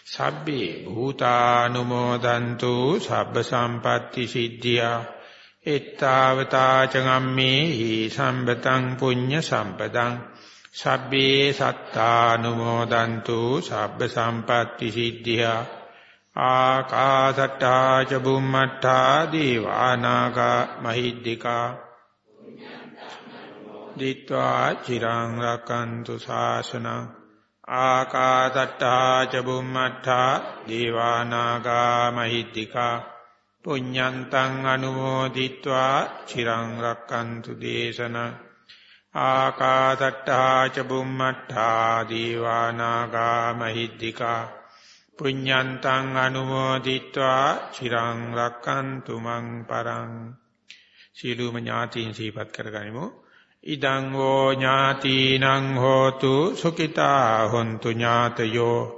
සබ්බේ භූතානුමෝදන්තු සබ්බ සම්පatti සිද්ධියා එත්තාවතා චගම්මේ සම්බතං පුඤ්ඤ සම්පතං සබ්බේ සත්තානුමෝදන්තු සබ්බ සම්පatti සිද්ධියා ආකාසට්ටා ච බුම්මට්ටා දීවානාගා මහිද්దికා දිත්වා චිරං රකන්තු ශාසනං ආකාසට්ටා ච බුම්මට්ටා දීවානාගා මහිද්దికා පුඤ්ඤන්තං අනුමෝදිත්වා චිරං රක්칸තු දේශන ආකාසට්ටා ච බුම්මට්ටා දීවානාගා මහිද්దికා පුඤ්ඤන්තං අනුමෝදිත්වා චිරං රක්칸තු මං පරං සීලුම ඥාතීන් සීපත් කරගනිමු. ඉදං වෝ ඥාතීනං හෝතු සුඛිතා හොන්තු ඥාතයෝ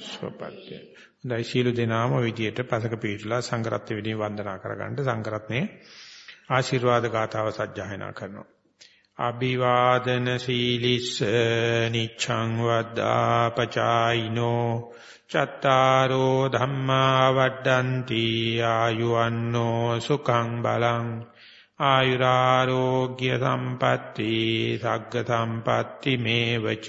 සුවපත්. හොඳයි සීල දෙනාම විදියට පසක පිළිලා සංඝරත්න විදිහේ වන්දනා කරගන්න සංඝරත්නේ ආශිර්වාද ගාතාව සජ්ජායනා කරනවා. අභිවාදන සීලිස්ස නිච්ඡං වද්දා පචායිනෝ චත්තාරෝ ධම්මා වඩ්ඩಂತಿ ආයුවන්නෝ සුඛං බලං ආයුරාෝග්‍ය සම්පatti සග්ග සම්පatti මේවච